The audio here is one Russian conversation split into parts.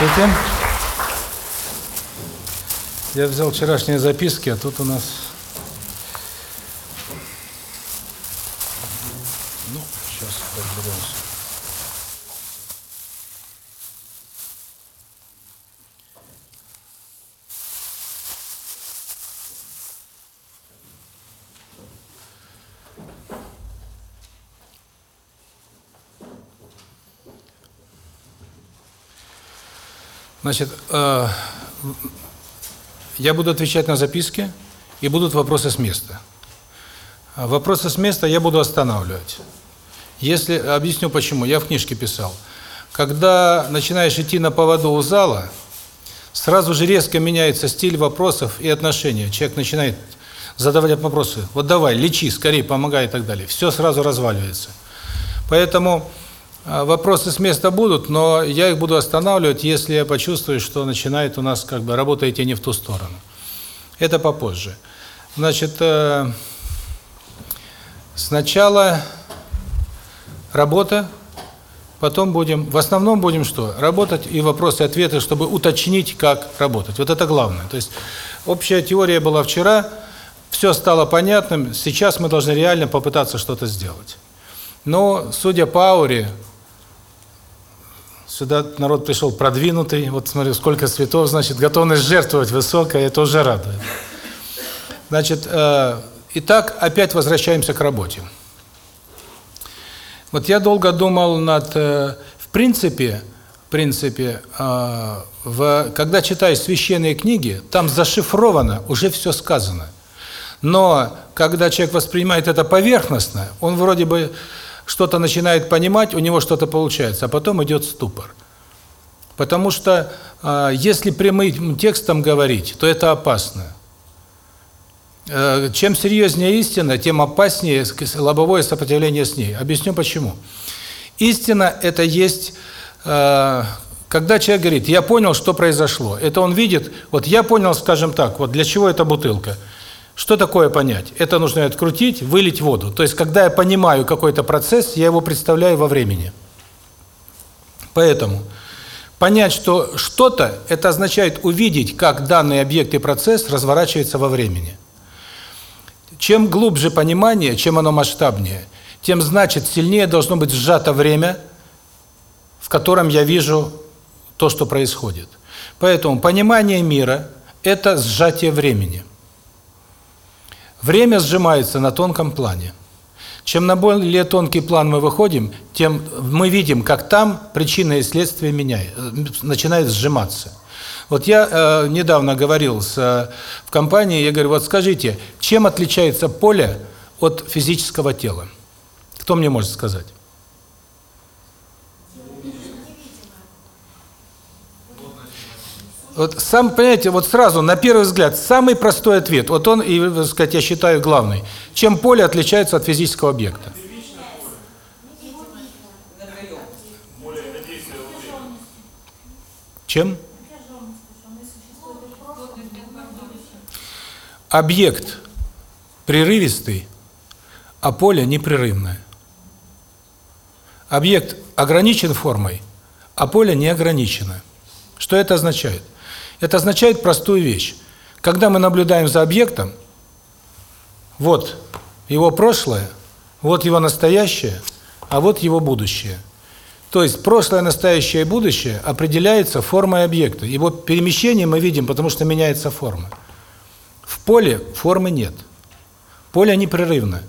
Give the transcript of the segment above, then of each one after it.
Здравствуйте. Я взял вчерашние записки, а тут у нас... Ну, сейчас разберемся. Значит, э, я буду отвечать на записки, и будут вопросы с места. А Вопросы с места я буду останавливать. Если объясню почему. Я в книжке писал. Когда начинаешь идти на поводу у зала, сразу же резко меняется стиль вопросов и отношения. Человек начинает задавать вопросы. Вот давай, лечи, скорее, помогай и так далее. Все сразу разваливается. Поэтому вопросы с места будут, но я их буду останавливать, если я почувствую, что начинает у нас как бы работа идти не в ту сторону. Это попозже. Значит, э, сначала работа, потом будем, в основном будем что? Работать и вопросы, ответы, чтобы уточнить, как работать. Вот это главное. То есть общая теория была вчера, все стало понятным, сейчас мы должны реально попытаться что-то сделать. Но, судя по ауре, сюда народ пришел продвинутый, вот смотрю, сколько цветов, значит, готовность жертвовать высокая, это уже радует. Значит, э, итак, опять возвращаемся к работе. Вот я долго думал над, э, в принципе, в принципе, э, в, когда читаешь священные книги, там зашифровано, уже все сказано. Но когда человек воспринимает это поверхностно, он вроде бы что-то начинает понимать, у него что-то получается, а потом идет ступор. Потому что э, если прямым текстом говорить, то это опасно. Э, чем серьезнее истина, тем опаснее лобовое сопротивление с ней. Объясню почему. Истина – это есть, э, когда человек говорит, я понял, что произошло. Это он видит, вот я понял, скажем так, вот для чего эта бутылка – что такое понять? Это нужно открутить, вылить воду. То есть, когда я понимаю какой-то процесс, я его представляю во времени. Поэтому понять, что что-то, это означает увидеть, как данный объект и процесс разворачивается во времени. Чем глубже понимание, чем оно масштабнее, тем значит сильнее должно быть сжато время, в котором я вижу то, что происходит. Поэтому понимание мира – это сжатие времени. Время сжимается на тонком плане. Чем на более тонкий план мы выходим, тем мы видим, как там причина и следствие меняет, начинает сжиматься. Вот я э, недавно говорил с, э, в компании, я говорю, вот скажите, чем отличается поле от физического тела? Кто мне может сказать? Вот сам, понимаете, вот сразу, на первый взгляд, самый простой ответ, вот он, и, так сказать, я считаю, главный. Чем поле отличается от физического объекта? Чем? Объект прерывистый, а поле непрерывное. Объект ограничен формой, а поле не ограничено. Что это означает? Это означает простую вещь. Когда мы наблюдаем за объектом, вот его прошлое, вот его настоящее, а вот его будущее. То есть прошлое, настоящее и будущее определяется формой объекта. Его перемещение мы видим, потому что меняется форма. В поле формы нет. Поле непрерывно.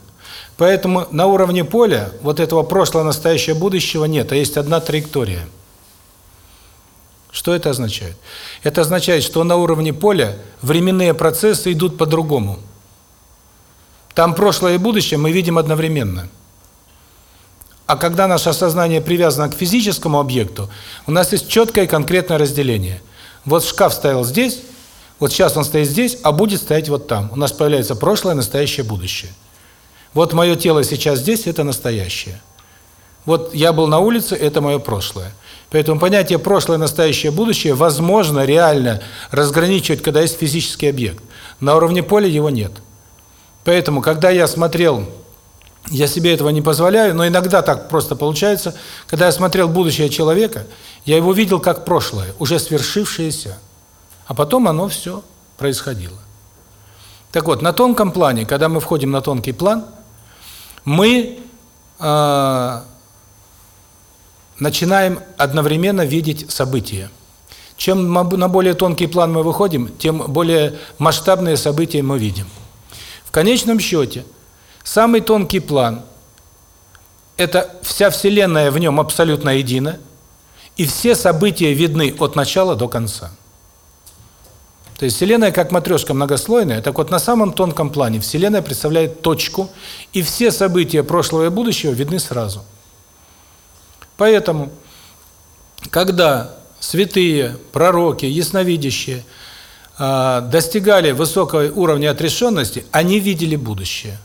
Поэтому на уровне поля вот этого прошлого, настоящего, будущего нет, а есть одна траектория – что это означает? Это означает, что на уровне поля временные процессы идут по-другому. Там прошлое и будущее мы видим одновременно. А когда наше сознание привязано к физическому объекту, у нас есть четкое и конкретное разделение. Вот шкаф стоял здесь, вот сейчас он стоит здесь, а будет стоять вот там. У нас появляется прошлое, настоящее, будущее. Вот мое тело сейчас здесь – это настоящее. Вот я был на улице – это мое прошлое. Поэтому понятие прошлое, настоящее, будущее возможно реально разграничивать, когда есть физический объект. На уровне поля его нет. Поэтому, когда я смотрел Я себе этого не позволяю, но иногда так просто получается. Когда я смотрел будущее человека, я его видел как прошлое, уже свершившееся. А потом оно все происходило. Так вот, на тонком плане, когда мы входим на тонкий план, мы э, начинаем одновременно видеть события. Чем на более тонкий план мы выходим, тем более масштабные события мы видим. В конечном счете, самый тонкий план – это вся Вселенная в нем абсолютно едина, и все события видны от начала до конца. То есть Вселенная как матрешка многослойная, так вот на самом тонком плане Вселенная представляет точку, и все события прошлого и будущего видны сразу. Поэтому, когда святые, пророки, ясновидящие э, достигали высокого уровня отрешенности, они видели будущее.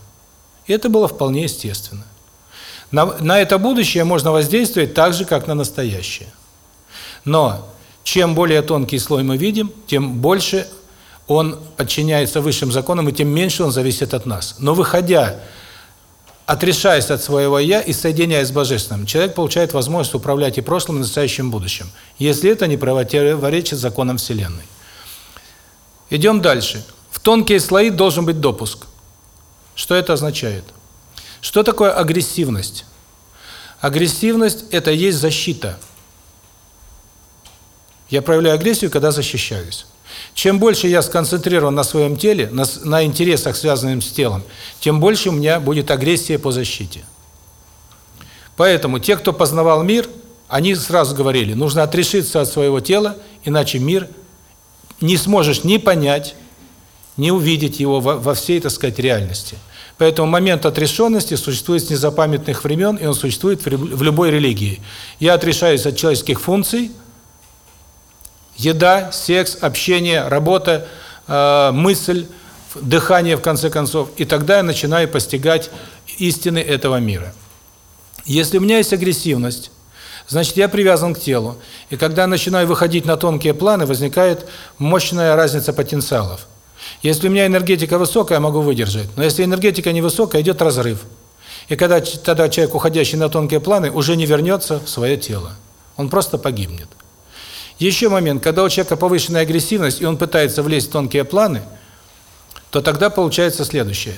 И это было вполне естественно. На, на это будущее можно воздействовать так же, как на настоящее. Но чем более тонкий слой мы видим, тем больше он подчиняется высшим законам, и тем меньше он зависит от нас. Но выходя, отрешаясь от своего «я» и соединяясь с Божественным, человек получает возможность управлять и прошлым, и настоящим, будущим, если это не противоречит законам Вселенной. Идем дальше. В тонкие слои должен быть допуск. Что это означает? Что такое агрессивность? Агрессивность – это есть защита – я проявляю агрессию, когда защищаюсь. Чем больше я сконцентрирован на своем теле, на, на интересах, связанных с телом, тем больше у меня будет агрессия по защите. Поэтому те, кто познавал мир, они сразу говорили, нужно отрешиться от своего тела, иначе мир не сможешь ни понять, ни увидеть его во, во всей, так сказать, реальности. Поэтому момент отрешенности существует с незапамятных времен, и он существует в, любой религии. Я отрешаюсь от человеческих функций – Еда, секс, общение, работа, э, мысль, дыхание, в конце концов. И тогда я начинаю постигать истины этого мира. Если у меня есть агрессивность, значит, я привязан к телу. И когда я начинаю выходить на тонкие планы, возникает мощная разница потенциалов. Если у меня энергетика высокая, я могу выдержать. Но если энергетика невысокая, идет разрыв. И когда тогда человек, уходящий на тонкие планы, уже не вернется в свое тело. Он просто погибнет. Еще момент, когда у человека повышенная агрессивность, и он пытается влезть в тонкие планы, то тогда получается следующее.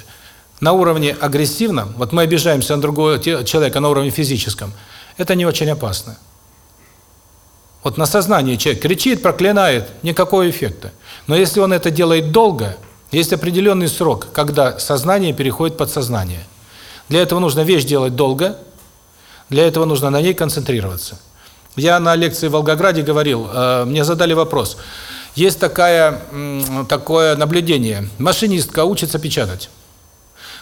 На уровне агрессивном, вот мы обижаемся на другого человека на уровне физическом, это не очень опасно. Вот на сознании человек кричит, проклинает, никакого эффекта. Но если он это делает долго, есть определенный срок, когда сознание переходит в подсознание. Для этого нужно вещь делать долго, для этого нужно на ней концентрироваться. Я на лекции в Волгограде говорил, э, мне задали вопрос. Есть такая, такое наблюдение. Машинистка учится печатать.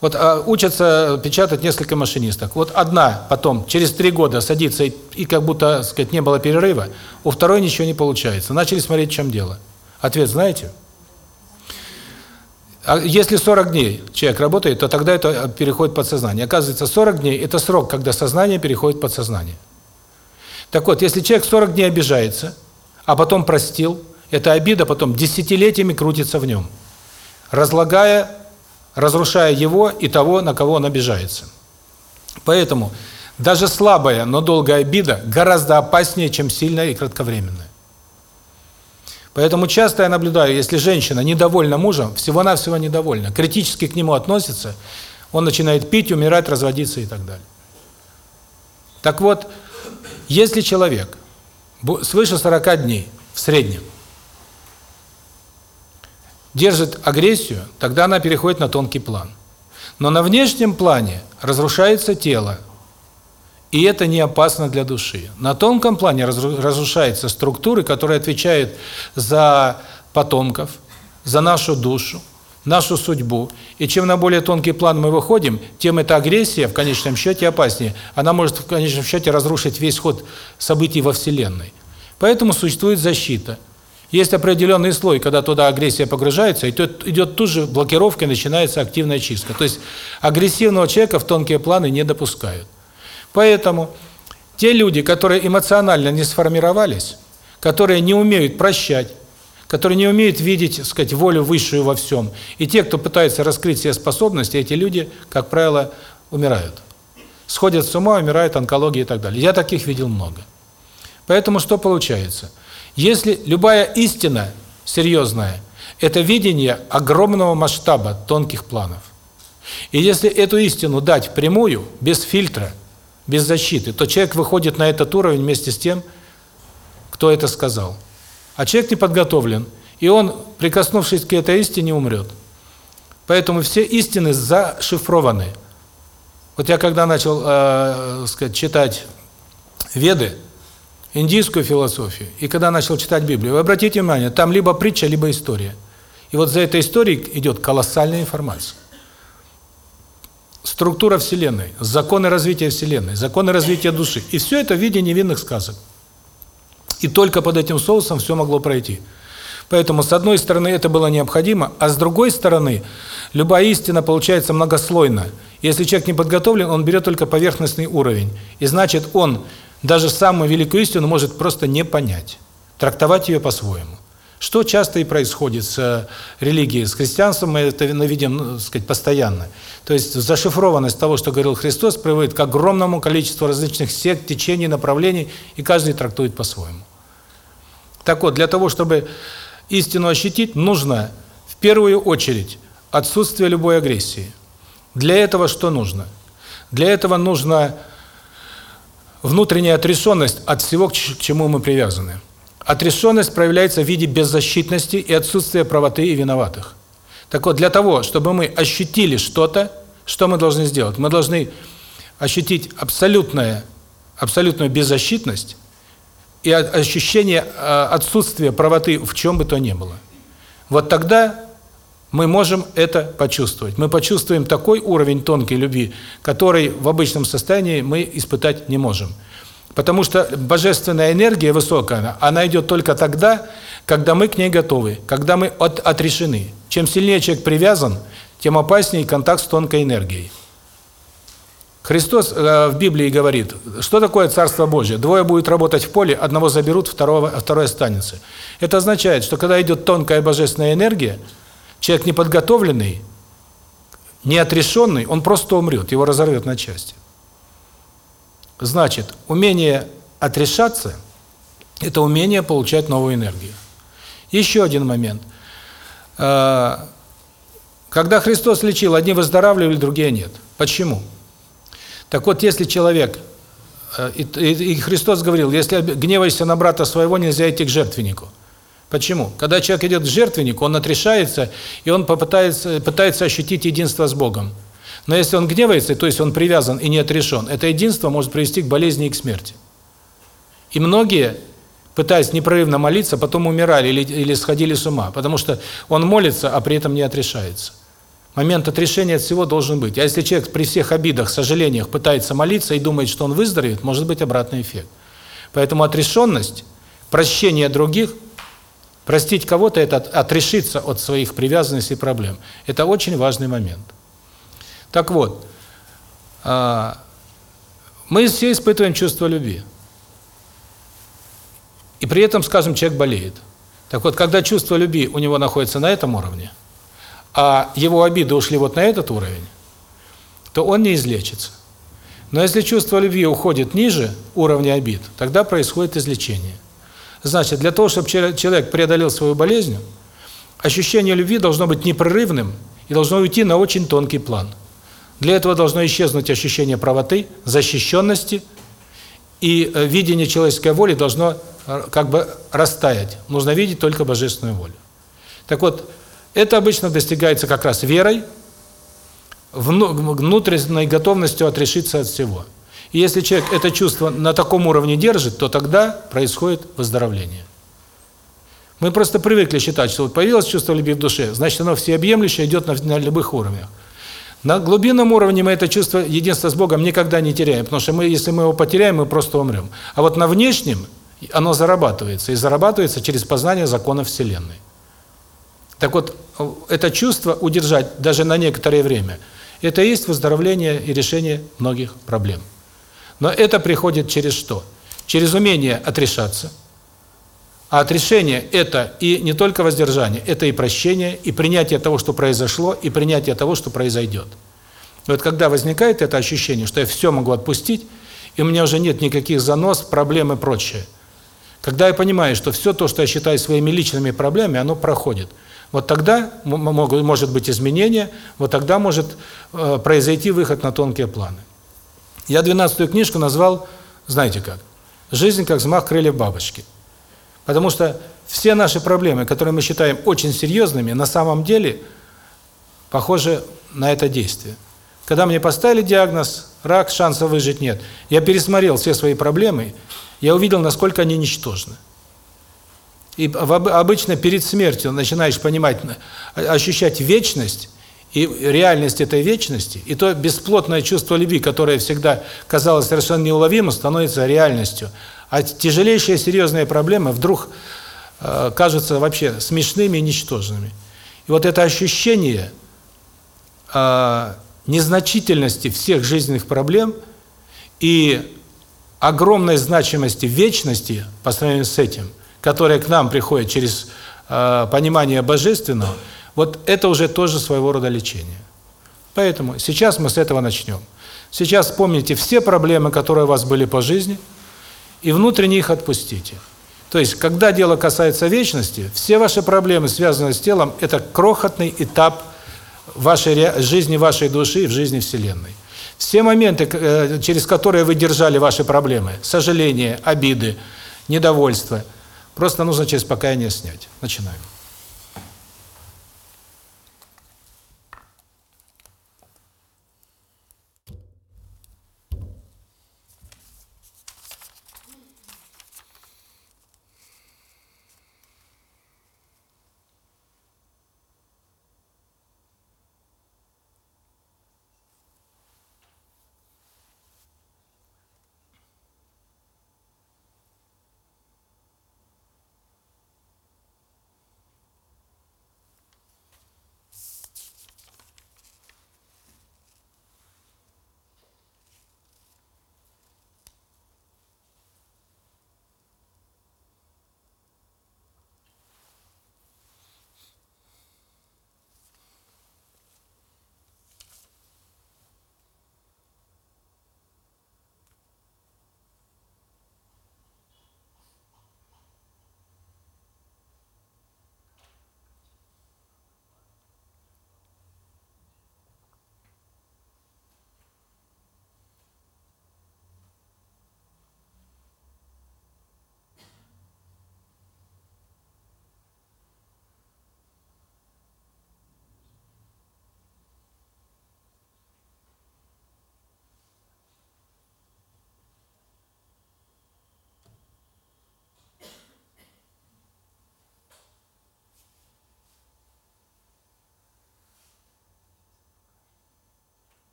Вот а, учатся печатать несколько машинисток. Вот одна потом, через три года, садится и, и как будто, сказать, не было перерыва, у второй ничего не получается. Начали смотреть, в чем дело. Ответ знаете? А если 40 дней человек работает, то тогда это переходит в подсознание. Оказывается, 40 дней – это срок, когда сознание переходит в подсознание. Так вот, если человек 40 дней обижается, а потом простил, эта обида потом десятилетиями крутится в нем, разлагая, разрушая его и того, на кого он обижается. Поэтому даже слабая, но долгая обида гораздо опаснее, чем сильная и кратковременная. Поэтому часто я наблюдаю, если женщина недовольна мужем, всего-навсего недовольна, критически к нему относится, он начинает пить, умирать, разводиться и так далее. Так вот, если человек свыше 40 дней в среднем держит агрессию, тогда она переходит на тонкий план. Но на внешнем плане разрушается тело, и это не опасно для души. На тонком плане разрушаются структуры, которые отвечают за потомков, за нашу душу, нашу судьбу. И чем на более тонкий план мы выходим, тем эта агрессия в конечном счете опаснее. Она может в конечном счете разрушить весь ход событий во Вселенной. Поэтому существует защита. Есть определенный слой, когда туда агрессия погружается, и тут идет тут же блокировка, и начинается активная чистка. То есть агрессивного человека в тонкие планы не допускают. Поэтому те люди, которые эмоционально не сформировались, которые не умеют прощать, которые не умеют видеть, так сказать, волю высшую во всем. И те, кто пытается раскрыть все способности, эти люди, как правило, умирают. Сходят с ума, умирают, онкология и так далее. Я таких видел много. Поэтому что получается? Если любая истина серьезная – это видение огромного масштаба тонких планов. И если эту истину дать прямую, без фильтра, без защиты, то человек выходит на этот уровень вместе с тем, кто это сказал. А человек не подготовлен, и он, прикоснувшись к этой истине, умрет. Поэтому все истины зашифрованы. Вот я когда начал, э, сказать, читать Веды, индийскую философию, и когда начал читать Библию, вы обратите внимание, там либо притча, либо история. И вот за этой историей идет колоссальная информация. Структура Вселенной, законы развития Вселенной, законы развития души. И все это в виде невинных сказок. И только под этим соусом все могло пройти. Поэтому, с одной стороны, это было необходимо, а с другой стороны, любая истина получается многослойна. Если человек не подготовлен, он берет только поверхностный уровень. И значит, он даже самую великую истину может просто не понять, трактовать ее по-своему. Что часто и происходит с э, религией, с христианством, мы это видим, ну, так сказать, постоянно. То есть зашифрованность того, что говорил Христос, приводит к огромному количеству различных сект, течений, направлений, и каждый трактует по-своему. Так вот, для того, чтобы истину ощутить, нужно в первую очередь отсутствие любой агрессии. Для этого что нужно? Для этого нужна внутренняя отрешенность от всего, к чему мы привязаны. Отрешенность проявляется в виде беззащитности и отсутствия правоты и виноватых. Так вот, для того, чтобы мы ощутили что-то, что мы должны сделать? Мы должны ощутить абсолютное, абсолютную беззащитность и ощущение а, отсутствия правоты в чем бы то ни было. Вот тогда мы можем это почувствовать. Мы почувствуем такой уровень тонкой любви, который в обычном состоянии мы испытать не можем. Потому что божественная энергия высокая, она идет только тогда, когда мы к ней готовы, когда мы от, отрешены. Чем сильнее человек привязан, тем опаснее контакт с тонкой энергией. Христос э, в Библии говорит, что такое Царство Божье? Двое будет работать в поле, одного заберут, второго, второй останется. Это означает, что когда идет тонкая божественная энергия, человек неподготовленный, неотрешенный, он просто умрет, его разорвет на части. Значит, умение отрешаться – это умение получать новую энергию. Еще один момент. Э, когда Христос лечил, одни выздоравливали, другие нет. Почему? Так вот, если человек, э, и, Христос говорил, если гневаешься на брата своего, нельзя идти к жертвеннику. Почему? Когда человек идет к жертвеннику, он отрешается, и он попытается, пытается ощутить единство с Богом. Но если он гневается, то есть он привязан и не отрешен, это единство может привести к болезни и к смерти. И многие, пытаясь непрерывно молиться, потом умирали или, или сходили с ума, потому что он молится, а при этом не отрешается. Момент отрешения от всего должен быть. А если человек при всех обидах, сожалениях пытается молиться и думает, что он выздоровеет, может быть обратный эффект. Поэтому отрешенность, прощение других, простить кого-то – это отрешиться от своих привязанностей и проблем. Это очень важный момент. Так вот, а, мы все испытываем чувство любви. И при этом, скажем, человек болеет. Так вот, когда чувство любви у него находится на этом уровне – а его обиды ушли вот на этот уровень, то он не излечится. Но если чувство любви уходит ниже уровня обид, тогда происходит излечение. Значит, для того, чтобы человек преодолел свою болезнь, ощущение любви должно быть непрерывным и должно уйти на очень тонкий план. Для этого должно исчезнуть ощущение правоты, защищенности, и э, видение человеческой воли должно э, как бы растаять. Нужно видеть только божественную волю. Так вот, это обычно достигается как раз верой, внутренней готовностью отрешиться от всего. И если человек это чувство на таком уровне держит, то тогда происходит выздоровление. Мы просто привыкли считать, что вот появилось чувство любви в душе, значит оно всеобъемлющее идет на, на любых уровнях. На глубинном уровне мы это чувство единства с Богом никогда не теряем, потому что мы, если мы его потеряем, мы просто умрем. А вот на внешнем оно зарабатывается, и зарабатывается через познание закона Вселенной. Так вот, это чувство удержать даже на некоторое время, это и есть выздоровление и решение многих проблем. Но это приходит через что? Через умение отрешаться. А отрешение – это и не только воздержание, это и прощение, и принятие того, что произошло, и принятие того, что произойдет. И вот когда возникает это ощущение, что я все могу отпустить, и у меня уже нет никаких занос, проблем и прочее. Когда я понимаю, что все то, что я считаю своими личными проблемами, оно проходит. Вот тогда может быть изменение, вот тогда может э, произойти выход на тонкие планы. Я двенадцатую книжку назвал, знаете как, «Жизнь как взмах крыльев бабочки». Потому что все наши проблемы, которые мы считаем очень серьезными, на самом деле похожи на это действие. Когда мне поставили диагноз рак, шансов выжить нет, я пересмотрел все свои проблемы, я увидел, насколько они ничтожны. И обычно перед смертью начинаешь понимать, ощущать вечность и реальность этой вечности, и то бесплотное чувство любви, которое всегда казалось совершенно неуловимым, становится реальностью. А тяжелейшие серьезные проблемы вдруг э, кажутся вообще смешными и ничтожными. И вот это ощущение э, незначительности всех жизненных проблем и огромной значимости вечности по сравнению с этим, которая к нам приходит через э, понимание божественного, вот это уже тоже своего рода лечение. Поэтому сейчас мы с этого начнем. Сейчас вспомните все проблемы, которые у вас были по жизни, и внутренне их отпустите. То есть, когда дело касается вечности, все ваши проблемы, связанные с телом, это крохотный этап вашей жизни вашей души в жизни Вселенной. Все моменты, э, через которые вы держали ваши проблемы, сожаления, обиды, недовольство, просто нужно через покаяние снять. Начинаем.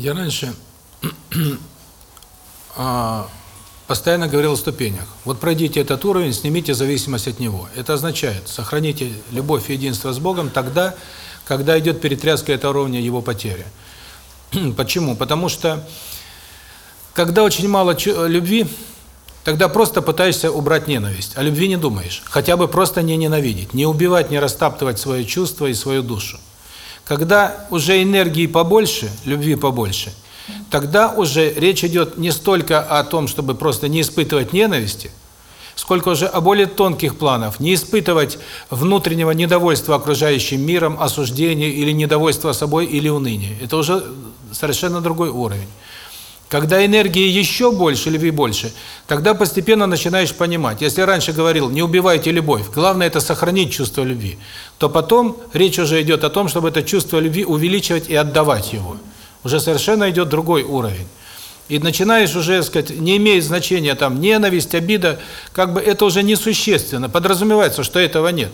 Я раньше а, постоянно говорил о ступенях. Вот пройдите этот уровень, снимите зависимость от него. Это означает, сохраните любовь и единство с Богом тогда, когда идет перетряска этого уровня его потери. Почему? Потому что, когда очень мало любви, Тогда просто пытаешься убрать ненависть, о любви не думаешь. Хотя бы просто не ненавидеть, не убивать, не растаптывать свои чувства и свою душу. Когда уже энергии побольше, любви побольше, тогда уже речь идет не столько о том, чтобы просто не испытывать ненависти, сколько уже о более тонких планах, не испытывать внутреннего недовольства окружающим миром, осуждения или недовольства собой или уныния. Это уже совершенно другой уровень. Когда энергии еще больше, любви больше, тогда постепенно начинаешь понимать. Если раньше говорил, не убивайте любовь, главное это сохранить чувство любви, то потом речь уже идет о том, чтобы это чувство любви увеличивать и отдавать его. Уже совершенно идет другой уровень. И начинаешь уже, сказать, не имеет значения там ненависть, обида, как бы это уже несущественно. Подразумевается, что этого нет.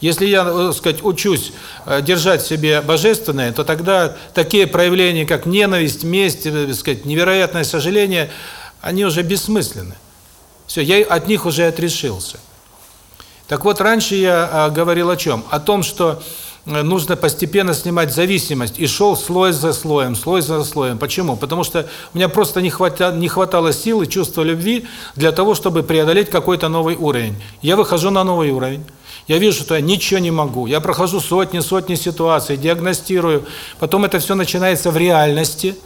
Если я, так э, сказать, учусь э, держать в себе божественное, то тогда такие проявления, как ненависть, месть, э, так сказать, невероятное сожаление, они уже бессмысленны. Все, я от них уже отрешился. Так вот, раньше я а, говорил о чем? О том, что нужно постепенно снимать зависимость. И шел слой за слоем, слой за слоем. Почему? Потому что у меня просто не хватало, не хватало силы, чувства любви для того, чтобы преодолеть какой-то новый уровень. Я выхожу на новый уровень. Я вижу, что я ничего не могу. Я прохожу сотни-сотни ситуаций, диагностирую. Потом это все начинается в реальности.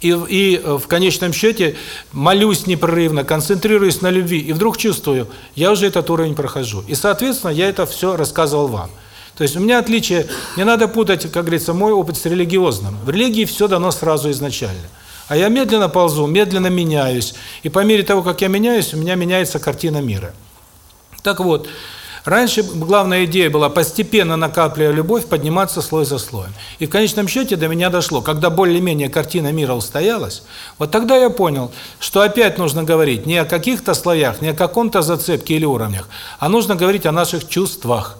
И, и э, в конечном счете молюсь непрерывно, концентрируюсь на любви. И вдруг чувствую, я уже этот уровень прохожу. И, соответственно, я это все рассказывал вам. То есть у меня отличие, не надо путать, как говорится, мой опыт с религиозным. В религии все дано сразу изначально. А я медленно ползу, медленно меняюсь. И по мере того, как я меняюсь, у меня меняется картина мира. Так вот, Раньше главная идея была постепенно накапливая любовь, подниматься слой за слоем. И в конечном счете до меня дошло, когда более-менее картина мира устоялась, вот тогда я понял, что опять нужно говорить не о каких-то слоях, не о каком-то зацепке или уровнях, а нужно говорить о наших чувствах.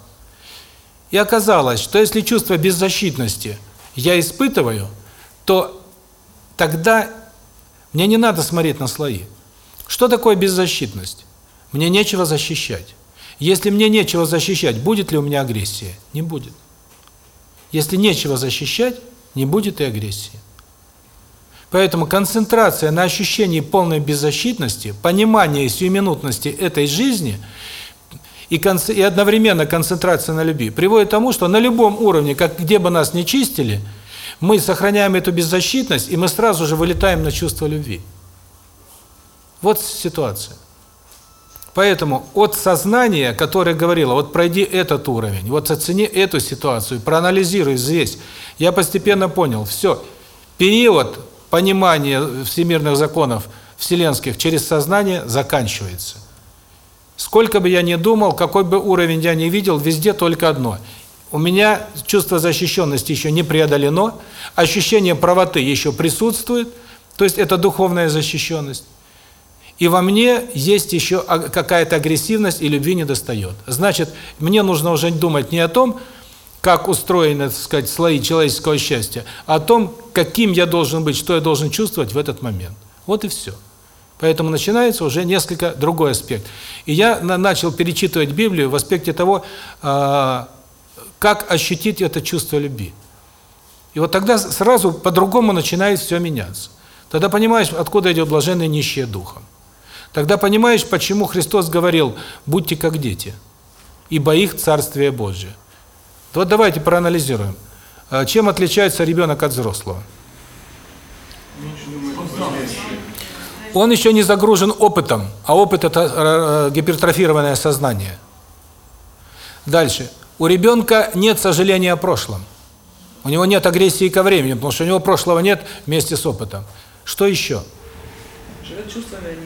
И оказалось, что если чувство беззащитности я испытываю, то тогда мне не надо смотреть на слои. Что такое беззащитность? Мне нечего защищать. Если мне нечего защищать, будет ли у меня агрессия? Не будет. Если нечего защищать, не будет и агрессии. Поэтому концентрация на ощущении полной беззащитности, понимание сиюминутности этой жизни и, и одновременно концентрация на любви приводит к тому, что на любом уровне, как где бы нас ни чистили, мы сохраняем эту беззащитность, и мы сразу же вылетаем на чувство любви. Вот ситуация. Поэтому от сознания, которое говорило, вот пройди этот уровень, вот оцени эту ситуацию, проанализируй здесь, я постепенно понял, все, период понимания всемирных законов вселенских через сознание заканчивается. Сколько бы я ни думал, какой бы уровень я ни видел, везде только одно. У меня чувство защищенности еще не преодолено, ощущение правоты еще присутствует, то есть это духовная защищенность. И во мне есть еще какая-то агрессивность, и любви не достает. Значит, мне нужно уже думать не о том, как устроены, так сказать, слои человеческого счастья, а о том, каким я должен быть, что я должен чувствовать в этот момент. Вот и все. Поэтому начинается уже несколько другой аспект. И я начал перечитывать Библию в аспекте того, а, как ощутить это чувство любви. И вот тогда сразу по-другому начинает все меняться. Тогда понимаешь, откуда идет блаженное нищие духом. Тогда понимаешь, почему Христос говорил, будьте как дети, ибо их Царствие Божие. Вот давайте проанализируем. А чем отличается ребенок от взрослого? Он еще не загружен опытом, а опыт – это э, э, гипертрофированное сознание. Дальше. У ребенка нет сожаления о прошлом. У него нет агрессии ко времени, потому что у него прошлого нет вместе с опытом. Что еще? Живет чувствами,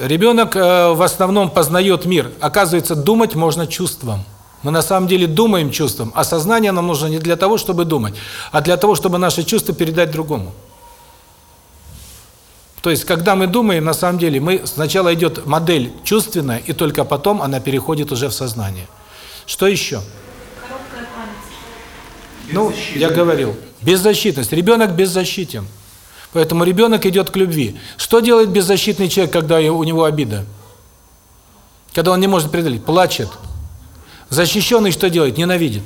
Ребенок э, в основном познает мир. Оказывается, думать можно чувством. Мы на самом деле думаем чувством, а сознание нам нужно не для того, чтобы думать, а для того, чтобы наши чувства передать другому. То есть, когда мы думаем, на самом деле, мы сначала идет модель чувственная, и только потом она переходит уже в сознание. Что еще? Ну, я говорил, беззащитность. Ребенок беззащитен. Поэтому ребенок идет к любви. Что делает беззащитный человек, когда у него обида? Когда он не может преодолеть? Плачет. Защищенный что делает? Ненавидит.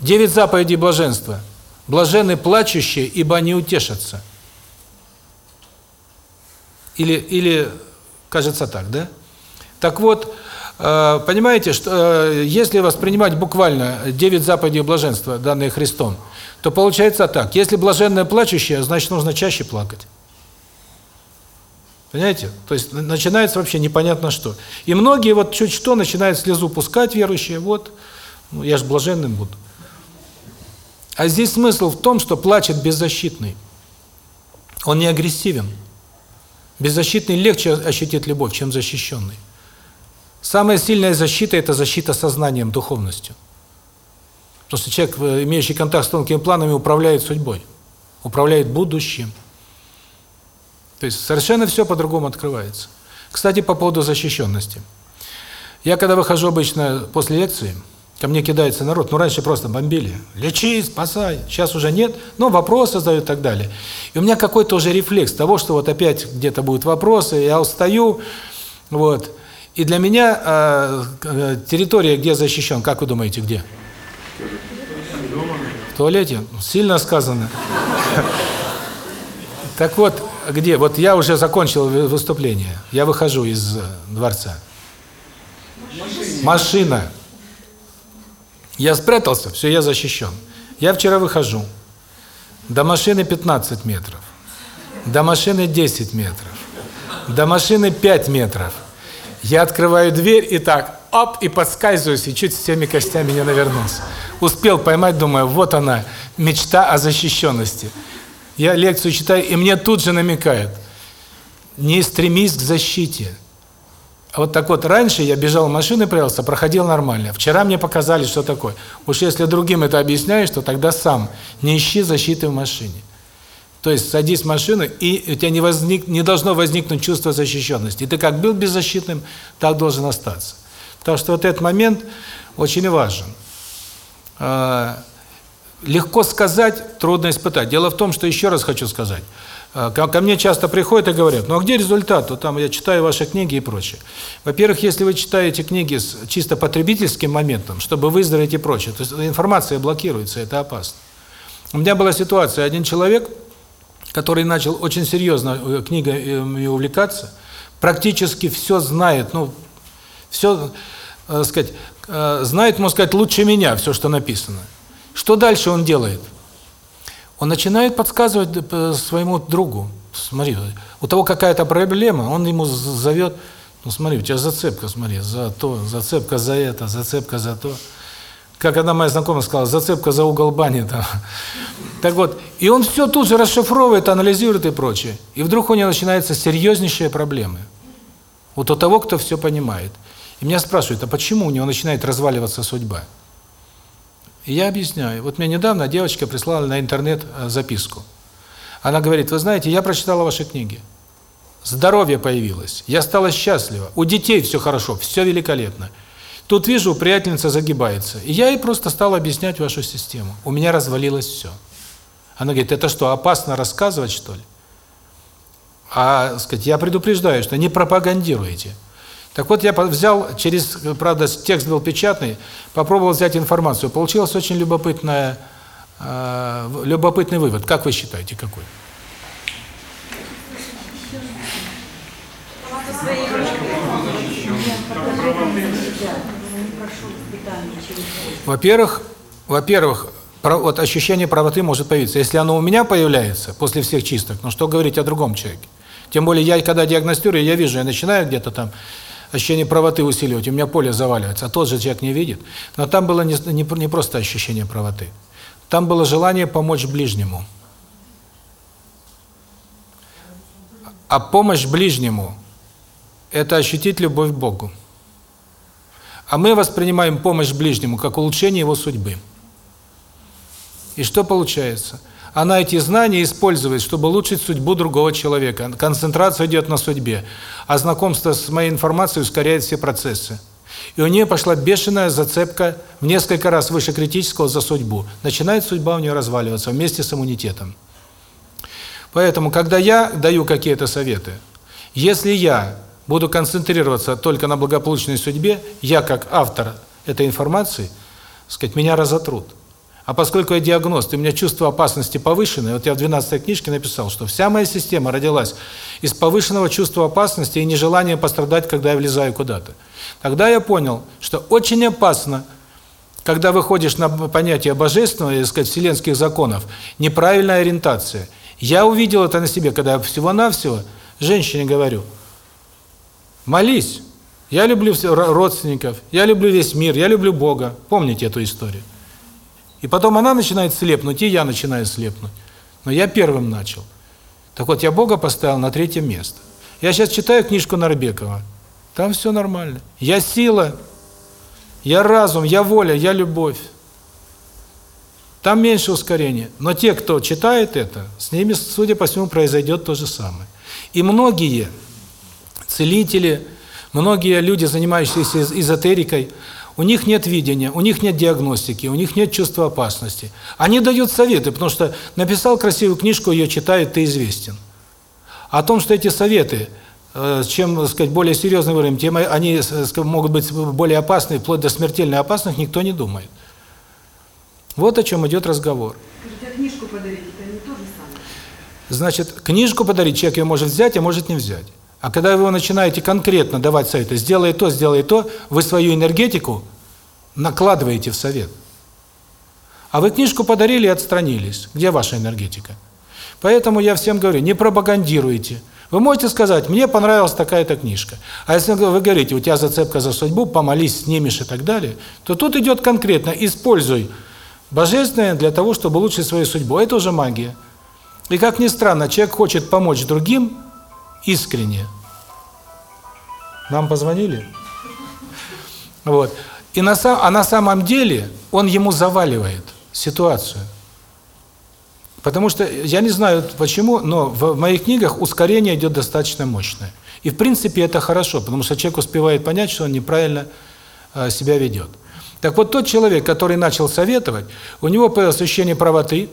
Девять заповедей блаженства. Блаженны плачущие, ибо они утешатся. Или, или кажется так, да? Так вот, э, понимаете, что э, если воспринимать буквально девять заповедей блаженства, данные Христом, то получается так. Если блаженное плачущее, значит, нужно чаще плакать. Понимаете? То есть начинается вообще непонятно что. И многие вот чуть что начинают слезу пускать верующие, вот, ну, я же блаженным буду. А здесь смысл в том, что плачет беззащитный. Он не агрессивен. Беззащитный легче ощутить любовь, чем защищенный. Самая сильная защита – это защита сознанием, духовностью. Потому что человек, э, имеющий контакт с тонкими планами, управляет судьбой, управляет будущим. То есть совершенно все по-другому открывается. Кстати, по поводу защищенности. Я когда выхожу обычно после лекции, ко мне кидается народ, ну раньше просто бомбили, лечи, спасай, сейчас уже нет, но вопросы задают и так далее. И у меня какой-то уже рефлекс того, что вот опять где-то будут вопросы, я устаю, вот. И для меня э, э территория, где защищен, как вы думаете, где? В туалете? Сильно сказано. Так вот, где? Вот я уже закончил выступление. Я выхожу из э, дворца. Машина. Я спрятался, все, я защищен. Я вчера выхожу. До машины 15 метров. До машины 10 метров. До машины 5 метров. Я открываю дверь и так, оп, и подскальзываюсь, и чуть всеми костями не навернулся. Успел поймать, думаю, вот она, мечта о защищенности. Я лекцию читаю, и мне тут же намекают, не стремись к защите. А вот так вот, раньше я бежал в машину, прятался, проходил нормально. Вчера мне показали, что такое. Уж если другим это объясняешь, то тогда сам не ищи защиты в машине. То есть садись в машину, и у тебя не, возник, не должно возникнуть чувство защищенности. Ты как был беззащитным, так должен остаться. Потому что вот этот момент очень важен. А, Легко сказать, трудно испытать. Дело в том, что еще раз хочу сказать. А, ко мне часто приходят и говорят, ну а где результат? Вот там я читаю ваши книги и прочее. Во-первых, если вы читаете книги с чисто потребительским моментом, чтобы выздороветь и прочее, то информация блокируется, это опасно. У меня была ситуация, один человек, который начал очень серьезно э, книгами увлекаться, практически все знает, ну, все, э, сказать, э, знает, можно сказать, лучше меня, все, что написано. Что дальше он делает? Он начинает подсказывать э, своему другу. Смотри, у того какая-то проблема, он ему зовет, ну смотри, у тебя зацепка, смотри, за то, зацепка за это, зацепка за то. Как одна моя знакомая сказала, зацепка за угол бани там. Так вот, и он все тут же расшифровывает, анализирует и прочее. И вдруг у него начинаются серьезнейшие проблемы. Вот у того, кто все понимает. И меня спрашивают, а почему у него начинает разваливаться судьба? И я объясняю. Вот мне недавно девочка прислала на интернет э, записку. Она говорит, вы знаете, я прочитала ваши книги. Здоровье появилось, я стала счастлива, у детей все хорошо, все великолепно. Тут вижу, приятельница загибается. И я ей просто стал объяснять вашу систему. У меня развалилось все. Она говорит, это что, опасно рассказывать, что ли? А, сказать, я предупреждаю, что не пропагандируйте. Так вот, я взял через, правда, текст был печатный, попробовал взять информацию. Получилось очень любопытное, э, любопытный вывод. Как вы считаете, какой? Во-первых, во-первых, вот ощущение правоты может появиться. Если оно у меня появляется после всех чисток, ну что говорить о другом человеке? Тем более я, когда диагностирую, я вижу, я начинаю где-то там ощущение правоты усиливать, у меня поле заваливается, а тот же человек не видит. Но там было не, не, не просто ощущение правоты. Там было желание помочь ближнему. А помощь ближнему – это ощутить любовь к Богу. А мы воспринимаем помощь ближнему как улучшение его судьбы. И что получается? она эти знания использует, чтобы улучшить судьбу другого человека. Концентрация идет на судьбе, а знакомство с моей информацией ускоряет все процессы. И у нее пошла бешеная зацепка в несколько раз выше критического за судьбу. Начинает судьба у нее разваливаться вместе с иммунитетом. Поэтому, когда я даю какие-то советы, если я буду концентрироваться только на благополучной судьбе, я как автор этой информации, сказать, меня разотрут. А поскольку я диагност, и у меня чувство опасности повышенное, вот я в 12 книжке написал, что вся моя система родилась из повышенного чувства опасности и нежелания пострадать, когда я влезаю куда-то. Тогда я понял, что очень опасно, когда выходишь на понятие божественного, или, сказать, вселенских законов, неправильная ориентация. Я увидел это на себе, когда я всего-навсего женщине говорю, молись, я люблю родственников, я люблю весь мир, я люблю Бога. Помните эту историю? И потом она начинает слепнуть, и я начинаю слепнуть. Но я первым начал. Так вот, я Бога поставил на третье место. Я сейчас читаю книжку Нарбекова. Там все нормально. Я сила, я разум, я воля, я любовь. Там меньше ускорения. Но те, кто читает это, с ними, судя по всему, произойдет то же самое. И многие целители, многие люди, занимающиеся эзотерикой, у них нет видения, у них нет диагностики, у них нет чувства опасности. Они дают советы, потому что написал красивую книжку, ее читают, ты известен. О том, что эти советы, э, чем, так сказать, более серьезный уровень, тем они могут быть более опасны, вплоть до смертельно опасных, никто не думает. Вот о чем идет разговор. А книжку подарить, это не то же самое? Значит, книжку подарить человек ее может взять, а может не взять. А когда вы начинаете конкретно давать советы, сделай то, сделай то, вы свою энергетику накладываете в совет. А вы книжку подарили и отстранились. Где ваша энергетика? Поэтому я всем говорю, не пропагандируйте. Вы можете сказать, мне понравилась такая-то книжка. А если вы говорите, у тебя зацепка за судьбу, помолись, снимешь и так далее, то тут идет конкретно, используй божественное для того, чтобы улучшить свою судьбу. Это уже магия. И как ни странно, человек хочет помочь другим, искренне. Нам позвонили? Вот. И на, а на самом деле он ему заваливает ситуацию. Потому что, я не знаю почему, но в моих книгах ускорение идет достаточно мощное. И в принципе это хорошо, потому что человек успевает понять, что он неправильно э, себя ведет. Так вот, тот человек, который начал советовать, у него появилось ощущение правоты,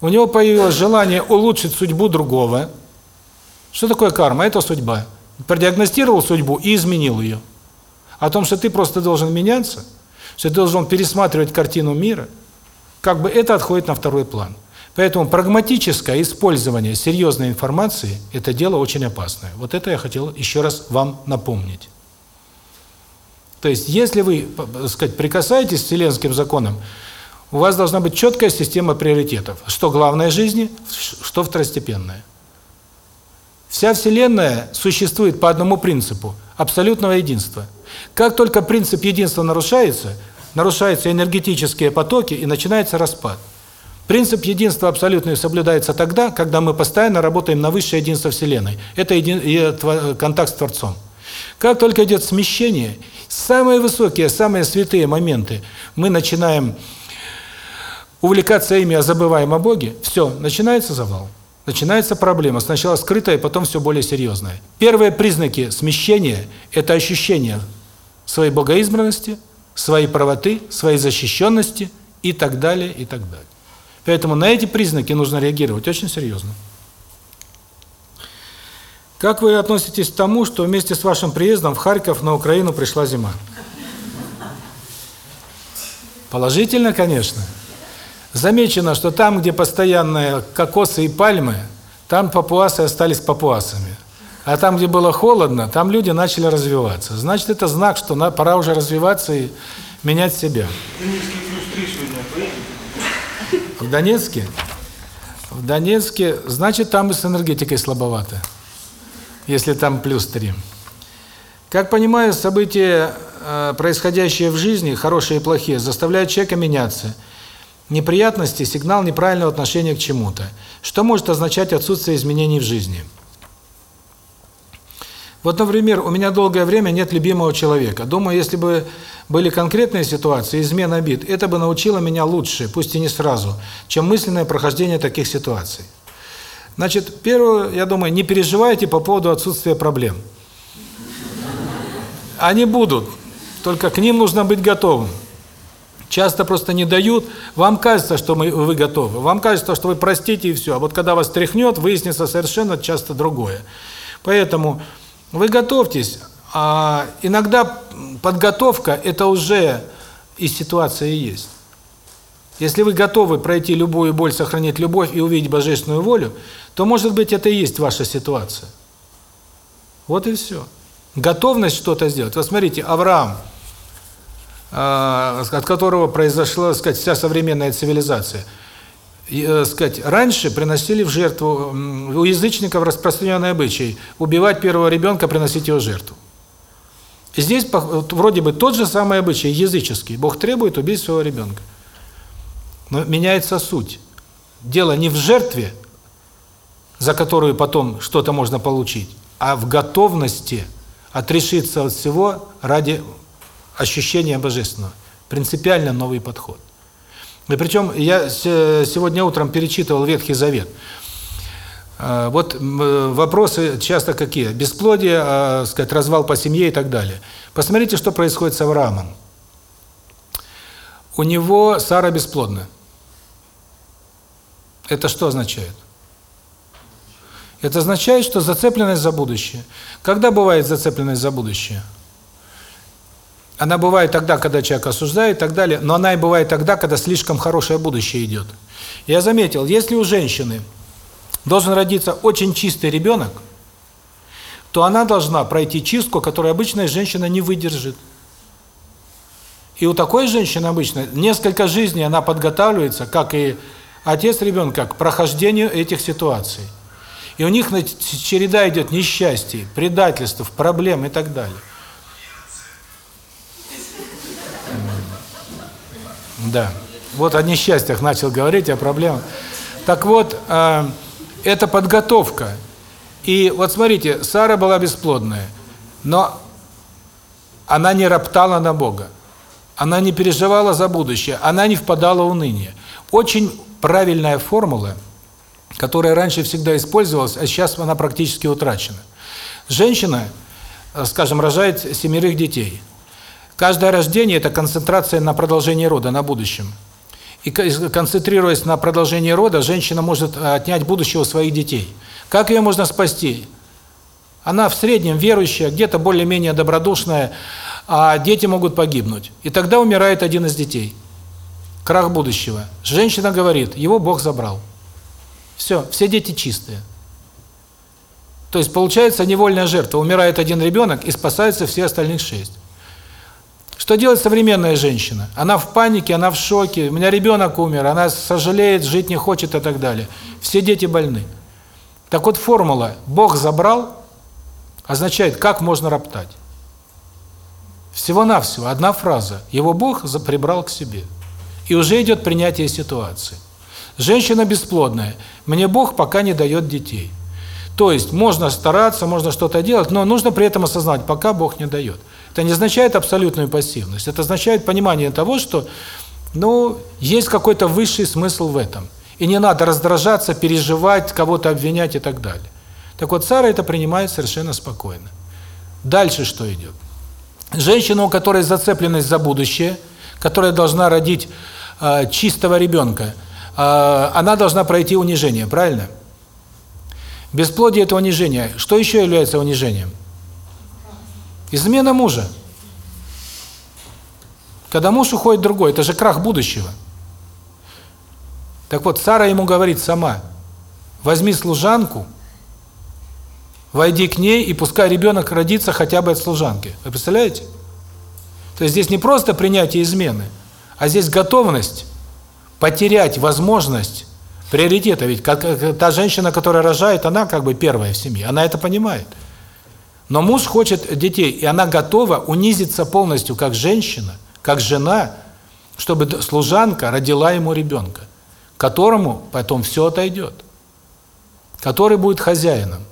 у него появилось желание улучшить судьбу другого, что такое карма? Это судьба. Продиагностировал судьбу и изменил ее. О том, что ты просто должен меняться, что ты должен пересматривать картину мира, как бы это отходит на второй план. Поэтому прагматическое использование серьезной информации – это дело очень опасное. Вот это я хотел еще раз вам напомнить. То есть, если вы, так сказать, прикасаетесь к вселенским законам, у вас должна быть четкая система приоритетов. Что главное в жизни, что второстепенное. Вся Вселенная существует по одному принципу – абсолютного единства. Как только принцип единства нарушается, нарушаются энергетические потоки и начинается распад. Принцип единства абсолютного соблюдается тогда, когда мы постоянно работаем на высшее единство Вселенной. Это един... контакт с Творцом. Как только идет смещение, самые высокие, самые святые моменты, мы начинаем увлекаться ими, а забываем о Боге, все, начинается завал. Начинается проблема. Сначала скрытая, потом все более серьезная. Первые признаки смещения – это ощущение своей богоизбранности, своей правоты, своей защищенности и так далее, и так далее. Поэтому на эти признаки нужно реагировать очень серьезно. Как вы относитесь к тому, что вместе с вашим приездом в Харьков на Украину пришла зима? Положительно, конечно. Замечено, что там, где постоянные кокосы и пальмы, там папуасы остались папуасами. А там, где было холодно, там люди начали развиваться. Значит, это знак, что на, пора уже развиваться и менять себя. В Донецке? В Донецке, значит, там и с энергетикой слабовато, если там плюс 3. Как понимаю, события, э, происходящие в жизни, хорошие и плохие, заставляют человека меняться – Неприятности – сигнал неправильного отношения к чему-то. Что может означать отсутствие изменений в жизни? Вот, например, у меня долгое время нет любимого человека. Думаю, если бы были конкретные ситуации, измена обид, это бы научило меня лучше, пусть и не сразу, чем мысленное прохождение таких ситуаций. Значит, первое, я думаю, не переживайте по поводу отсутствия проблем. Они будут, только к ним нужно быть готовым. Часто просто не дают. Вам кажется, что мы, вы готовы. Вам кажется, что вы простите и все. А вот когда вас тряхнет, выяснится совершенно часто другое. Поэтому вы готовьтесь. А иногда подготовка – это уже и ситуация есть. Если вы готовы пройти любую боль, сохранить любовь и увидеть божественную волю, то, может быть, это и есть ваша ситуация. Вот и все. Готовность что-то сделать. Вот смотрите, Авраам, от которого произошла, так сказать, вся современная цивилизация – э, сказать, раньше приносили в жертву, у язычников распространенный обычай, убивать первого ребенка, приносить его жертву. Здесь вроде бы тот же самый обычай, языческий. Бог требует убить своего ребенка. Но меняется суть. Дело не в жертве, за которую потом что-то можно получить, а в готовности отрешиться от всего ради ощущения божественного. Принципиально новый подход. И причем я сегодня утром перечитывал Ветхий Завет. А, вот вопросы часто какие? Бесплодие, а, сказать, развал по семье и так далее. Посмотрите, что происходит с Авраамом. У него Сара бесплодна. Это что означает? Это означает, что зацепленность за будущее. Когда бывает зацепленность за будущее? Она бывает тогда, когда человек осуждает и так далее, но она и бывает тогда, когда слишком хорошее будущее идет. Я заметил, если у женщины должен родиться очень чистый ребенок, то она должна пройти чистку, которую обычная женщина не выдержит. И у такой женщины обычно несколько жизней она подготавливается, как и отец ребенка, к прохождению этих ситуаций. И у них череда идет несчастий, предательств, проблем и так далее. Да. Вот о несчастьях начал говорить, о проблемах. Так вот, э, это подготовка. И вот смотрите, Сара была бесплодная, но она не роптала на Бога. Она не переживала за будущее, она не впадала в уныние. Очень правильная формула, которая раньше всегда использовалась, а сейчас она практически утрачена. Женщина, э, скажем, рожает семерых детей – Каждое рождение – это концентрация на продолжение рода, на будущем. И концентрируясь на продолжении рода, женщина может э, отнять будущее у своих детей. Как ее можно спасти? Она в среднем верующая, где-то более-менее добродушная, а дети могут погибнуть. И тогда умирает один из детей. Крах будущего. Женщина говорит, его Бог забрал. Все, все дети чистые. То есть получается невольная жертва. Умирает один ребенок и спасаются все остальных шесть. Что делает современная женщина? Она в панике, она в шоке, у меня ребенок умер, она сожалеет, жить не хочет и так далее. Все дети больны. Так вот формула «Бог забрал» означает, как можно роптать. Всего-навсего одна фраза «Его Бог прибрал к себе». И уже идет принятие ситуации. Женщина бесплодная, мне Бог пока не дает детей. То есть можно стараться, можно что-то делать, но нужно при этом осознать, пока Бог не дает. Это не означает абсолютную пассивность. Это означает понимание того, что ну, есть какой-то высший смысл в этом. И не надо раздражаться, переживать, кого-то обвинять и так далее. Так вот, Сара это принимает совершенно спокойно. Дальше что идет? Женщина, у которой зацепленность за будущее, которая должна родить э, чистого ребенка, э, она должна пройти унижение, правильно? Бесплодие – это унижение. Что еще является унижением? Измена мужа. Когда муж уходит другой, это же крах будущего. Так вот, Сара ему говорит сама, возьми служанку, войди к ней, и пускай ребенок родится хотя бы от служанки. Вы представляете? То есть здесь не просто принятие измены, а здесь готовность потерять возможность приоритета. Ведь как, та женщина, которая рожает, она как бы первая в семье, она это понимает. Но муж хочет детей, и она готова унизиться полностью как женщина, как жена, чтобы служанка родила ему ребенка, которому потом все отойдет, который будет хозяином.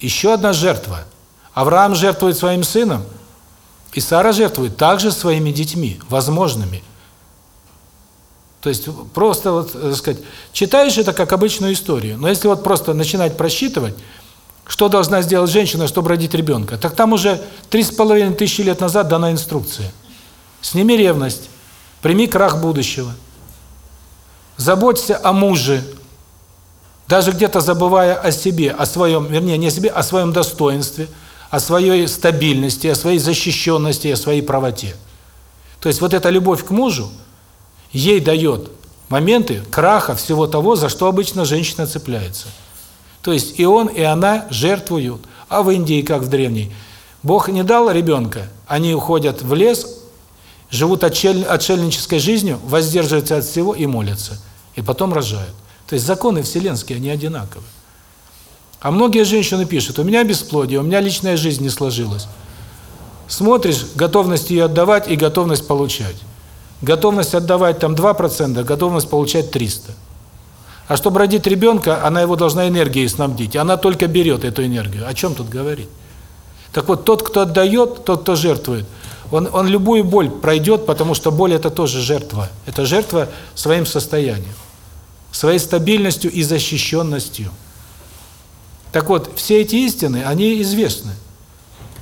Еще одна жертва. Авраам жертвует своим сыном, и Сара жертвует также своими детьми, возможными. То есть просто вот, так сказать, читаешь это как обычную историю, но если вот просто начинать просчитывать, что должна сделать женщина, чтобы родить ребенка? Так там уже три с половиной тысячи лет назад дана инструкция. Сними ревность, прими крах будущего. Заботься о муже, даже где-то забывая о себе, о своем, вернее, не о себе, о своем достоинстве, о своей стабильности, о своей защищенности, о своей правоте. То есть вот эта любовь к мужу ей дает моменты краха всего того, за что обычно женщина цепляется. То есть и он, и она жертвуют. А в Индии, как в древней, Бог не дал ребенка, они уходят в лес, живут отшель, отшельнической жизнью, воздерживаются от всего и молятся. И потом рожают. То есть законы вселенские, они одинаковы. А многие женщины пишут, у меня бесплодие, у меня личная жизнь не сложилась. Смотришь, готовность ее отдавать и готовность получать. Готовность отдавать там 2%, готовность получать 300. А чтобы родить ребенка, она его должна энергией снабдить. Она только берет эту энергию. О чем тут говорить? Так вот, тот, кто отдает, тот, кто жертвует, он, он любую боль пройдет, потому что боль – это тоже жертва. Это жертва своим состоянием, своей стабильностью и защищенностью. Так вот, все эти истины, они известны.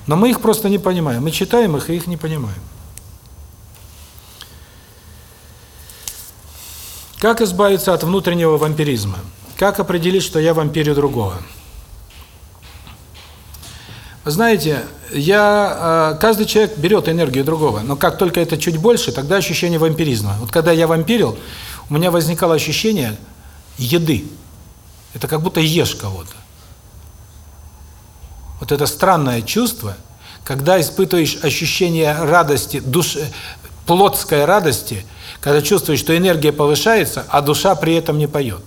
Но мы их просто не понимаем. Мы читаем их и их не понимаем. Как избавиться от внутреннего вампиризма? Как определить, что я вампирю другого? Знаете, я э, каждый человек берет энергию другого, но как только это чуть больше, тогда ощущение вампиризма. Вот когда я вампирил, у меня возникало ощущение еды. Это как будто ешь кого-то. Вот это странное чувство, когда испытываешь ощущение радости, души, плотской радости, когда чувствуешь, что энергия повышается, а душа при этом не поет.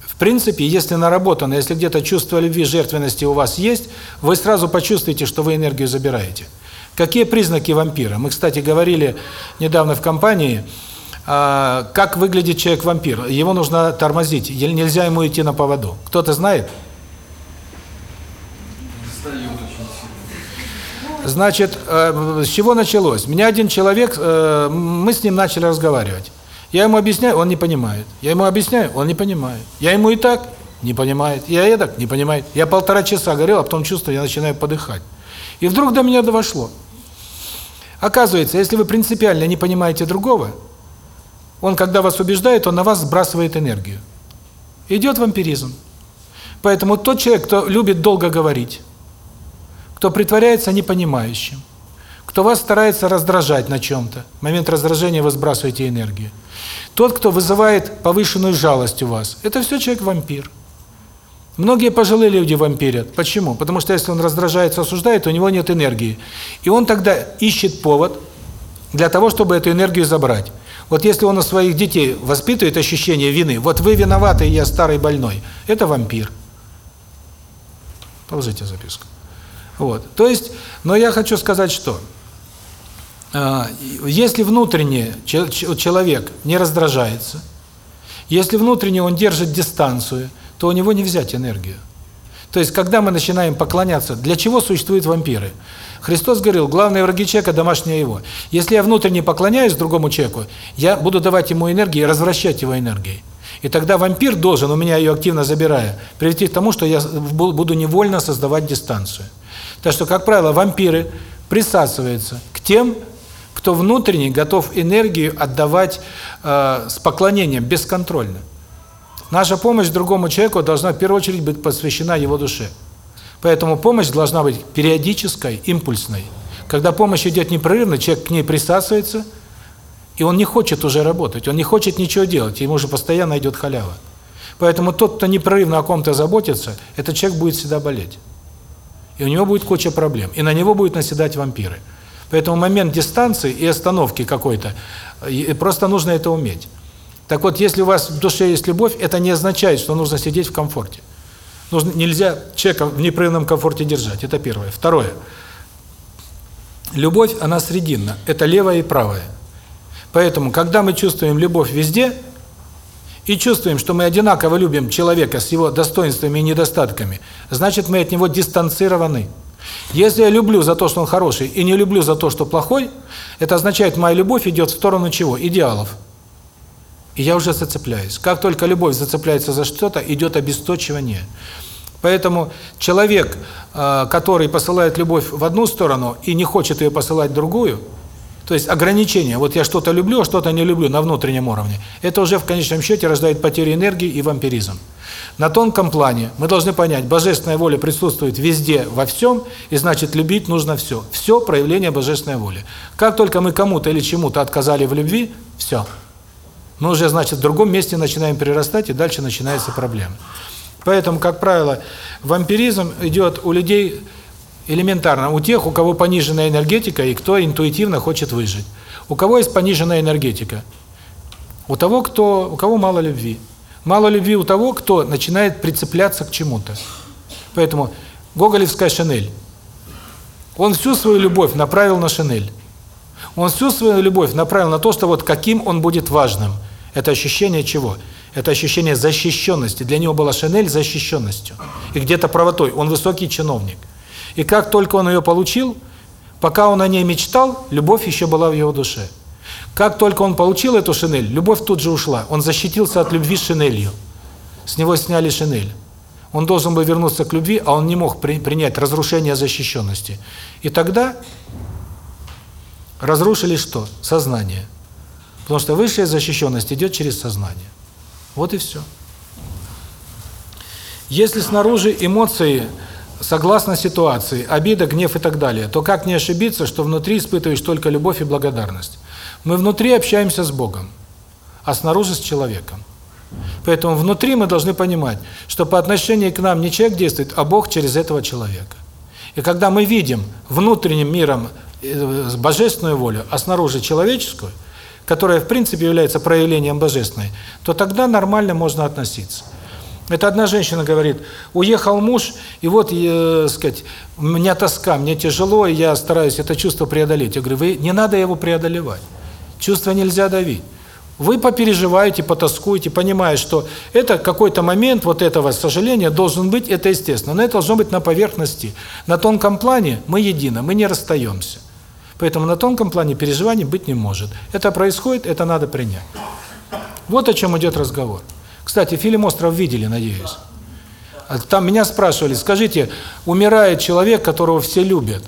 В принципе, если наработано, если где-то чувство любви, жертвенности у вас есть, вы сразу почувствуете, что вы энергию забираете. Какие признаки вампира? Мы, кстати, говорили недавно в компании, а, как выглядит человек-вампир. Его нужно тормозить, нельзя ему идти на поводу. Кто-то знает? Значит, э, с чего началось? Меня один человек, э, мы с ним начали разговаривать. Я ему объясняю, он не понимает. Я ему объясняю, он не понимает. Я ему и так не понимает. Я и так не понимает. Я полтора часа говорил, а потом чувствую, я начинаю подыхать. И вдруг до меня дошло. Оказывается, если вы принципиально не понимаете другого, он, когда вас убеждает, он на вас сбрасывает энергию. Идет вампиризм. Поэтому тот человек, кто любит долго говорить, кто притворяется непонимающим, кто вас старается раздражать на чем-то. Момент раздражения вы сбрасываете энергию. Тот, кто вызывает повышенную жалость у вас, это все человек-вампир. Многие пожилые люди вампирят. Почему? Потому что если он раздражается, осуждает, у него нет энергии. И он тогда ищет повод для того, чтобы эту энергию забрать. Вот если он у своих детей воспитывает ощущение вины, вот вы виноваты, я старый больной, это вампир. Положите записку. Вот. То есть, но я хочу сказать, что э, если внутренне человек не раздражается, если внутренне он держит дистанцию, то у него не взять энергию. То есть, когда мы начинаем поклоняться, для чего существуют вампиры? Христос говорил, главные враги человека – домашнее его. Если я внутренне поклоняюсь другому человеку, я буду давать ему энергию и развращать его энергией. И тогда вампир должен, у меня ее активно забирая, привести к тому, что я буду невольно создавать дистанцию. Так что, как правило, вампиры присасываются к тем, кто внутренне готов энергию отдавать э, с поклонением, бесконтрольно. Наша помощь другому человеку должна в первую очередь быть посвящена его душе. Поэтому помощь должна быть периодической, импульсной. Когда помощь идет непрерывно, человек к ней присасывается, и он не хочет уже работать, он не хочет ничего делать, ему уже постоянно идет халява. Поэтому тот, кто непрерывно о ком-то заботится, этот человек будет всегда болеть и у него будет куча проблем, и на него будут наседать вампиры. Поэтому момент дистанции и остановки какой-то, просто нужно это уметь. Так вот, если у вас в душе есть любовь, это не означает, что нужно сидеть в комфорте. Нужно, нельзя человека в непрерывном комфорте держать, это первое. Второе. Любовь, она срединна, это левое и правое. Поэтому, когда мы чувствуем любовь везде, и чувствуем, что мы одинаково любим человека с его достоинствами и недостатками, значит, мы от него дистанцированы. Если я люблю за то, что он хороший, и не люблю за то, что плохой, это означает, моя любовь идет в сторону чего? Идеалов. И я уже зацепляюсь. Как только любовь зацепляется за что-то, идет обесточивание. Поэтому человек, э, который посылает любовь в одну сторону и не хочет ее посылать в другую, То есть ограничение. Вот я что-то люблю, а что-то не люблю на внутреннем уровне. Это уже в конечном счете рождает потерю энергии и вампиризм. На тонком плане мы должны понять, божественная воля присутствует везде, во всем, и значит любить нужно все. Все проявление божественной воли. Как только мы кому-то или чему-то отказали в любви, все. Мы уже, значит, в другом месте начинаем перерастать, и дальше начинается проблема. Поэтому, как правило, вампиризм идет у людей элементарно, у тех, у кого пониженная энергетика и кто интуитивно хочет выжить. У кого есть пониженная энергетика? У того, кто, у кого мало любви. Мало любви у того, кто начинает прицепляться к чему-то. Поэтому гоголевская Шинель. Он всю свою любовь направил на Шинель. Он всю свою любовь направил на то, что вот каким он будет важным. Это ощущение чего? Это ощущение защищенности. Для него была Шинель защищенностью. И где-то правотой. Он высокий чиновник. И как только он ее получил, пока он о ней мечтал, любовь еще была в его душе. Как только он получил эту шинель, любовь тут же ушла. Он защитился от любви шинелью. С него сняли шинель. Он должен был вернуться к любви, а он не мог при, принять разрушение защищенности. И тогда разрушили что? Сознание. Потому что высшая защищенность идет через сознание. Вот и все. Если снаружи эмоции согласно ситуации, обида, гнев и так далее, то как не ошибиться, что внутри испытываешь только любовь и благодарность? Мы внутри общаемся с Богом, а снаружи с человеком. Поэтому внутри мы должны понимать, что по отношению к нам не человек действует, а Бог через этого человека. И когда мы видим внутренним миром э, божественную волю, а снаружи человеческую, которая в принципе является проявлением божественной, то тогда нормально можно относиться. Это одна женщина говорит, уехал муж, и вот, э, сказать, у меня тоска, мне тяжело, и я стараюсь это чувство преодолеть. Я говорю, вы не надо его преодолевать. Чувство нельзя давить. Вы попереживаете, потаскуете, понимая, что это какой-то момент вот этого сожаления должен быть, это естественно. Но это должно быть на поверхности. На тонком плане мы едины, мы не расстаемся. Поэтому на тонком плане переживаний быть не может. Это происходит, это надо принять. Вот о чем идет разговор. Кстати, фильм «Остров» видели, надеюсь. Там меня спрашивали, скажите, умирает человек, которого все любят,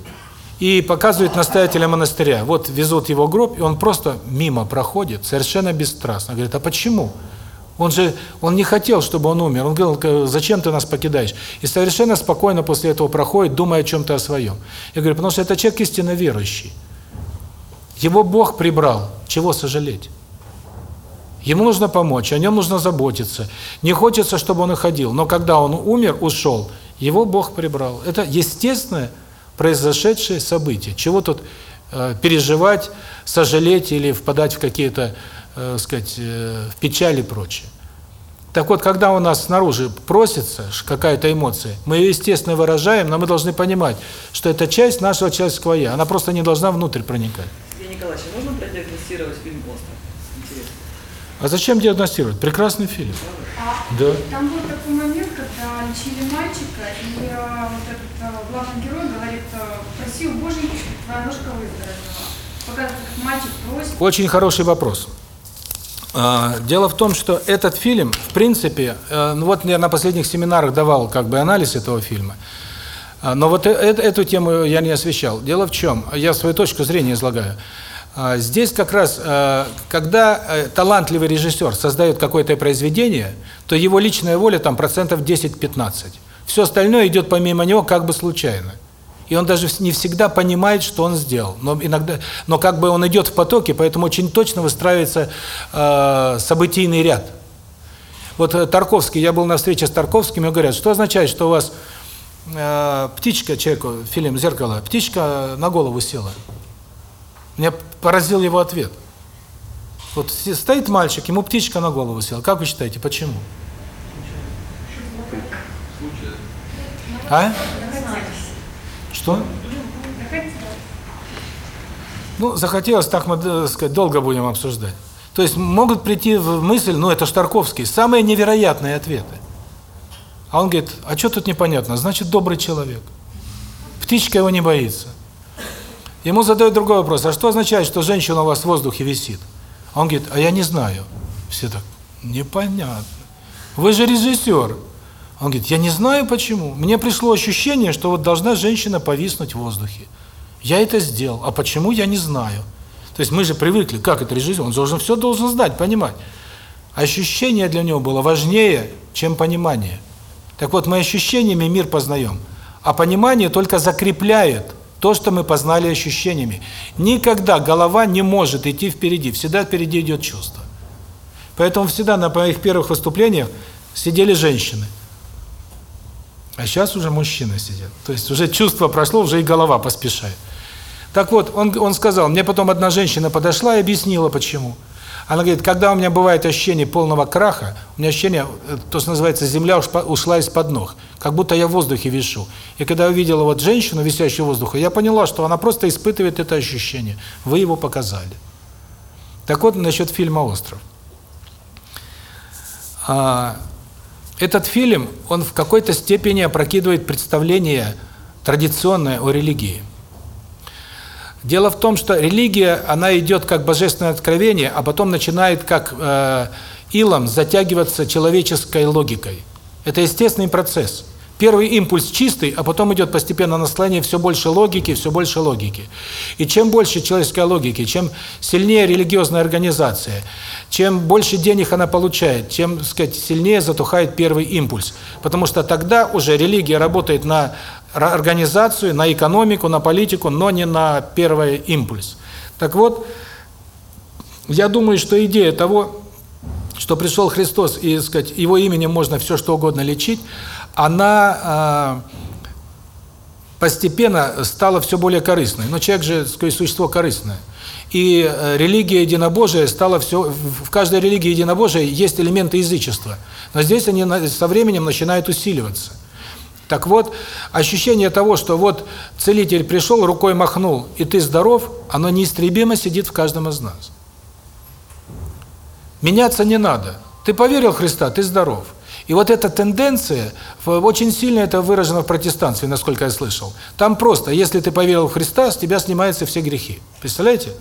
и показывает настоятеля монастыря. Вот везут его гроб, и он просто мимо проходит, совершенно бесстрастно. Говорит, а почему? Он же, он не хотел, чтобы он умер. Он говорил, зачем ты нас покидаешь? И совершенно спокойно после этого проходит, думая о чем-то о своем. Я говорю, потому что это человек истинно верующий. Его Бог прибрал. Чего сожалеть? Ему нужно помочь, о нем нужно заботиться. Не хочется, чтобы он уходил, но когда он умер, ушел, его Бог прибрал. Это естественное произошедшее событие. Чего тут э, переживать, сожалеть или впадать в какие-то, э, сказать, э, в печаль и прочее. Так вот, когда у нас снаружи просится какая-то эмоция, мы ее, естественно, выражаем, но мы должны понимать, что это часть нашего человеческого «я». Она просто не должна внутрь проникать. Сергей Николаевич, а можно продиагностировать фильм «Остров»? А зачем диагностировать? Прекрасный фильм. А Да. Там был такой момент, когда лечили мальчика, и э, вот этот э, главный герой говорит, э, проси у Боженьки, чтобы твоя ножка выздоровела. Показывает, как мальчик просит. Очень хороший вопрос. А, Дело в том, что этот фильм, в принципе, э, ну вот я на последних семинарах давал как бы анализ этого фильма, А, но вот э- э- эту тему я не освещал. Дело в чем? Я свою точку зрения излагаю. А, Здесь как раз, э, когда э, талантливый режиссер создает какое-то произведение, то его личная воля там процентов 10-15. Все остальное идет помимо него как бы случайно. И он даже не всегда понимает, что он сделал. Но иногда, но как бы он идет в потоке, поэтому очень точно выстраивается э, событийный ряд. Вот э, Тарковский, я был на встрече с Тарковским, и говорят, что означает, что у вас э, птичка человеку, фильм «Зеркало», птичка на голову села. Меня поразил его ответ. Вот стоит мальчик, ему птичка на голову села. Как вы считаете, почему? А? Что? Ну, захотелось, так мы, э, сказать, долго будем обсуждать. То есть могут прийти в мысль, ну, это ж Тарковский, самые невероятные ответы. А он говорит, а что тут непонятно? Значит, добрый человек. Птичка его не боится. Ему задают другой вопрос, а что означает, что женщина у вас в воздухе висит? Он говорит, а я не знаю. Все так, непонятно. Вы же режиссер. Он говорит, я не знаю почему. Мне пришло ощущение, что вот должна женщина повиснуть в воздухе. Я это сделал. А почему, я не знаю. То есть мы же привыкли, как это режиссер, он должен все должен знать, понимать. Ощущение для него было важнее, чем понимание. Так вот, мы ощущениями мир познаем, а понимание только закрепляет то, что мы познали ощущениями. Никогда голова не может идти впереди, всегда впереди идет чувство. Поэтому всегда на моих первых выступлениях сидели женщины. А сейчас уже мужчины сидят. То есть уже чувство прошло, уже и голова поспешает. Так вот, он, он сказал, мне потом одна женщина подошла и объяснила, почему. Она говорит, когда у меня бывает ощущение полного краха, у меня ощущение, э, то, что называется, земля ушла из-под ног, как будто я в воздухе вишу. И когда увидела вот женщину, висящую в воздухе, я поняла, что она просто испытывает это ощущение. Вы его показали. Так вот, насчет фильма «Остров». А, этот фильм, он в какой-то степени опрокидывает представление традиционное о религии. Дело в том, что религия, она идет как божественное откровение, а потом начинает как э, илом затягиваться человеческой логикой. Это естественный процесс. Первый импульс чистый, а потом идет постепенно наслоение все больше логики, все больше логики. И чем больше человеческой логики, чем сильнее религиозная организация, чем больше денег она получает, тем, так сказать, сильнее затухает первый импульс. Потому что тогда уже религия работает на организацию, на экономику, на политику, но не на первый импульс. Так вот, я думаю, что идея того, что пришел Христос и, сказать, его именем можно все что угодно лечить, она э, постепенно стала все более корыстной. Но человек же, сказать, существо корыстное. И э, религия единобожия стала все в каждой религии единобожия есть элементы язычества. Но здесь они со временем начинают усиливаться. Так вот, ощущение того, что вот целитель пришел, рукой махнул, и ты здоров, оно неистребимо сидит в каждом из нас. Меняться не надо. Ты поверил в Христа, ты здоров. И вот эта тенденция, очень сильно это выражено в протестанстве, насколько я слышал. Там просто, если ты поверил в Христа, с тебя снимаются все грехи. Представляете?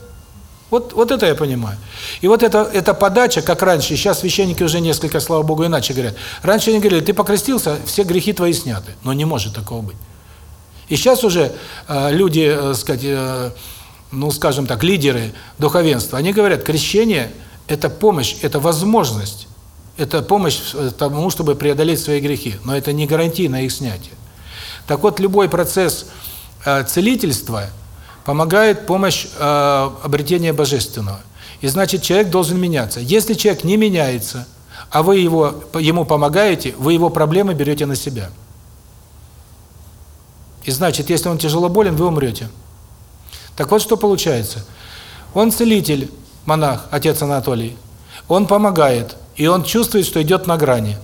Вот, вот это я понимаю. И вот это, эта подача, как раньше, сейчас священники уже несколько, слава Богу, иначе говорят. Раньше они говорили, ты покрестился, все грехи твои сняты. Но не может такого быть. И сейчас уже э, люди, э, сказать, э, ну, скажем так, лидеры духовенства, они говорят, крещение – это помощь, это возможность, это помощь тому, чтобы преодолеть свои грехи, но это не гарантия на их снятие. Так вот, любой процесс э, целительства – помогает помощь э, обретения божественного. И значит, человек должен меняться. Если человек не меняется, а вы его ему помогаете, вы его проблемы берете на себя. И значит, если он тяжело болен, вы умрете. Так вот, что получается. Он целитель, монах, отец Анатолий. Он помогает, и он чувствует, что идет на грани.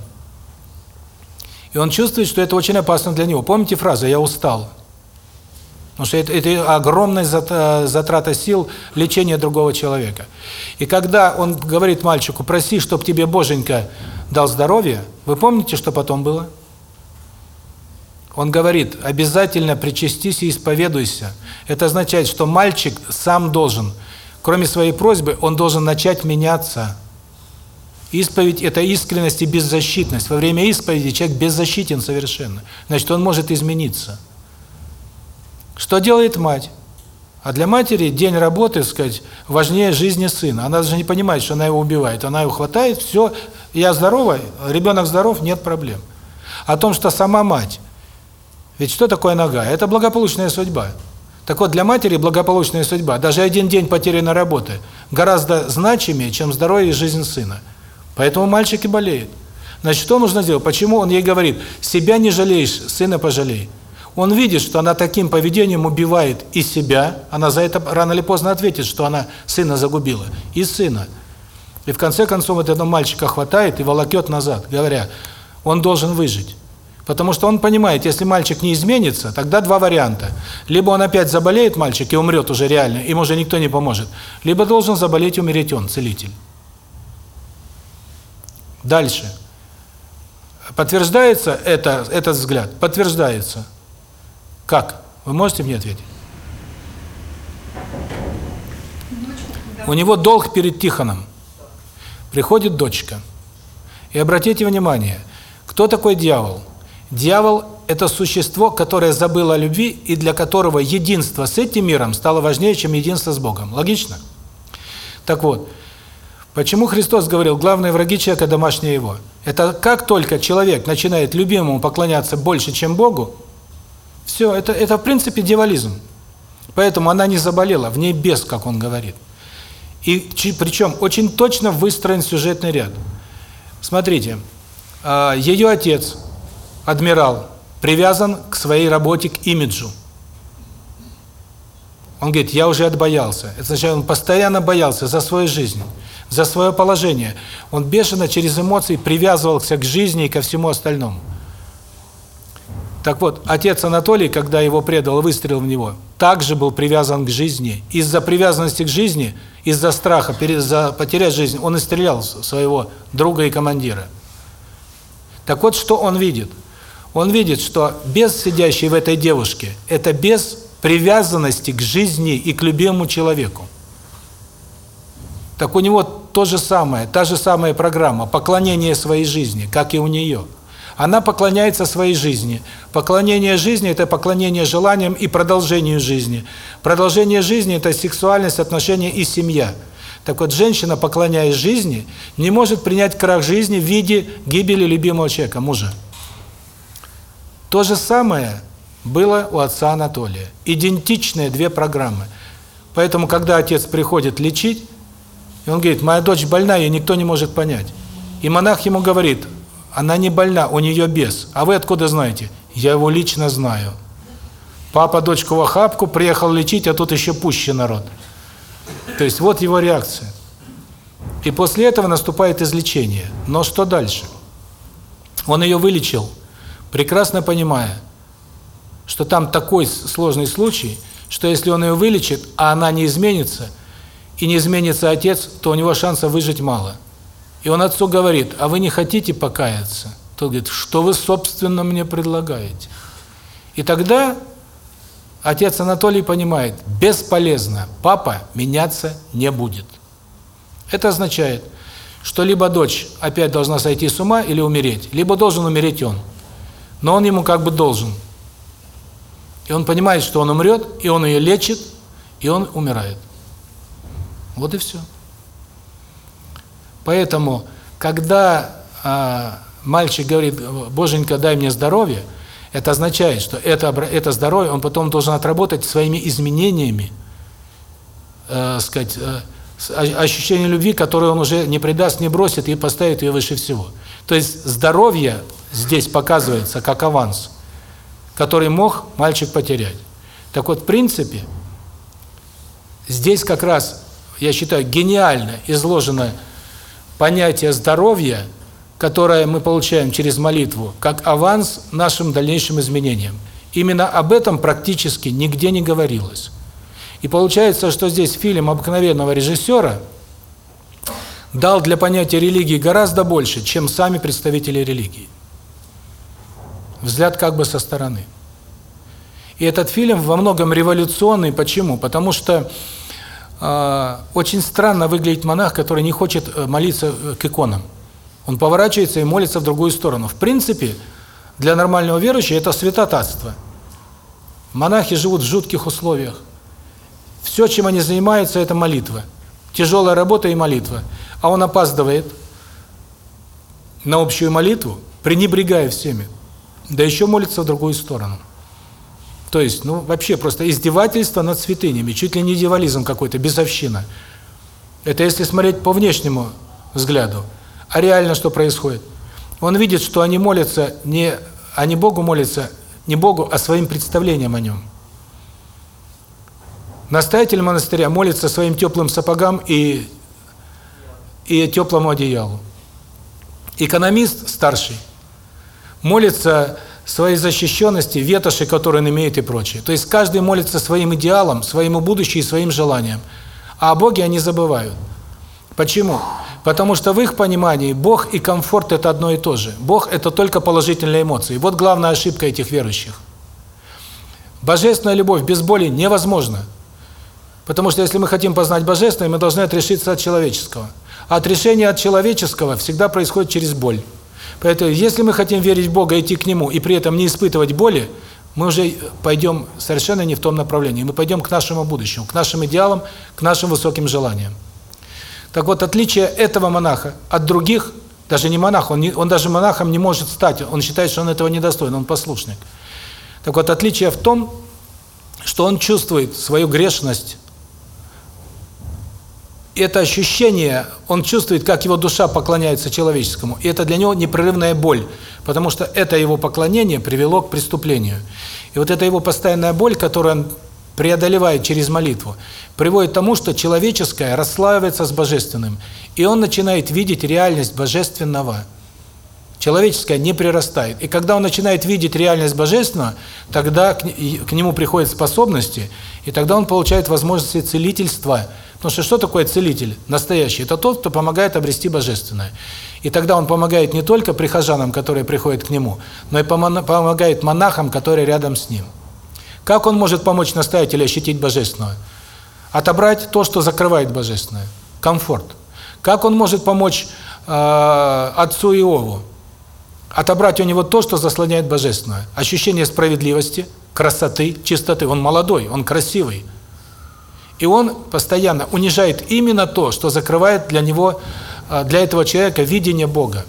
И он чувствует, что это очень опасно для него. Помните фразу «я устал»? Потому что это, это огромная затрата сил лечения другого человека. И когда он говорит мальчику, проси, чтобы тебе Боженька дал здоровье, вы помните, что потом было? Он говорит, обязательно причастись и исповедуйся. Это означает, что мальчик сам должен, кроме своей просьбы, он должен начать меняться. Исповедь – это искренность и беззащитность. Во время исповеди человек беззащитен совершенно. Значит, он может измениться. Что делает мать? А для матери день работы, сказать, важнее жизни сына. Она даже не понимает, что она его убивает. Она его хватает, все, я здорова, ребенок здоров, нет проблем. О том, что сама мать. Ведь что такое нога? Это благополучная судьба. Так вот, для матери благополучная судьба, даже один день потерянной работы, гораздо значимее, чем здоровье и жизнь сына. Поэтому мальчики болеют. Значит, что нужно сделать? Почему он ей говорит, себя не жалеешь, сына пожалей? Он видит, что она таким поведением убивает и себя, она за это рано или поздно ответит, что она сына загубила, и сына. И в конце концов этого мальчика хватает и волокет назад, говоря, он должен выжить. Потому что он понимает, если мальчик не изменится, тогда два варианта. Либо он опять заболеет, мальчик, и умрет уже реально, им уже никто не поможет. Либо должен заболеть и умереть он, целитель. Дальше. Подтверждается это, этот взгляд? Подтверждается. Как? Вы можете мне ответить? У него долг перед Тихоном. Приходит дочка. И обратите внимание, кто такой дьявол? Дьявол – это существо, которое забыло о любви и для которого единство с этим миром стало важнее, чем единство с Богом. Логично? Так вот, почему Христос говорил, главные враги человека – домашние его? Это как только человек начинает любимому поклоняться больше, чем Богу, все, это, это в принципе дьяволизм. Поэтому она не заболела, в ней бес, как он говорит. И причем очень точно выстроен сюжетный ряд. Смотрите, а, ее отец, адмирал, привязан к своей работе, к имиджу. Он говорит, я уже отбоялся. Это означает, он постоянно боялся за свою жизнь, за свое положение. Он бешено через эмоции привязывался к жизни и ко всему остальному. Так вот, отец Анатолий, когда его предал, выстрелил в него, также был привязан к жизни. Из-за привязанности к жизни, из-за страха за потерять жизнь, он и стрелял своего друга и командира. Так вот, что он видит? Он видит, что без сидящей в этой девушке – это без привязанности к жизни и к любимому человеку. Так у него то же самое, та же самая программа, поклонение своей жизни, как и у нее. Она поклоняется своей жизни. Поклонение жизни – это поклонение желаниям и продолжению жизни. Продолжение жизни – это сексуальность, отношения и семья. Так вот, женщина, поклоняясь жизни, не может принять крах жизни в виде гибели любимого человека, мужа. То же самое было у отца Анатолия. Идентичные две программы. Поэтому, когда отец приходит лечить, он говорит, моя дочь больна, ее никто не может понять. И монах ему говорит, она не больна, у нее бес. А вы откуда знаете? Я его лично знаю. Папа дочку в охапку, приехал лечить, а тут еще пуще народ. То есть вот его реакция. И после этого наступает излечение. Но что дальше? Он ее вылечил, прекрасно понимая, что там такой сложный случай, что если он ее вылечит, а она не изменится, и не изменится отец, то у него шанса выжить мало. И он отцу говорит, а вы не хотите покаяться? Тот говорит, что вы, собственно, мне предлагаете? И тогда отец Анатолий понимает, бесполезно, папа меняться не будет. Это означает, что либо дочь опять должна сойти с ума или умереть, либо должен умереть он. Но он ему как бы должен. И он понимает, что он умрет, и он ее лечит, и он умирает. Вот и все. Поэтому, когда а, мальчик говорит, Боженька, дай мне здоровье, это означает, что это, это здоровье он потом должен отработать своими изменениями, э, сказать, э, ощущение любви, которое он уже не предаст, не бросит и поставит ее выше всего. То есть здоровье здесь показывается как аванс который мог мальчик потерять. Так вот, в принципе, здесь как раз, я считаю, гениально изложено понятие здоровья, которое мы получаем через молитву, как аванс нашим дальнейшим изменениям. Именно об этом практически нигде не говорилось. И получается, что здесь фильм обыкновенного режиссера дал для понятия религии гораздо больше, чем сами представители религии. Взгляд как бы со стороны. И этот фильм во многом революционный. Почему? Потому что очень странно выглядит монах, который не хочет э, молиться э, к иконам. Он поворачивается и молится в другую сторону. В принципе, для нормального верующего это святотатство. Монахи живут в жутких условиях. Все, чем они занимаются, это молитва. Тяжелая работа и молитва. А он опаздывает на общую молитву, пренебрегая всеми да еще молится в другую сторону. То есть, ну, вообще просто издевательство над святынями, чуть ли не дьяволизм какой-то, безовщина. Это если смотреть по внешнему взгляду. А реально что происходит? Он видит, что они молятся не они Богу молятся, не Богу, а своим представлением о нем. Настоятель монастыря молится своим теплым сапогам и и теплому одеялу. Экономист старший молится своей защищенности, ветоши, которые он имеет и прочее. То есть каждый молится своим идеалам, своему будущему и своим желаниям. А о Боге они забывают. Почему? Потому что в их понимании Бог и комфорт – это одно и то же. Бог – это только положительные эмоции. Вот главная ошибка этих верующих. Божественная любовь без боли невозможна. Потому что если мы хотим познать Божественное, мы должны отрешиться от человеческого. А отрешение от человеческого всегда происходит через боль. Поэтому, если мы хотим верить в Бога, идти к Нему, и при этом не испытывать боли, мы уже пойдем совершенно не в том направлении. Мы пойдем к нашему будущему, к нашим идеалам, к нашим высоким желаниям. Так вот, отличие этого монаха от других, даже не монах, он, не, он даже монахом не может стать, он считает, что он этого недостоин, он послушник. Так вот, отличие в том, что он чувствует свою грешность, это ощущение, он чувствует, как его душа поклоняется человеческому. И это для него непрерывная боль, потому что это его поклонение привело к преступлению. И вот эта его постоянная боль, которую он преодолевает через молитву, приводит к тому, что человеческое расслаивается с божественным, и он начинает видеть реальность божественного. Человеческое не прирастает. И когда он начинает видеть реальность божественного, тогда к, нему приходят способности, и тогда он получает возможности целительства – Потому что что такое целитель настоящий? Это тот, кто помогает обрести божественное. И тогда он помогает не только прихожанам, которые приходят к нему, но и помогает монахам, которые рядом с ним. Как он может помочь настоятелю ощутить божественное? Отобрать то, что закрывает божественное. Комфорт. Как он может помочь э, отцу Иову? Отобрать у него то, что заслоняет божественное. Ощущение справедливости, красоты, чистоты. Он молодой, он красивый. И он постоянно унижает именно то, что закрывает для него, а, для этого человека видение Бога.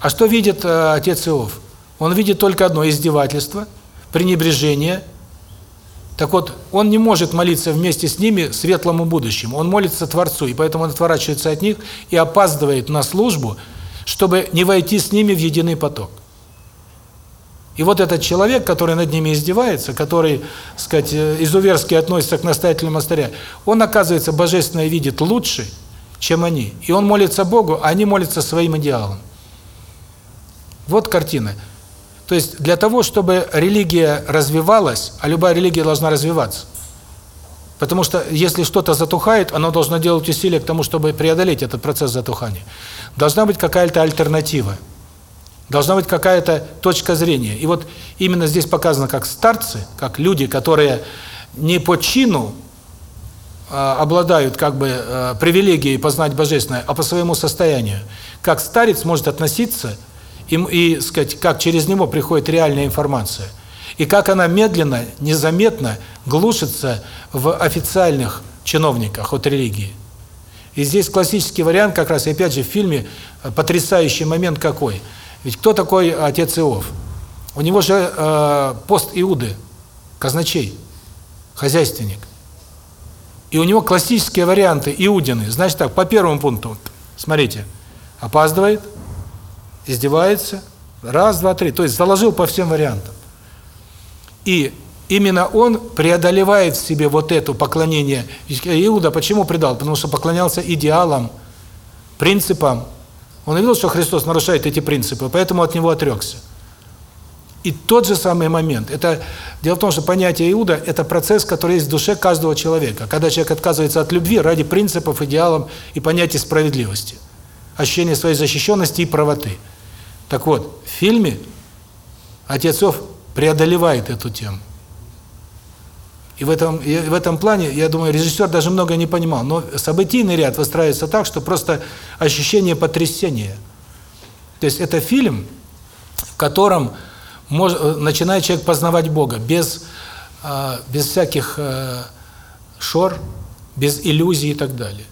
А что видит э, отец Иов? Он видит только одно – издевательство, пренебрежение. Так вот, он не может молиться вместе с ними светлому будущему. Он молится Творцу, и поэтому он отворачивается от них и опаздывает на службу, чтобы не войти с ними в единый поток. И вот этот человек, который над ними издевается, который, сказать, э, изуверски относится к настоятелю монастыря, он, оказывается, божественное видит лучше, чем они. И он молится Богу, а они молятся своим идеалам. Вот картина. То есть для того, чтобы религия развивалась, а любая религия должна развиваться, потому что если что-то затухает, оно должно делать усилия к тому, чтобы преодолеть этот процесс затухания. Должна быть какая-то альтернатива. Должна быть какая-то точка зрения. И вот именно здесь показано, как старцы, как люди, которые не по чину а, обладают как бы а, привилегией познать Божественное, а по своему состоянию. Как старец может относиться им и, сказать, как через него приходит реальная информация. И как она медленно, незаметно глушится в официальных чиновниках от религии. И здесь классический вариант, как раз, и опять же, в фильме потрясающий момент какой – ведь кто такой отец Иов? У него же э, пост Иуды, казначей, хозяйственник. И у него классические варианты Иудины. Значит так, по первому пункту, смотрите, опаздывает, издевается, раз, два, три. То есть заложил по всем вариантам. И именно он преодолевает в себе вот это поклонение. Иуда почему предал? Потому что поклонялся идеалам, принципам, он видел, что Христос нарушает эти принципы, поэтому от него отрекся. И тот же самый момент. Это дело в том, что понятие Иуда это процесс, который есть в душе каждого человека. Когда человек отказывается от любви ради принципов, идеалов и понятия справедливости, ощущения своей защищенности и правоты. Так вот, в фильме Отецов преодолевает эту тему. И в этом и в этом плане, я думаю, режиссер даже много не понимал, но событийный ряд выстраивается так, что просто ощущение потрясения. То есть это фильм, в котором может, начинает человек познавать Бога без э, без всяких э, шор, без иллюзий и так далее.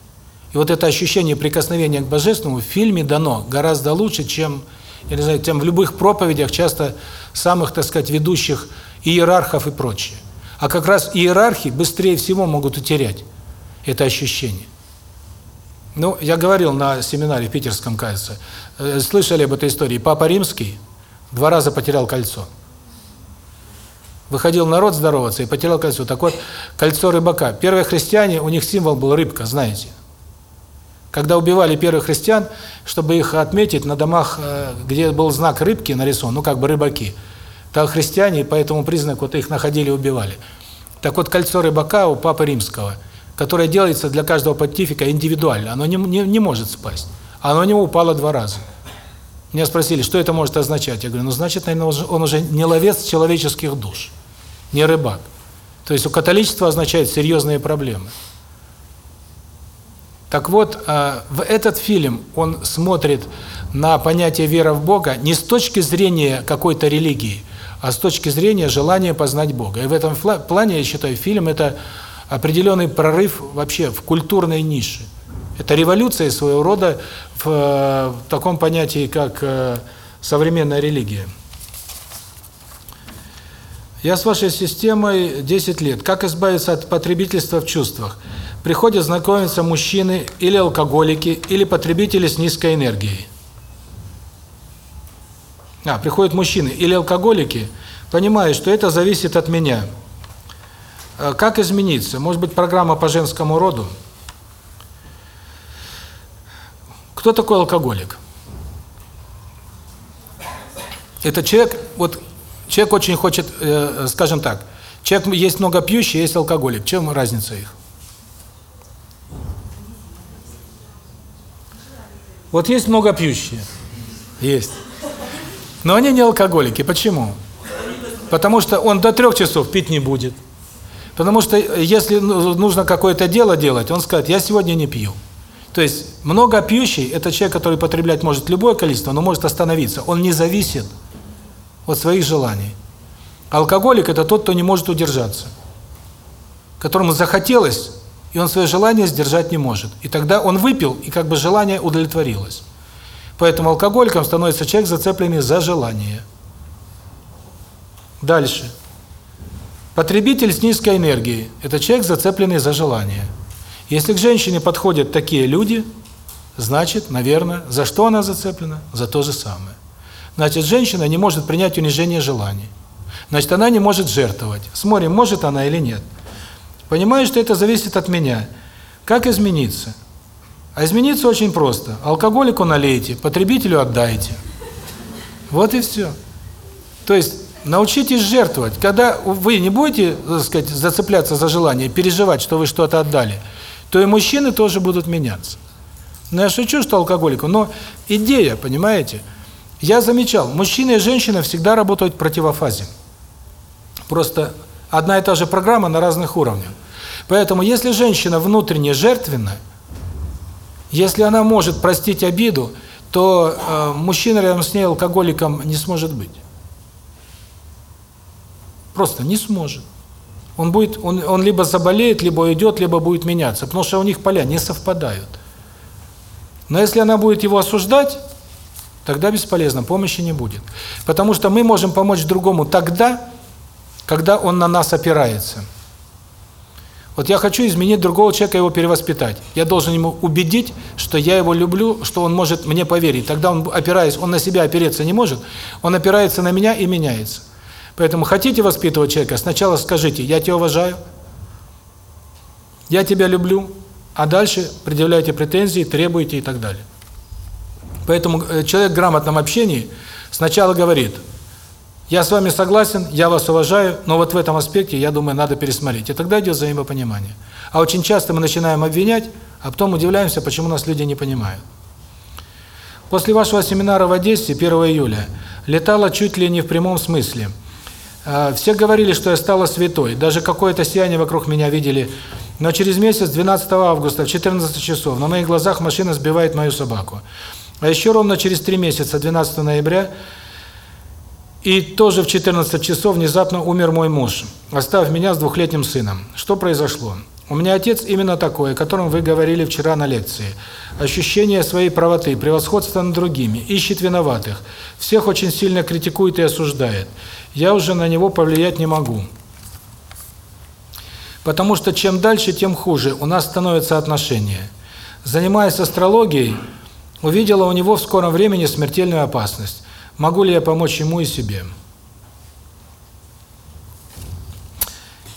И вот это ощущение прикосновения к божественному в фильме дано гораздо лучше, чем я не знаю, чем в любых проповедях часто самых, так сказать, ведущих иерархов и прочее. А как раз иерархи быстрее всего могут утерять это ощущение. Ну, я говорил на семинаре в питерском, кажется, э, слышали об этой истории. Папа Римский два раза потерял кольцо. Выходил народ здороваться и потерял кольцо. Так вот, кольцо рыбака. Первые христиане, у них символ был рыбка, знаете. Когда убивали первых христиан, чтобы их отметить на домах, э, где был знак рыбки нарисован, ну как бы рыбаки – так христиане по этому признаку вот их находили и убивали. Так вот, кольцо рыбака у Папы Римского, которое делается для каждого понтифика индивидуально, оно не, не, не может спасть. Оно у него упало два раза. Меня спросили, что это может означать? Я говорю, ну значит, наверное, он уже не ловец человеческих душ, не рыбак. То есть у католичества означает серьезные проблемы. Так вот, э, в этот фильм он смотрит на понятие вера в Бога не с точки зрения какой-то религии, а с точки зрения желания познать Бога. И в этом плане, я считаю, фильм – это определенный прорыв вообще в культурной нише. Это революция своего рода в, в таком понятии, как э, современная религия. Я с вашей системой 10 лет. Как избавиться от потребительства в чувствах? Приходят знакомиться мужчины или алкоголики, или потребители с низкой энергией. А, приходят мужчины или алкоголики, понимают, что это зависит от меня. Э, Как измениться? Может быть, программа по женскому роду? Кто такой алкоголик? Это человек, вот человек очень хочет, э, скажем так, человек есть много пьющий, есть алкоголик. Чем разница их? Вот есть много пьющие. Есть. Но они не алкоголики. Почему? Потому что он до трех часов пить не будет. Потому что если ну, нужно какое-то дело делать, он скажет, я сегодня не пью. То есть много пьющий – это человек, который потреблять может любое количество, но может остановиться. Он не зависит от своих желаний. Алкоголик – это тот, кто не может удержаться. Которому захотелось, и он свое желание сдержать не может. И тогда он выпил, и как бы желание удовлетворилось. Поэтому алкоголиком становится человек, зацепленный за желание. Дальше. Потребитель с низкой энергией – это человек, зацепленный за желание. Если к женщине подходят такие люди, значит, наверное, за что она зацеплена? За то же самое. Значит, женщина не может принять унижение желаний. Значит, она не может жертвовать. Смотрим, может она или нет. Понимаю, что это зависит от меня. Как измениться? А измениться очень просто. Алкоголику налейте, потребителю отдайте. Вот и все. То есть научитесь жертвовать. Когда вы не будете, так сказать, зацепляться за желание, переживать, что вы что-то отдали, то и мужчины тоже будут меняться. Ну, я шучу, что алкоголику, но идея, понимаете? Я замечал, мужчина и женщина всегда работают в противофазе. Просто одна и та же программа на разных уровнях. Поэтому, если женщина внутренне жертвенна, если она может простить обиду, то э, мужчина рядом с ней алкоголиком не сможет быть. Просто не сможет. Он будет, он, он либо заболеет, либо уйдет, либо будет меняться, потому что у них поля не совпадают. Но если она будет его осуждать, тогда бесполезно, помощи не будет. Потому что мы можем помочь другому тогда, когда он на нас опирается. Вот я хочу изменить другого человека, его перевоспитать. Я должен ему убедить, что я его люблю, что он может мне поверить. Тогда он, опираясь, он на себя опереться не может, он опирается на меня и меняется. Поэтому хотите воспитывать человека, сначала скажите, я тебя уважаю, я тебя люблю, а дальше предъявляйте претензии, требуйте и так далее. Поэтому человек в грамотном общении сначала говорит, я с вами согласен, я вас уважаю, но вот в этом аспекте, я думаю, надо пересмотреть. И тогда идет взаимопонимание. А очень часто мы начинаем обвинять, а потом удивляемся, почему нас люди не понимают. После вашего семинара в Одессе 1 июля летала чуть ли не в прямом смысле. Все говорили, что я стала святой, даже какое-то сияние вокруг меня видели. Но через месяц, 12 августа, в 14 часов, на моих глазах машина сбивает мою собаку. А еще ровно через три месяца, 12 ноября, и тоже в 14 часов внезапно умер мой муж, оставив меня с двухлетним сыном. Что произошло? У меня отец именно такой, о котором вы говорили вчера на лекции. Ощущение своей правоты, превосходства над другими, ищет виноватых, всех очень сильно критикует и осуждает. Я уже на него повлиять не могу. Потому что чем дальше, тем хуже у нас становятся отношения. Занимаясь астрологией, увидела у него в скором времени смертельную опасность. Могу ли я помочь ему и себе?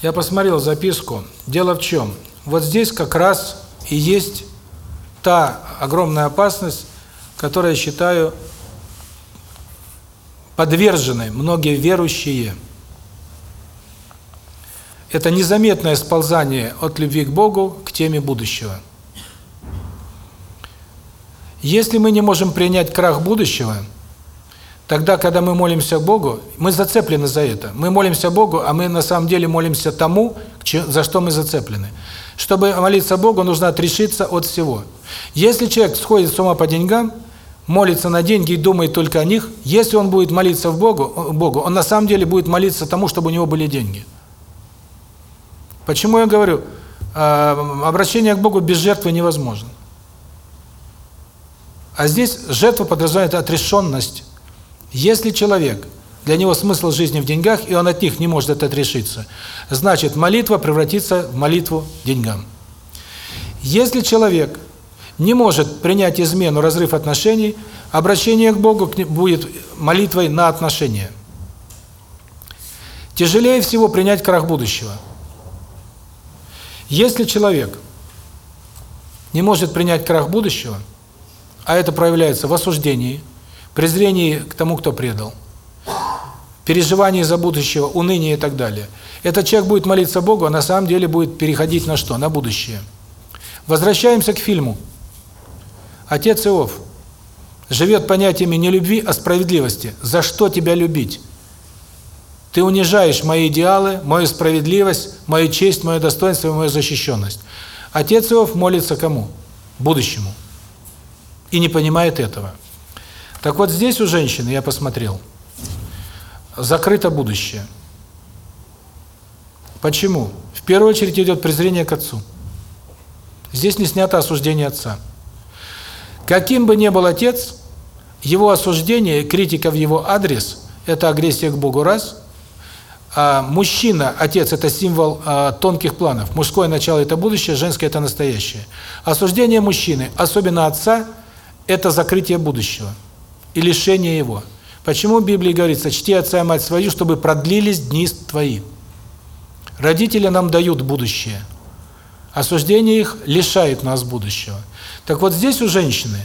Я посмотрел записку. Дело в чем? Вот здесь как раз и есть та огромная опасность, которая, считаю, подвержены многие верующие. Это незаметное сползание от любви к Богу к теме будущего. Если мы не можем принять крах будущего – Тогда, когда мы молимся Богу, мы зацеплены за это. Мы молимся Богу, а мы на самом деле молимся тому, за что мы зацеплены. Чтобы молиться Богу, нужно отрешиться от всего. Если человек сходит с ума по деньгам, молится на деньги и думает только о них, если он будет молиться в Богу, Богу, он на самом деле будет молиться тому, чтобы у него были деньги. Почему я говорю, обращение к Богу без жертвы невозможно. А здесь жертва подразумевает отрешенность. Если человек, для него смысл жизни в деньгах, и он от них не может отрешиться, значит молитва превратится в молитву деньгам. Если человек не может принять измену, разрыв отношений, обращение к Богу будет молитвой на отношения. Тяжелее всего принять крах будущего. Если человек не может принять крах будущего, а это проявляется в осуждении, презрении к тому, кто предал, переживании за будущего, уныние и так далее. Этот человек будет молиться Богу, а на самом деле будет переходить на что? На будущее. Возвращаемся к фильму. Отец Иов живет понятиями не любви, а справедливости. За что тебя любить? Ты унижаешь мои идеалы, мою справедливость, мою честь, мое достоинство мою защищенность. Отец Иов молится кому? Будущему. И не понимает этого. Так вот здесь у женщины, я посмотрел, закрыто будущее. Почему? В первую очередь идет презрение к отцу. Здесь не снято осуждение отца. Каким бы ни был отец, его осуждение, критика в его адрес – это агрессия к Богу раз. А мужчина, отец – это символ а, тонких планов. Мужское начало – это будущее, женское – это настоящее. Осуждение мужчины, особенно отца – это закрытие будущего и лишение его. Почему в Библии говорится «чти отца и мать свою, чтобы продлились дни твои». Родители нам дают будущее. Осуждение их лишает нас будущего. Так вот здесь у женщины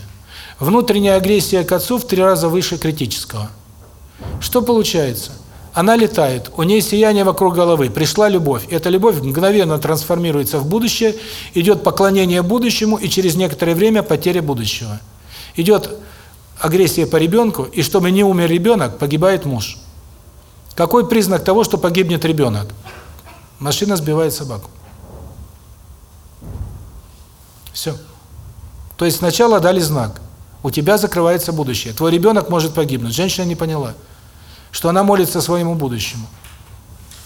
внутренняя агрессия к отцу в три раза выше критического. Что получается? Она летает, у нее сияние вокруг головы, пришла любовь. Эта любовь мгновенно трансформируется в будущее, идет поклонение будущему и через некоторое время потеря будущего. Идет агрессия по ребенку, и чтобы не умер ребенок, погибает муж. Какой признак того, что погибнет ребенок? Машина сбивает собаку. Все. То есть сначала дали знак. У тебя закрывается будущее. Твой ребенок может погибнуть. Женщина не поняла, что она молится своему будущему.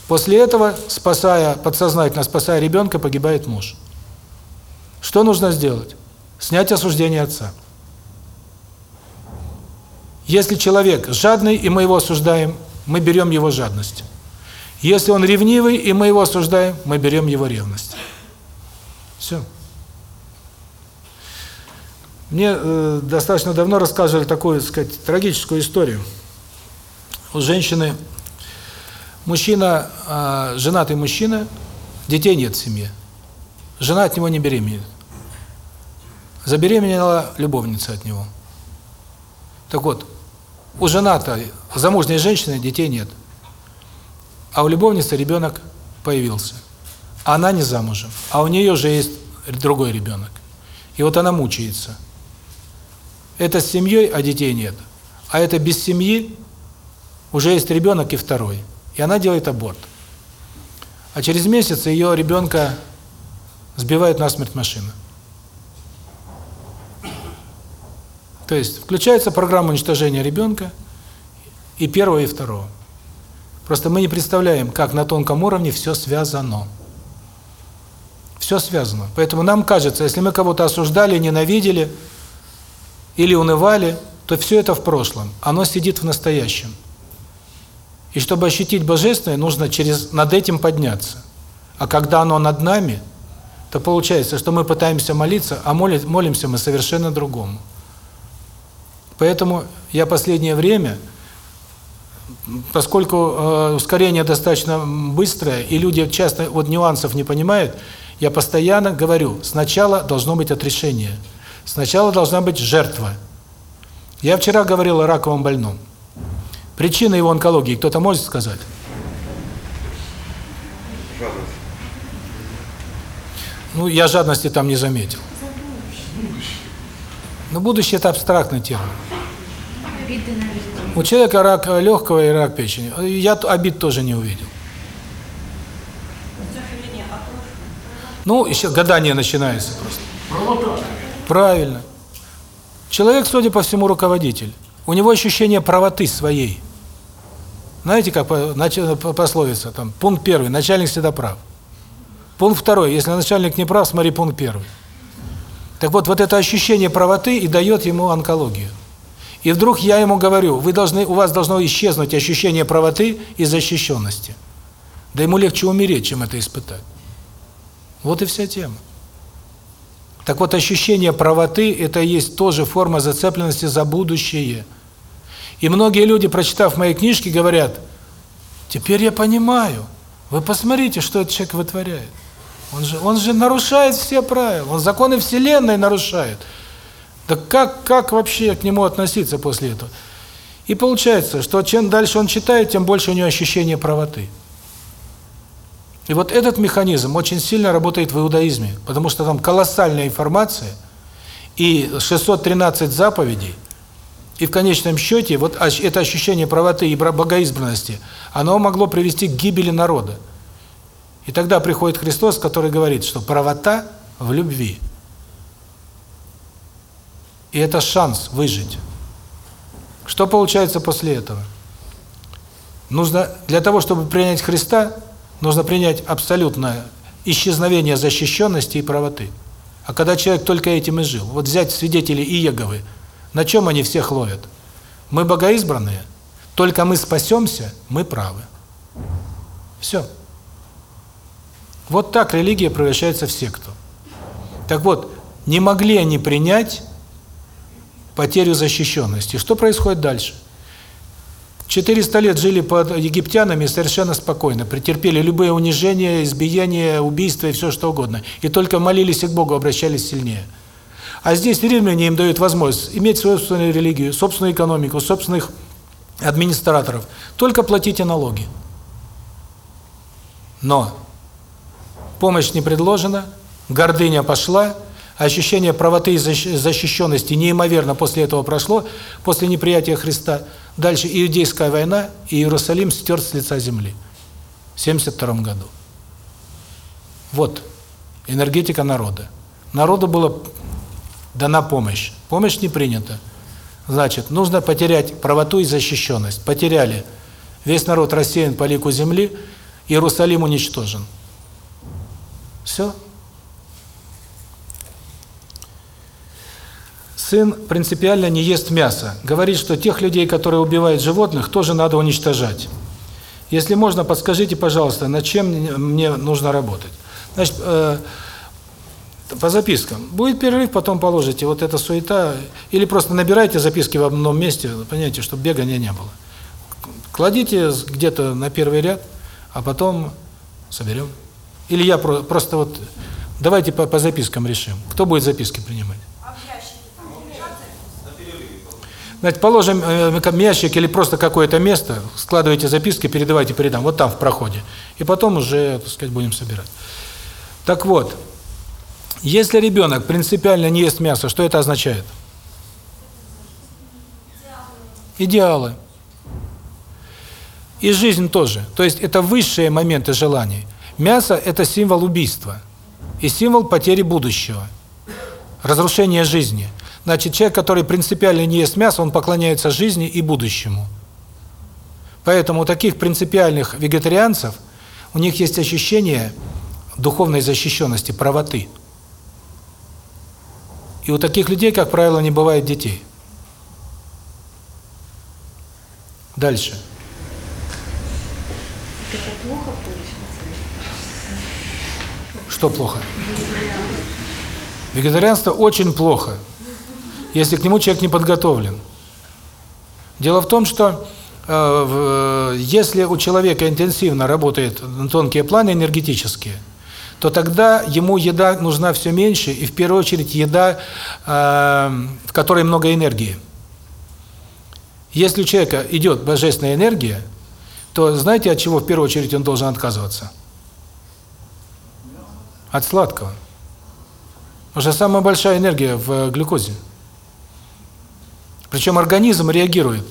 После этого, спасая, подсознательно спасая ребенка, погибает муж. Что нужно сделать? Снять осуждение отца. Если человек жадный, и мы его осуждаем, мы берем его жадность. Если он ревнивый, и мы его осуждаем, мы берем его ревность. Все. Мне э, достаточно давно рассказывали такую, так сказать, трагическую историю. У женщины, мужчина, э, женатый мужчина, детей нет в семье. Жена от него не беременеет. Забеременела любовница от него. Так вот, у женатой, замужней женщины детей нет. А у любовницы ребенок появился. Она не замужем, а у нее уже есть другой ребенок. И вот она мучается. Это с семьей, а детей нет. А это без семьи, уже есть ребенок и второй. И она делает аборт. А через месяц ее ребенка сбивает насмерть машина. То есть включается программа уничтожения ребенка и первого, и второго. Просто мы не представляем, как на тонком уровне все связано. Все связано. Поэтому нам кажется, если мы кого-то осуждали, ненавидели, или унывали, то все это в прошлом. Оно сидит в настоящем. И чтобы ощутить Божественное, нужно через над этим подняться. А когда оно над нами, то получается, что мы пытаемся молиться, а моли, молимся мы совершенно другому. Поэтому я последнее время, поскольку э, ускорение достаточно быстрое, и люди часто вот нюансов не понимают, я постоянно говорю, сначала должно быть отрешение – Сначала должна быть жертва. Я вчера говорил о раковом больном. Причина его онкологии кто-то может сказать? Жадность. Ну, я жадности там не заметил. Но будущее – это абстрактный термин. У человека рак легкого и рак печени. Я обид тоже не увидел. Ну, еще гадание начинается просто. Правильно. Человек, судя по всему, руководитель. У него ощущение правоты своей. Знаете, как пословица, там, пункт первый, начальник всегда прав. Пункт второй, если начальник не прав, смотри пункт первый. Так вот, вот это ощущение правоты и дает ему онкологию. И вдруг я ему говорю, вы должны, у вас должно исчезнуть ощущение правоты и защищенности. Да ему легче умереть, чем это испытать. Вот и вся тема. Так вот, ощущение правоты – это и есть тоже форма зацепленности за будущее. И многие люди, прочитав мои книжки, говорят, теперь я понимаю, вы посмотрите, что этот человек вытворяет. Он же, он же нарушает все правила, он законы Вселенной нарушает. Да как, как вообще к нему относиться после этого? И получается, что чем дальше он читает, тем больше у него ощущение правоты. И вот этот механизм очень сильно работает в иудаизме, потому что там колоссальная информация и 613 заповедей, и в конечном счете вот это ощущение правоты и богоизбранности, оно могло привести к гибели народа. И тогда приходит Христос, который говорит, что правота в любви. И это шанс выжить. Что получается после этого? Нужно для того, чтобы принять Христа, нужно принять абсолютное исчезновение защищенности и правоты. А когда человек только этим и жил, вот взять свидетелей Иеговы, на чем они всех ловят? Мы богоизбранные, только мы спасемся, мы правы. Все. Вот так религия превращается в секту. Так вот, не могли они принять потерю защищенности. Что происходит дальше? 400 лет жили под египтянами совершенно спокойно, претерпели любые унижения, избиения, убийства и все что угодно. И только молились к Богу, обращались сильнее. А здесь римляне им дают возможность иметь свою собственную религию, собственную экономику, собственных администраторов. Только платите налоги. Но помощь не предложена, гордыня пошла, ощущение правоты и защищенности неимоверно после этого прошло, после неприятия Христа – Дальше Иудейская война, и Иерусалим стерт с лица земли. В 72 году. Вот энергетика народа. Народу была дана помощь. Помощь не принята. Значит, нужно потерять правоту и защищенность. Потеряли. Весь народ рассеян по лику земли, Иерусалим уничтожен. Все. сын принципиально не ест мясо. Говорит, что тех людей, которые убивают животных, тоже надо уничтожать. Если можно, подскажите, пожалуйста, над чем мне нужно работать. Значит, э, по запискам. Будет перерыв, потом положите. Вот эта суета. Или просто набирайте записки в одном месте, понимаете, чтобы бегания не было. Кладите где-то на первый ряд, а потом соберем. Или я просто вот... Давайте по, по запискам решим. Кто будет записки принимать? Значит, положим э, ящик или просто какое-то место, складывайте записки, передавайте передам, вот там в проходе. И потом уже, так сказать, будем собирать. Так вот, если ребенок принципиально не ест мясо, что это означает? Идеалы. И жизнь тоже. То есть это высшие моменты желаний. Мясо – это символ убийства и символ потери будущего, разрушения жизни – Значит, человек, который принципиально не ест мясо, он поклоняется жизни и будущему. Поэтому у таких принципиальных вегетарианцев у них есть ощущение духовной защищенности, правоты. И у таких людей, как правило, не бывает детей. Дальше. Это плохо получается? Что плохо? Вегетарианство очень плохо если к нему человек не подготовлен. Дело в том, что э, если у человека интенсивно работают тонкие планы энергетические, то тогда ему еда нужна все меньше, и в первую очередь еда, э, в которой много энергии. Если у человека идет божественная энергия, то знаете, от чего в первую очередь он должен отказываться? От сладкого. Потому что самая большая энергия в глюкозе. Причем организм реагирует.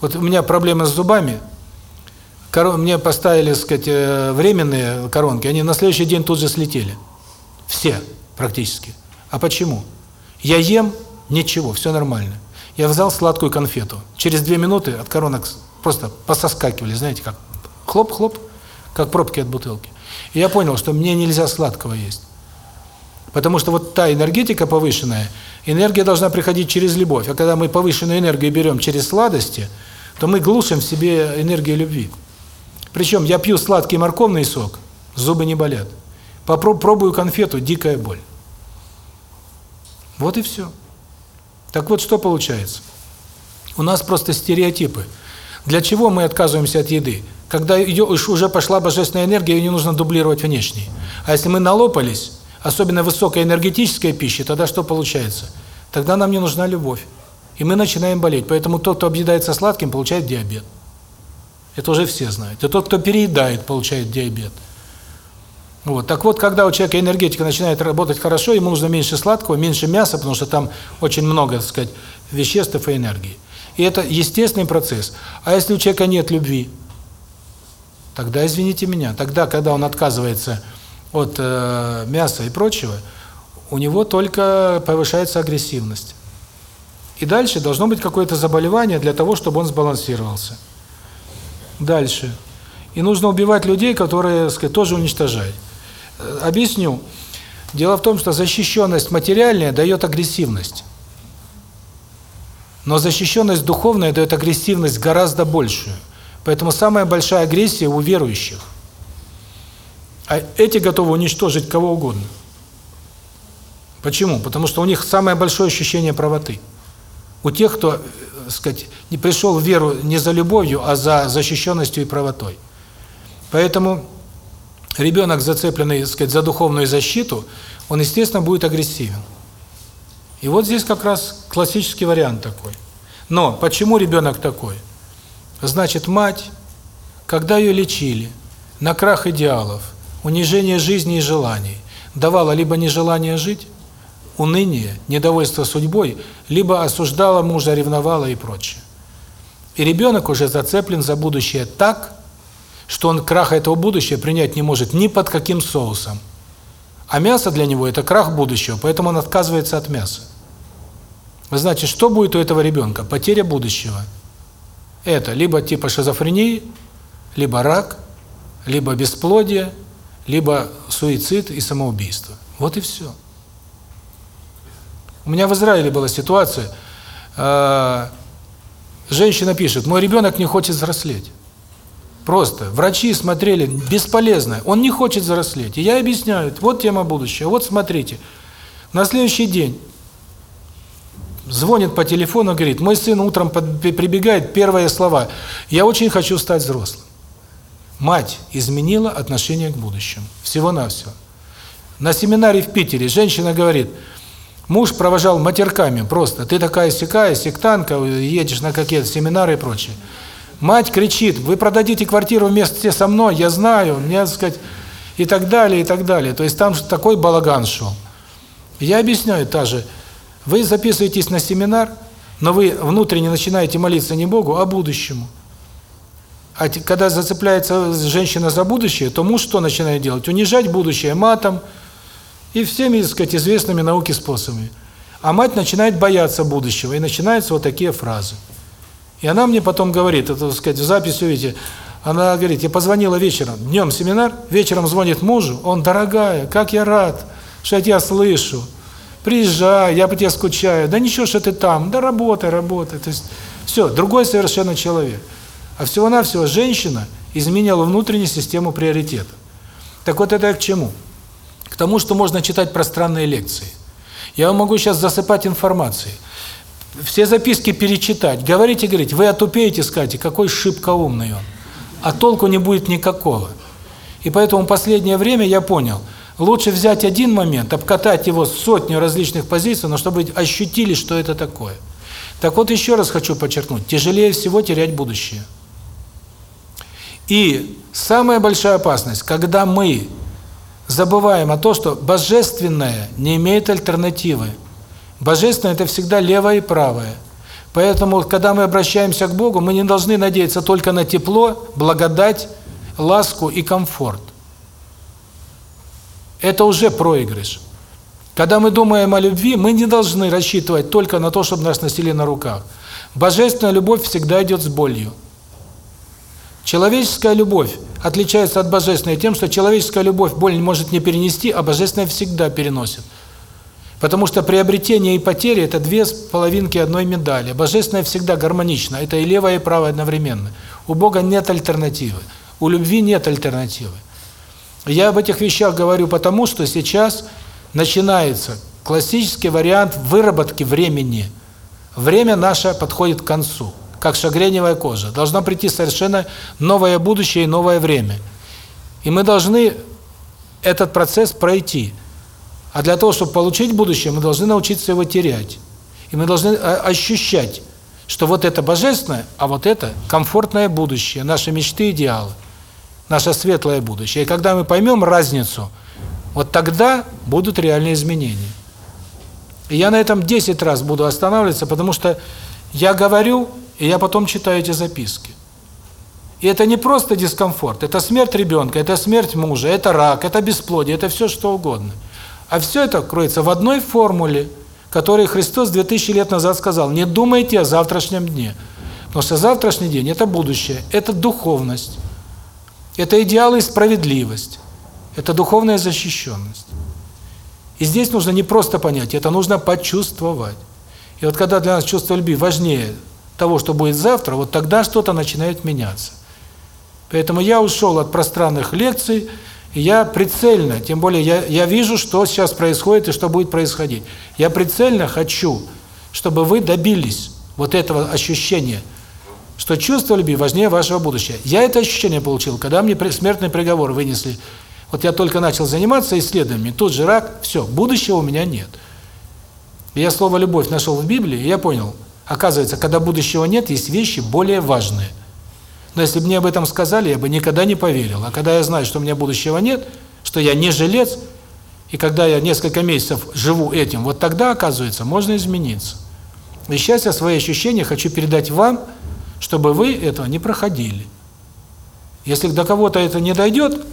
Вот у меня проблемы с зубами. Мне поставили, так сказать, э, временные коронки, они на следующий день тут же слетели. Все практически. А почему? Я ем ничего, все нормально. Я взял сладкую конфету. Через две минуты от коронок просто пососкакивали, знаете, как хлоп-хлоп, как пробки от бутылки. И я понял, что мне нельзя сладкого есть. Потому что вот та энергетика повышенная, энергия должна приходить через любовь. А когда мы повышенную энергию берем через сладости, то мы глушим в себе энергию любви. Причем я пью сладкий морковный сок, зубы не болят. Попробую конфету, дикая боль. Вот и все. Так вот, что получается? У нас просто стереотипы. Для чего мы отказываемся от еды? Когда ее, уже пошла божественная энергия, ее не нужно дублировать внешней. А если мы налопались, особенно высокой энергетической пищи, тогда что получается? Тогда нам не нужна любовь. И мы начинаем болеть. Поэтому тот, кто объедается сладким, получает диабет. Это уже все знают. И тот, кто переедает, получает диабет. Вот. Так вот, когда у человека энергетика начинает работать хорошо, ему нужно меньше сладкого, меньше мяса, потому что там очень много, так сказать, веществ и энергии. И это естественный процесс. А если у человека нет любви, тогда, извините меня, тогда, когда он отказывается от э, мяса и прочего, у него только повышается агрессивность. И дальше должно быть какое-то заболевание для того, чтобы он сбалансировался. Дальше. И нужно убивать людей, которые, так сказать, тоже уничтожают. Э, объясню. Дело в том, что защищенность материальная дает агрессивность. Но защищенность духовная дает агрессивность гораздо большую. Поэтому самая большая агрессия у верующих. А эти готовы уничтожить кого угодно. Почему? Потому что у них самое большое ощущение правоты. У тех, кто, так э, сказать, не пришел в веру не за любовью, а за защищенностью и правотой. Поэтому ребенок, зацепленный, так сказать, за духовную защиту, он, естественно, будет агрессивен. И вот здесь как раз классический вариант такой. Но почему ребенок такой? Значит, мать, когда ее лечили, на крах идеалов, унижение жизни и желаний, давала либо нежелание жить, уныние, недовольство судьбой, либо осуждала мужа, ревновала и прочее. И ребенок уже зацеплен за будущее так, что он краха этого будущего принять не может ни под каким соусом. А мясо для него – это крах будущего, поэтому он отказывается от мяса. Знаете, что будет у этого ребенка? Потеря будущего. Это либо типа шизофрении, либо рак, либо бесплодие, либо суицид и самоубийство. Вот и все. У меня в Израиле была ситуация, э, женщина пишет, мой ребенок не хочет взрослеть. Просто. Врачи смотрели, бесполезно. Он не хочет взрослеть. И я объясняю, вот тема будущего, вот смотрите. На следующий день звонит по телефону, говорит, мой сын утром прибегает, первые слова, я очень хочу стать взрослым. Мать изменила отношение к будущему. Всего-навсего. На семинаре в Питере женщина говорит, муж провожал матерками просто, ты такая сякая, сектанка, едешь на какие-то семинары и прочее. Мать кричит, вы продадите квартиру вместе со мной, я знаю, мне, сказать, и так далее, и так далее. То есть там такой балаган шел. Я объясняю та же, вы записываетесь на семинар, но вы внутренне начинаете молиться не Богу, а будущему. А когда зацепляется женщина за будущее, то муж что начинает делать? Унижать будущее матом и всеми, так сказать, известными науке способами. А мать начинает бояться будущего, и начинаются вот такие фразы. И она мне потом говорит, это, так сказать, в записи увидите, она говорит, я позвонила вечером, днем семинар, вечером звонит мужу, он, дорогая, как я рад, что я тебя слышу, приезжай, я по тебе скучаю, да ничего, что ты там, да работай, работай, то есть все, другой совершенно человек. А всего-навсего женщина изменила внутреннюю систему приоритета. Так вот это к чему? К тому, что можно читать пространные лекции. Я могу сейчас засыпать информацией все записки перечитать, говорите, говорите, вы отупеете, скажете, какой шибко умный он. А толку не будет никакого. И поэтому последнее время я понял, лучше взять один момент, обкатать его сотню различных позиций, но чтобы ощутили, что это такое. Так вот еще раз хочу подчеркнуть, тяжелее всего терять будущее. И самая большая опасность, когда мы забываем о том, что божественное не имеет альтернативы. Божественное – это всегда левое и правое. Поэтому, когда мы обращаемся к Богу, мы не должны надеяться только на тепло, благодать, ласку и комфорт. Это уже проигрыш. Когда мы думаем о любви, мы не должны рассчитывать только на то, чтобы нас носили на руках. Божественная любовь всегда идет с болью. Человеческая любовь отличается от божественной тем, что человеческая любовь боль может не перенести, а божественная всегда переносит. Потому что приобретение и потеря – это две половинки одной медали. Божественное всегда гармонично. Это и левое, и правое одновременно. У Бога нет альтернативы. У любви нет альтернативы. Я об этих вещах говорю потому, что сейчас начинается классический вариант выработки времени. Время наше подходит к концу, как шагреневая кожа. Должна прийти совершенно новое будущее и новое время. И мы должны этот процесс пройти. А для того, чтобы получить будущее, мы должны научиться его терять. И мы должны ощущать, что вот это божественное, а вот это комфортное будущее, наши мечты, идеалы, наше светлое будущее. И когда мы поймем разницу, вот тогда будут реальные изменения. И я на этом 10 раз буду останавливаться, потому что я говорю, и я потом читаю эти записки. И это не просто дискомфорт, это смерть ребенка, это смерть мужа, это рак, это бесплодие, это все что угодно. А все это кроется в одной формуле, которую Христос 2000 лет назад сказал: "Не думайте о завтрашнем дне". Потому что завтрашний день это будущее, это духовность. Это идеалы и справедливость. Это духовная защищенность. И здесь нужно не просто понять, это нужно почувствовать. И вот когда для нас чувство любви важнее того, что будет завтра, вот тогда что-то начинает меняться. Поэтому я ушел от пространных лекций, я прицельно, тем более я, я вижу, что сейчас происходит и что будет происходить. Я прицельно хочу, чтобы вы добились вот этого ощущения, что чувство любви важнее вашего будущего. Я это ощущение получил, когда мне смертный приговор вынесли. Вот я только начал заниматься исследованиями, тут же рак, все, будущего у меня нет. Я слово «любовь» нашел в Библии, и я понял, оказывается, когда будущего нет, есть вещи более важные. Но если бы мне об этом сказали, я бы никогда не поверил. А когда я знаю, что у меня будущего нет, что я не жилец, и когда я несколько месяцев живу этим, вот тогда, оказывается, можно измениться. И сейчас я свои ощущения хочу передать вам, чтобы вы этого не проходили. Если до кого-то это не дойдет,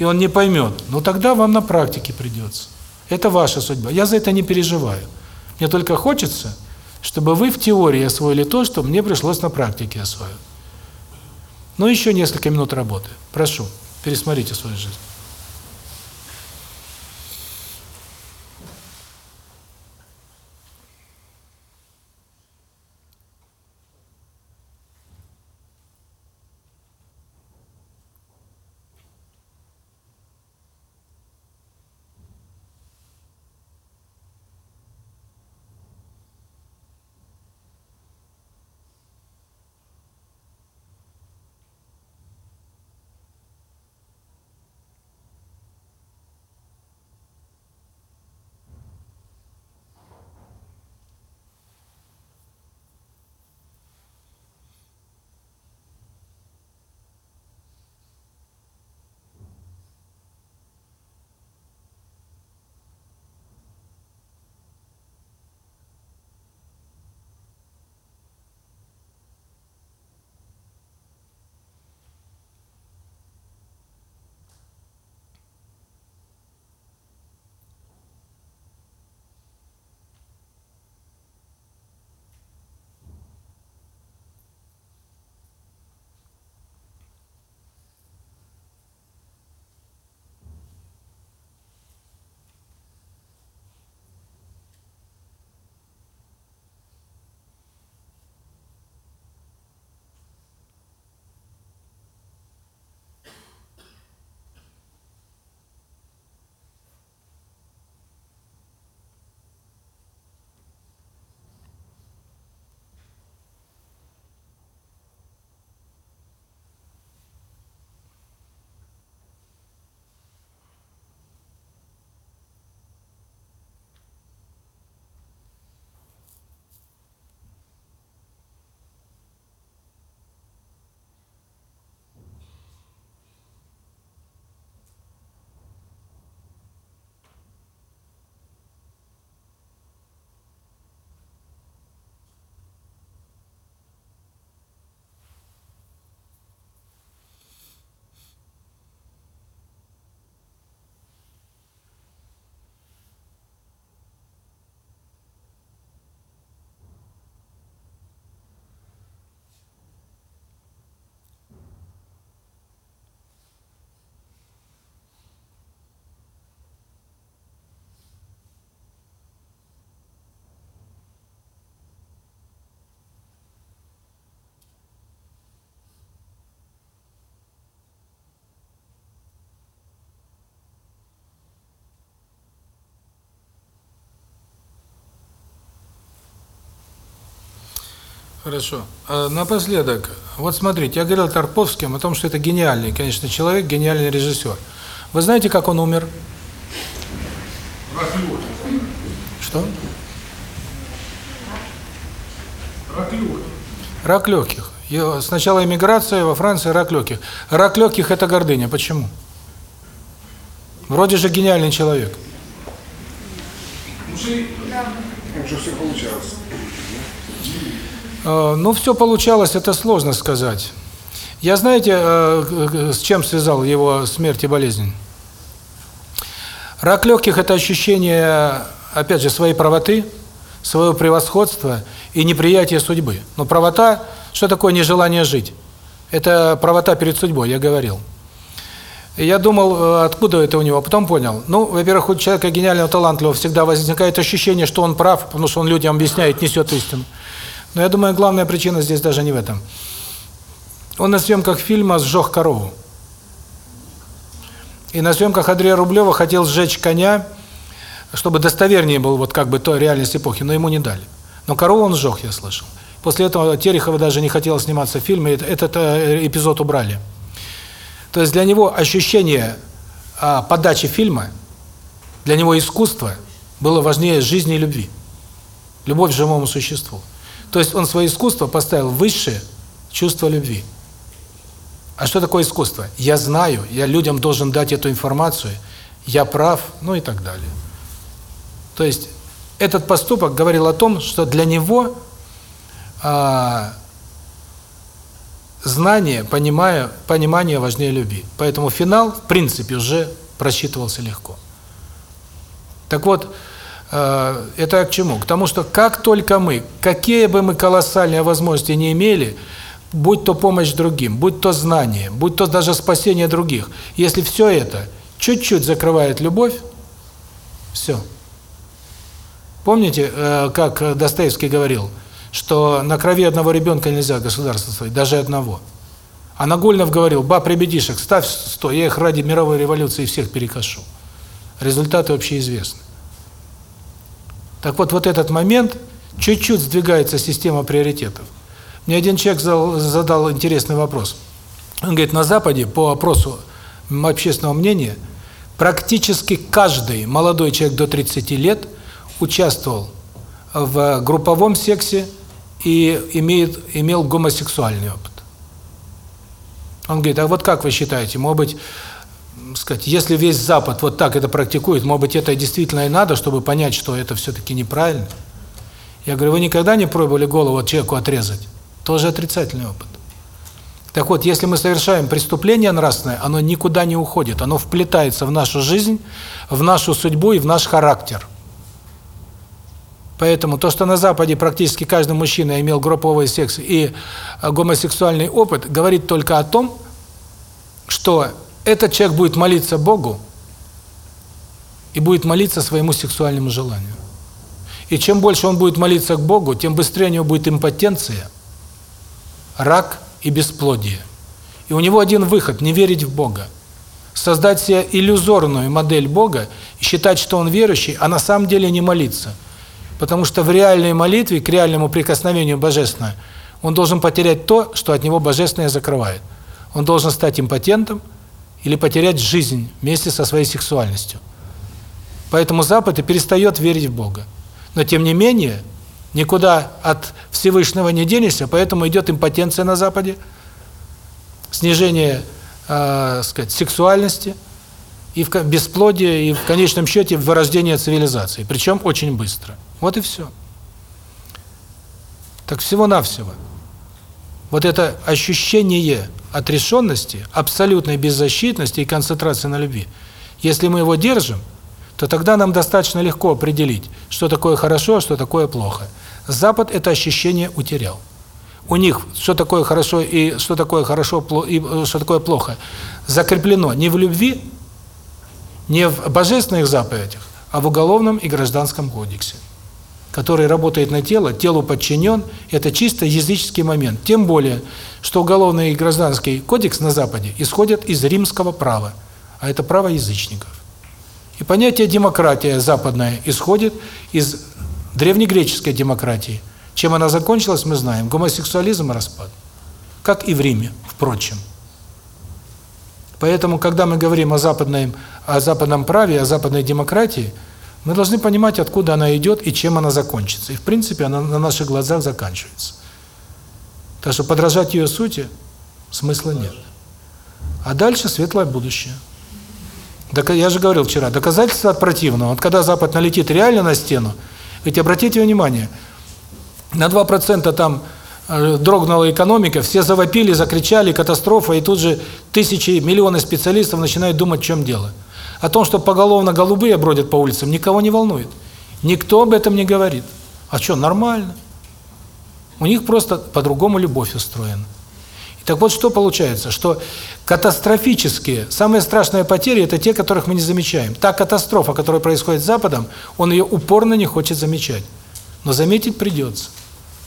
и он не поймет, ну тогда вам на практике придется. Это ваша судьба. Я за это не переживаю. Мне только хочется, чтобы вы в теории освоили то, что мне пришлось на практике освоить. Ну, еще несколько минут работы. Прошу, пересмотрите свою жизнь. Хорошо. А напоследок, вот смотрите, я говорил Тарковским о том, что это гениальный, конечно, человек, гениальный режиссер. Вы знаете, как он умер? Рак легких. Что? Рак легких. Рак легких. Сначала эмиграция, во Франции рак легких. Рак легких – это гордыня. Почему? Вроде же гениальный человек. Ну, что и- Уже все получалось. Э, Ну, все получалось, это сложно сказать. Я, знаете, э, э, с чем связал его смерть и болезнь? Рак легких – это ощущение, опять же, своей правоты, своего превосходства и неприятия судьбы. Но правота – что такое нежелание жить? Это правота перед судьбой, я говорил. Я думал, откуда это у него, потом понял. Ну, во-первых, у человека гениального, талантливого всегда возникает ощущение, что он прав, потому что он людям объясняет, несет истину. Но я думаю, главная причина здесь даже не в этом. Он на съемках фильма сжег корову. И на съемках Андрея Рублева хотел сжечь коня, чтобы достовернее был вот как бы то реальность эпохи, но ему не дали. Но корову он сжег, я слышал. После этого Терехова даже не хотела сниматься в фильме, это- этот э, эпизод убрали. То есть для него ощущение а, подачи фильма, для него искусство было важнее жизни и любви. Любовь к живому существу. То есть он свое искусство поставил выше чувства любви. А что такое искусство? Я знаю, я людям должен дать эту информацию, я прав, ну и так далее. То есть этот поступок говорил о том, что для него а, знание, понимая, понимание важнее любви. Поэтому финал, в принципе, уже просчитывался легко. Так вот, это к чему? К тому, что как только мы, какие бы мы колоссальные возможности не имели, будь то помощь другим, будь то знание, будь то даже спасение других, если все это чуть-чуть закрывает любовь, все. Помните, э, как Достоевский говорил, что на крови одного ребенка нельзя государство строить, даже одного. А Нагульнов говорил, баб ребятишек, ставь сто, я их ради мировой революции всех перекошу. Результаты общеизвестны. Так вот, вот этот момент, чуть-чуть сдвигается система приоритетов. Мне один человек задал, задал интересный вопрос. Он говорит, на Западе, по опросу общественного мнения, практически каждый молодой человек до 30 лет участвовал в групповом сексе и имеет, имел гомосексуальный опыт. Он говорит, а вот как вы считаете, может быть, сказать, если весь Запад вот так это практикует, может быть, это действительно и надо, чтобы понять, что это все-таки неправильно? Я говорю, вы никогда не пробовали голову человеку отрезать? Тоже отрицательный опыт. Так вот, если мы совершаем преступление нравственное, оно никуда не уходит, оно вплетается в нашу жизнь, в нашу судьбу и в наш характер. Поэтому то, что на Западе практически каждый мужчина имел групповой секс и гомосексуальный опыт, говорит только о том, что этот человек будет молиться Богу и будет молиться своему сексуальному желанию. И чем больше он будет молиться к Богу, тем быстрее у него будет импотенция, рак и бесплодие. И у него один выход – не верить в Бога. Создать себе иллюзорную модель Бога считать, что он верующий, а на самом деле не молиться. Потому что в реальной молитве, к реальному прикосновению Божественного, он должен потерять то, что от него Божественное закрывает. Он должен стать импотентом или потерять жизнь вместе со своей сексуальностью. Поэтому Запад и перестает верить в Бога. Но тем не менее, никуда от Всевышнего не денешься, поэтому идет импотенция на Западе, снижение, э, сказать, сексуальности, и в бесплодие, и в конечном счете вырождение цивилизации. Причем очень быстро. Вот и все. Так всего-навсего. Вот это ощущение отрешенности, абсолютной беззащитности и концентрации на любви, если мы его держим, то тогда нам достаточно легко определить, что такое хорошо, а что такое плохо. Запад это ощущение утерял. У них что такое хорошо и что такое хорошо и что такое плохо закреплено не в любви, не в божественных заповедях, а в уголовном и гражданском кодексе, который работает на тело, телу подчинен, это чисто языческий момент. Тем более, что уголовный и гражданский кодекс на Западе исходят из римского права, а это право язычников. И понятие демократия западная исходит из древнегреческой демократии, Чем она закончилась, мы знаем. Гомосексуализм и распад. Как и в Риме, впрочем. Поэтому, когда мы говорим о западном, о западном праве, о западной демократии, мы должны понимать, откуда она идет и чем она закончится. И, в принципе, она на наших глазах заканчивается. Так что подражать ее сути смысла нет. А дальше светлое будущее. Я же говорил вчера, доказательства от противного. Вот когда Запад налетит реально на стену, ведь обратите внимание, на 2% там э, дрогнула экономика, все завопили, закричали, катастрофа, и тут же тысячи, миллионы специалистов начинают думать, в чем дело. О том, что поголовно голубые бродят по улицам, никого не волнует. Никто об этом не говорит. А что, нормально. У них просто по-другому любовь устроена. Так вот, что получается? Что катастрофические, самые страшные потери – это те, которых мы не замечаем. Та катастрофа, которая происходит с Западом, он ее упорно не хочет замечать. Но заметить придется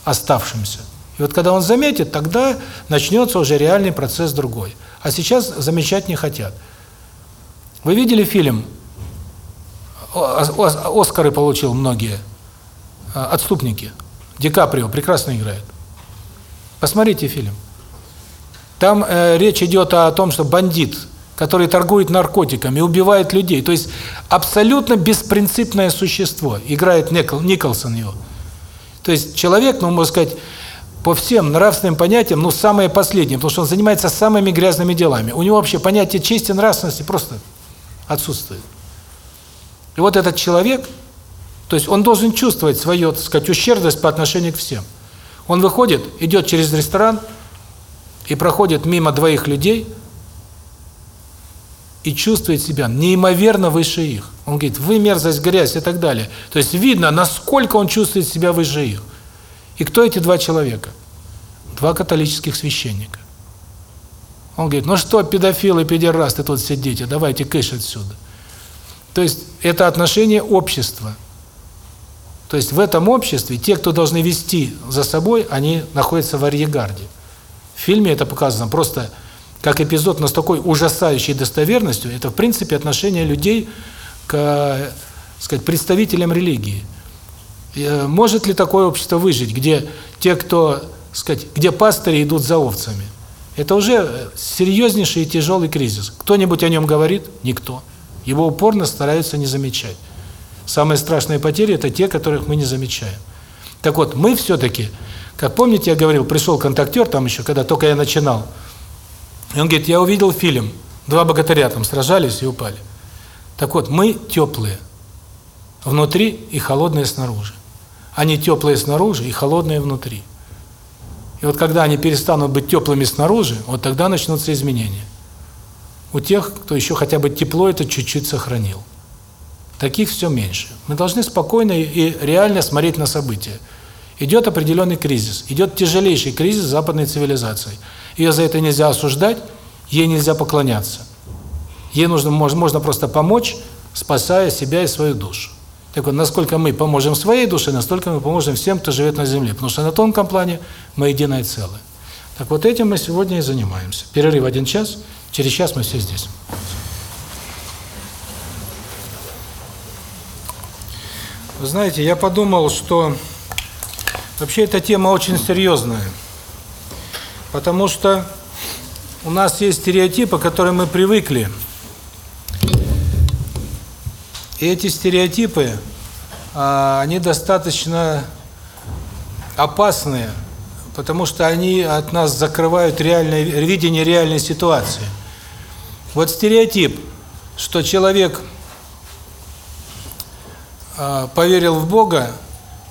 оставшимся. И вот когда он заметит, тогда начнется уже реальный процесс другой. А сейчас замечать не хотят. Вы видели фильм? Оскары получил многие. «Отступники». Ди Каприо прекрасно играет. Посмотрите фильм. Там э, речь идет о том, что бандит, который торгует наркотиками, убивает людей. То есть абсолютно беспринципное существо. Играет Никол, Николсон его. То есть человек, ну, можно сказать, по всем нравственным понятиям, ну, самое последнее, потому что он занимается самыми грязными делами. У него вообще понятие чести, нравственности просто отсутствует. И вот этот человек, то есть он должен чувствовать свою, так сказать, ущербность по отношению к всем. Он выходит, идет через ресторан, и проходит мимо двоих людей и чувствует себя неимоверно выше их. Он говорит, вы мерзость, грязь и так далее. То есть видно, насколько он чувствует себя выше их. И кто эти два человека? Два католических священника. Он говорит, ну что, педофилы, педерасты тут сидите, давайте кыш отсюда. То есть это отношение общества. То есть в этом обществе те, кто должны вести за собой, они находятся в арьегарде. В фильме это показано просто как эпизод, но с такой ужасающей достоверностью. Это, в принципе, отношение людей к, сказать, представителям религии. Э, может ли такое общество выжить, где те, кто, сказать, где пастыри идут за овцами? Это уже серьезнейший и тяжелый кризис. Кто-нибудь о нем говорит? Никто. Его упорно стараются не замечать. Самые страшные потери – это те, которых мы не замечаем. Так вот, мы все-таки как помните, я говорил, пришел контактер там еще, когда только я начинал. И он говорит, я увидел фильм, два богатыря там сражались и упали. Так вот, мы теплые внутри и холодные снаружи. Они теплые снаружи и холодные внутри. И вот когда они перестанут быть теплыми снаружи, вот тогда начнутся изменения. У тех, кто еще хотя бы тепло это чуть-чуть сохранил. Таких все меньше. Мы должны спокойно и реально смотреть на события. Идет определенный кризис, идет тяжелейший кризис западной цивилизации. Ее за это нельзя осуждать, ей нельзя поклоняться. Ей нужно можно просто помочь, спасая себя и свою душу. Так вот, насколько мы поможем своей душе, настолько мы поможем всем, кто живет на земле, потому что на тонком плане мы единое целое. Так вот этим мы сегодня и занимаемся. Перерыв один час, через час мы все здесь. Вы знаете, я подумал, что Вообще эта тема очень серьезная, потому что у нас есть стереотипы, к которым мы привыкли. И эти стереотипы, а, они достаточно опасные, потому что они от нас закрывают реальное видение реальной ситуации. Вот стереотип, что человек а, поверил в Бога,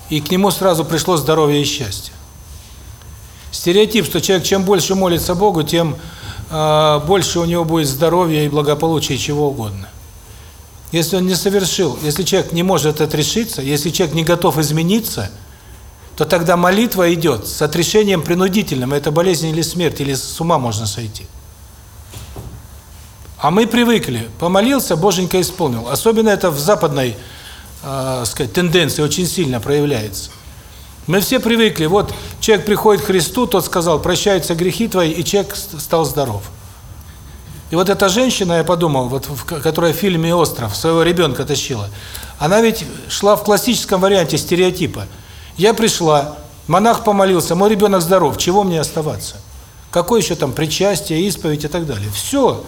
и к нему сразу пришло здоровье и счастье. Стереотип, что человек чем больше молится Богу, тем э, больше у него будет здоровья и благополучия, чего угодно. Если он не совершил, если человек не может отрешиться, если человек не готов измениться, то тогда молитва идет с отрешением принудительным. Это болезнь или смерть, или с ума можно сойти. А мы привыкли. Помолился, Боженька исполнил. Особенно это в западной э, сказать, тенденция очень сильно проявляется. Мы все привыкли, вот человек приходит к Христу, тот сказал, прощаются грехи твои, и человек стал здоров. И вот эта женщина, я подумал, вот которая в фильме «Остров» своего ребенка тащила, она ведь шла в классическом варианте стереотипа. Я пришла, Монах помолился, мой ребенок здоров, чего мне оставаться? Какое еще там причастие, исповедь и так далее? Все.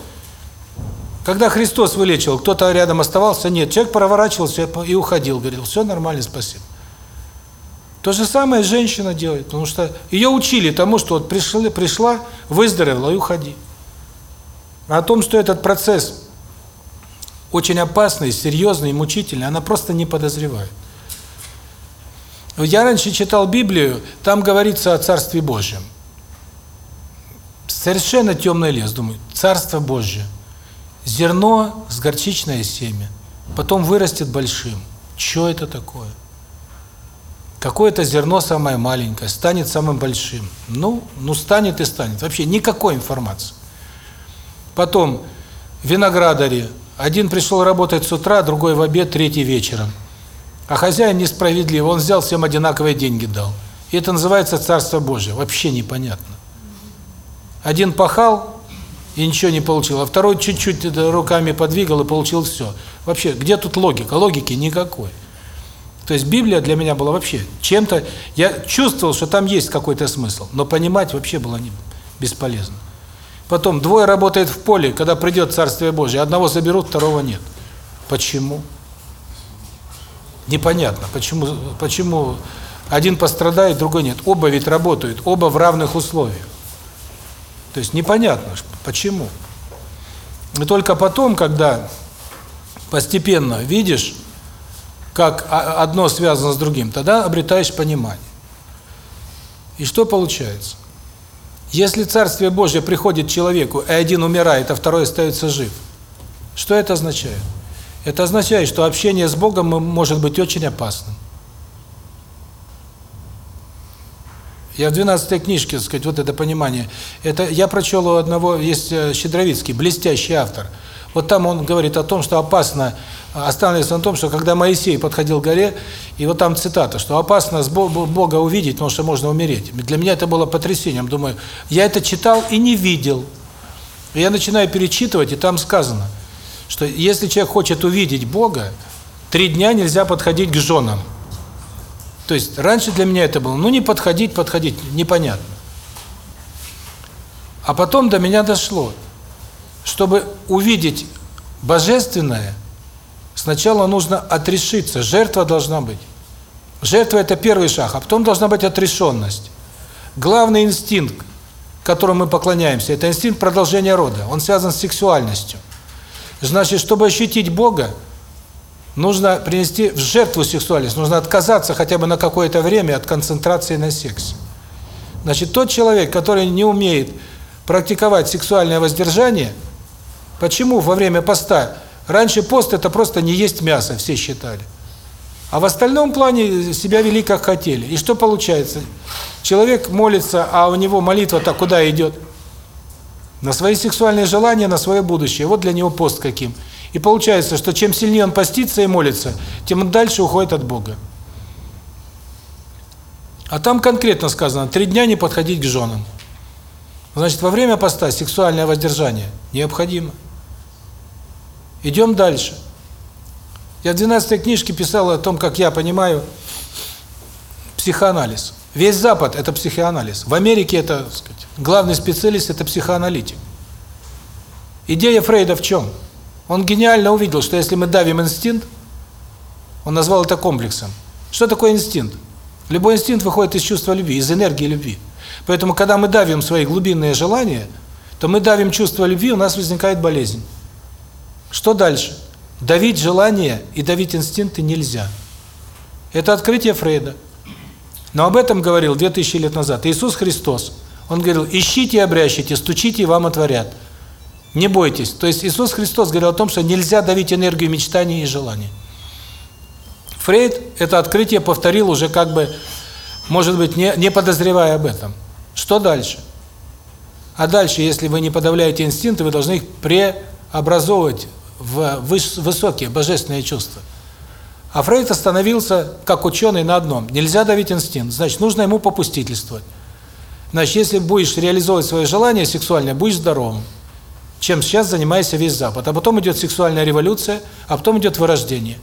Когда Христос вылечил, кто-то рядом оставался? Нет. Человек проворачивался и уходил, говорил, все нормально, спасибо. То же самое женщина делает, потому что ее учили тому, что вот пришла, пришла выздоровела и уходи. О том, что этот процесс очень опасный, серьезный мучительный, она просто не подозревает. Я раньше читал Библию, там говорится о Царстве Божьем. Совершенно темный лес, думаю, Царство Божье. Зерно с горчичное семя, потом вырастет большим. Что это такое? Какое-то зерно самое маленькое станет самым большим. Ну, ну станет и станет. Вообще никакой информации. Потом виноградари. Один пришел работать с утра, другой в обед, третий вечером. А хозяин несправедлив, он взял всем одинаковые деньги дал. И это называется Царство Божие. Вообще непонятно. Один пахал и ничего не получил, а второй чуть-чуть руками подвигал и получил все. Вообще, где тут логика? Логики никакой. То есть Библия для меня была вообще чем-то... Я чувствовал, что там есть какой-то смысл, но понимать вообще было не, бесполезно. Потом, двое работает в поле, когда придет Царствие Божие, одного заберут, второго нет. Почему? Непонятно, почему, почему один пострадает, другой нет. Оба ведь работают, оба в равных условиях. То есть непонятно, почему. И только потом, когда постепенно видишь, как одно связано с другим, тогда обретаешь понимание. И что получается? Если Царствие Божье приходит человеку, и один умирает, а второй остается жив, что это означает? Это означает, что общение с Богом может быть очень опасным. Я в 12 книжке, так сказать, вот это понимание. Это я прочел у одного, есть э, Щедровицкий, блестящий автор. Вот там он говорит о том, что опасно останавливается на том, что когда Моисей подходил к горе, и вот там цитата, что опасно с Бога увидеть, потому что можно умереть. Для меня это было потрясением. Думаю, я это читал и не видел. Я начинаю перечитывать, и там сказано, что если человек хочет увидеть Бога, три дня нельзя подходить к женам. То есть раньше для меня это было, ну не подходить, подходить, непонятно. А потом до меня дошло, чтобы увидеть божественное, сначала нужно отрешиться, жертва должна быть. Жертва – это первый шаг, а потом должна быть отрешенность. Главный инстинкт, которому мы поклоняемся, это инстинкт продолжения рода. Он связан с сексуальностью. Значит, чтобы ощутить Бога, нужно принести в жертву сексуальность, нужно отказаться хотя бы на какое-то время от концентрации на сексе. Значит, тот человек, который не умеет практиковать сексуальное воздержание, почему во время поста Раньше пост – это просто не есть мясо, все считали. А в остальном плане себя вели как хотели. И что получается? Человек молится, а у него молитва-то куда идет? На свои сексуальные желания, на свое будущее. Вот для него пост каким. И получается, что чем сильнее он постится и молится, тем он дальше уходит от Бога. А там конкретно сказано, три дня не подходить к женам. Значит, во время поста сексуальное воздержание необходимо. Идем дальше. Я в 12 книжке писал о том, как я понимаю психоанализ. Весь Запад – это психоанализ. В Америке это, так сказать, главный специалист – это психоаналитик. Идея Фрейда в чем? Он гениально увидел, что если мы давим инстинкт, он назвал это комплексом. Что такое инстинкт? Любой инстинкт выходит из чувства любви, из энергии любви. Поэтому, когда мы давим свои глубинные желания, то мы давим чувство любви, у нас возникает болезнь. Что дальше? Давить желание и давить инстинкты нельзя. Это открытие Фрейда. Но об этом говорил 2000 лет назад Иисус Христос. Он говорил, ищите и обрящите, стучите и вам отворят. Не бойтесь. То есть Иисус Христос говорил о том, что нельзя давить энергию мечтаний и желаний. Фрейд это открытие повторил уже как бы, может быть, не, не подозревая об этом. Что дальше? А дальше, если вы не подавляете инстинкты, вы должны их преобразовывать в высокие божественные чувства. А Фрейд остановился как ученый на одном. Нельзя давить инстинкт, значит, нужно ему попустительствовать. Значит, если будешь реализовывать свое желание сексуальное, будешь здоровым. Чем сейчас занимается весь Запад. А потом идет сексуальная революция, а потом идет вырождение.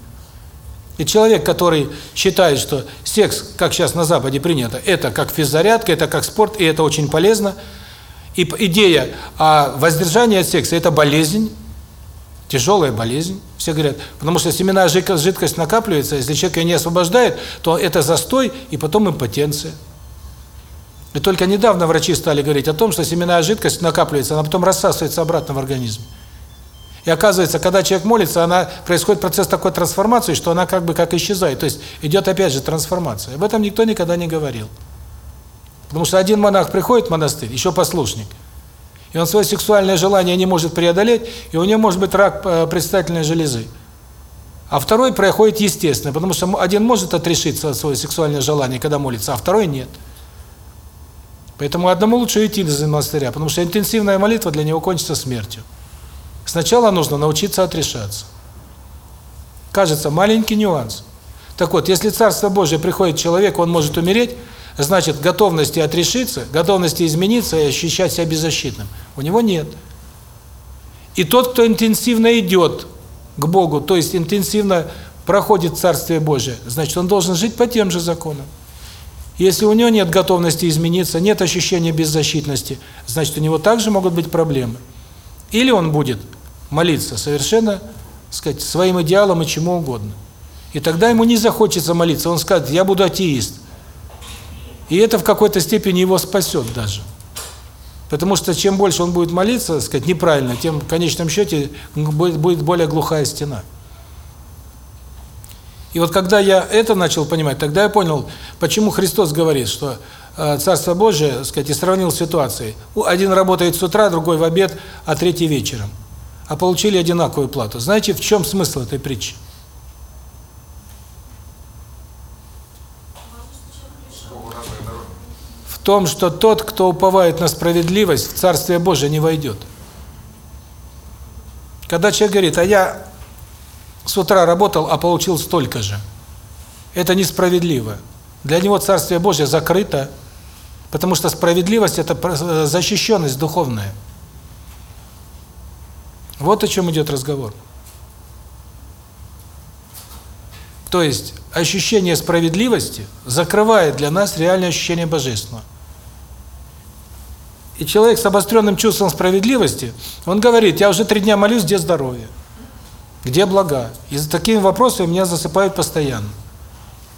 И человек, который считает, что секс, как сейчас на Западе принято, это как физзарядка, это как спорт, и это очень полезно. И идея о воздержании от секса – это болезнь, тяжелая болезнь. Все говорят, потому что семенная жидкость накапливается, если человек ее не освобождает, то это застой и потом импотенция. И только недавно врачи стали говорить о том, что семенная жидкость накапливается, она потом рассасывается обратно в организме. И оказывается, когда человек молится, она происходит процесс такой трансформации, что она как бы как исчезает. То есть идет опять же трансформация. Об этом никто никогда не говорил. Потому что один монах приходит в монастырь, еще послушник, и он свое сексуальное желание не может преодолеть, и у него может быть рак э, предстательной железы. А второй проходит естественно, потому что один может отрешиться от своего сексуального желания, когда молится, а второй нет. Поэтому одному лучше уйти из монастыря, потому что интенсивная молитва для него кончится смертью. Сначала нужно научиться отрешаться. Кажется, маленький нюанс. Так вот, если Царство Божие приходит человек, он может умереть, значит, готовности отрешиться, готовности измениться и ощущать себя беззащитным. У него нет. И тот, кто интенсивно идет к Богу, то есть интенсивно проходит Царствие Божие, значит, он должен жить по тем же законам. Если у него нет готовности измениться, нет ощущения беззащитности, значит, у него также могут быть проблемы. Или он будет молиться совершенно, сказать, своим идеалам и чему угодно. И тогда ему не захочется молиться, он скажет, я буду атеист. И это в какой-то степени его спасет даже. Потому что чем больше он будет молиться, сказать, неправильно, тем в конечном счете будет, будет более глухая стена. И вот когда я это начал понимать, тогда я понял, почему Христос говорит, что э, Царство Божие, сказать, и сравнил ситуации. Один работает с утра, другой в обед, а третий вечером а получили одинаковую плату. Знаете, в чем смысл этой притчи? Том, что тот, кто уповает на справедливость, в Царствие Божие не войдет. Когда человек говорит, а я с утра работал, а получил столько же, это несправедливо. Для него Царствие Божие закрыто, потому что справедливость – это защищенность духовная. Вот о чем идет разговор. То есть ощущение справедливости закрывает для нас реальное ощущение божественного. И человек с обостренным чувством справедливости, он говорит, я уже три дня молюсь, где здоровье? Где блага? И за такими вопросами меня засыпают постоянно.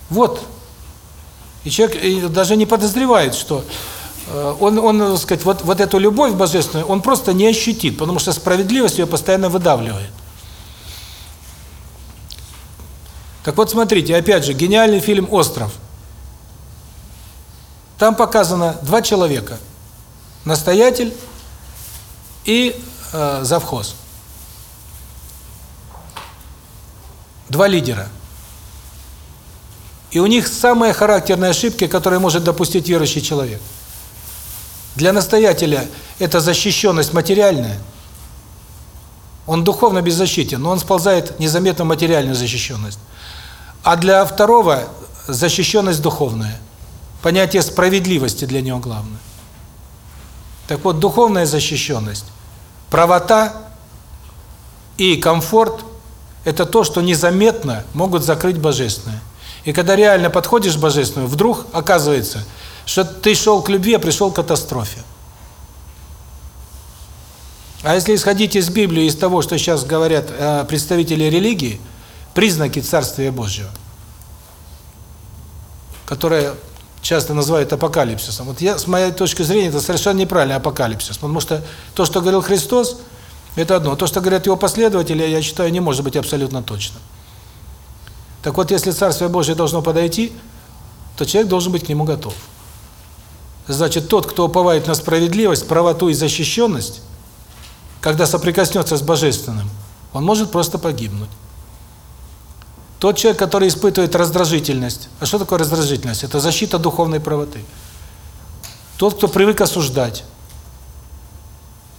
Вот. И человек даже не подозревает, что Э, он, он, так сказать, вот, вот эту любовь божественную он просто не ощутит, потому что справедливость ее постоянно выдавливает. Так вот, смотрите, опять же, гениальный фильм «Остров». Там показано два человека. Настоятель и э, завхоз. Два лидера. И у них самые характерные ошибки, которые может допустить верующий человек – для настоятеля это защищенность материальная. Он духовно беззащитен, но он сползает незаметно в материальную защищенность. А для второго защищенность духовная. Понятие справедливости для него главное. Так вот, духовная защищенность, правота и комфорт – это то, что незаметно могут закрыть божественное. И когда реально подходишь к божественному, вдруг оказывается – что ты шел к любви, а пришел к катастрофе. А если исходить из Библии, из того, что сейчас говорят э, представители религии, признаки Царствия Божьего, которое часто называют апокалипсисом. Вот я, с моей точки зрения, это совершенно неправильный апокалипсис, потому что то, что говорил Христос, это одно. То, что говорят его последователи, я считаю, не может быть абсолютно точным. Так вот, если Царствие Божие должно подойти, то человек должен быть к нему готов. Значит, тот, кто уповает на справедливость, правоту и защищенность, когда соприкоснется с Божественным, он может просто погибнуть. Тот человек, который испытывает раздражительность. А что такое раздражительность? Это защита духовной правоты. Тот, кто привык осуждать.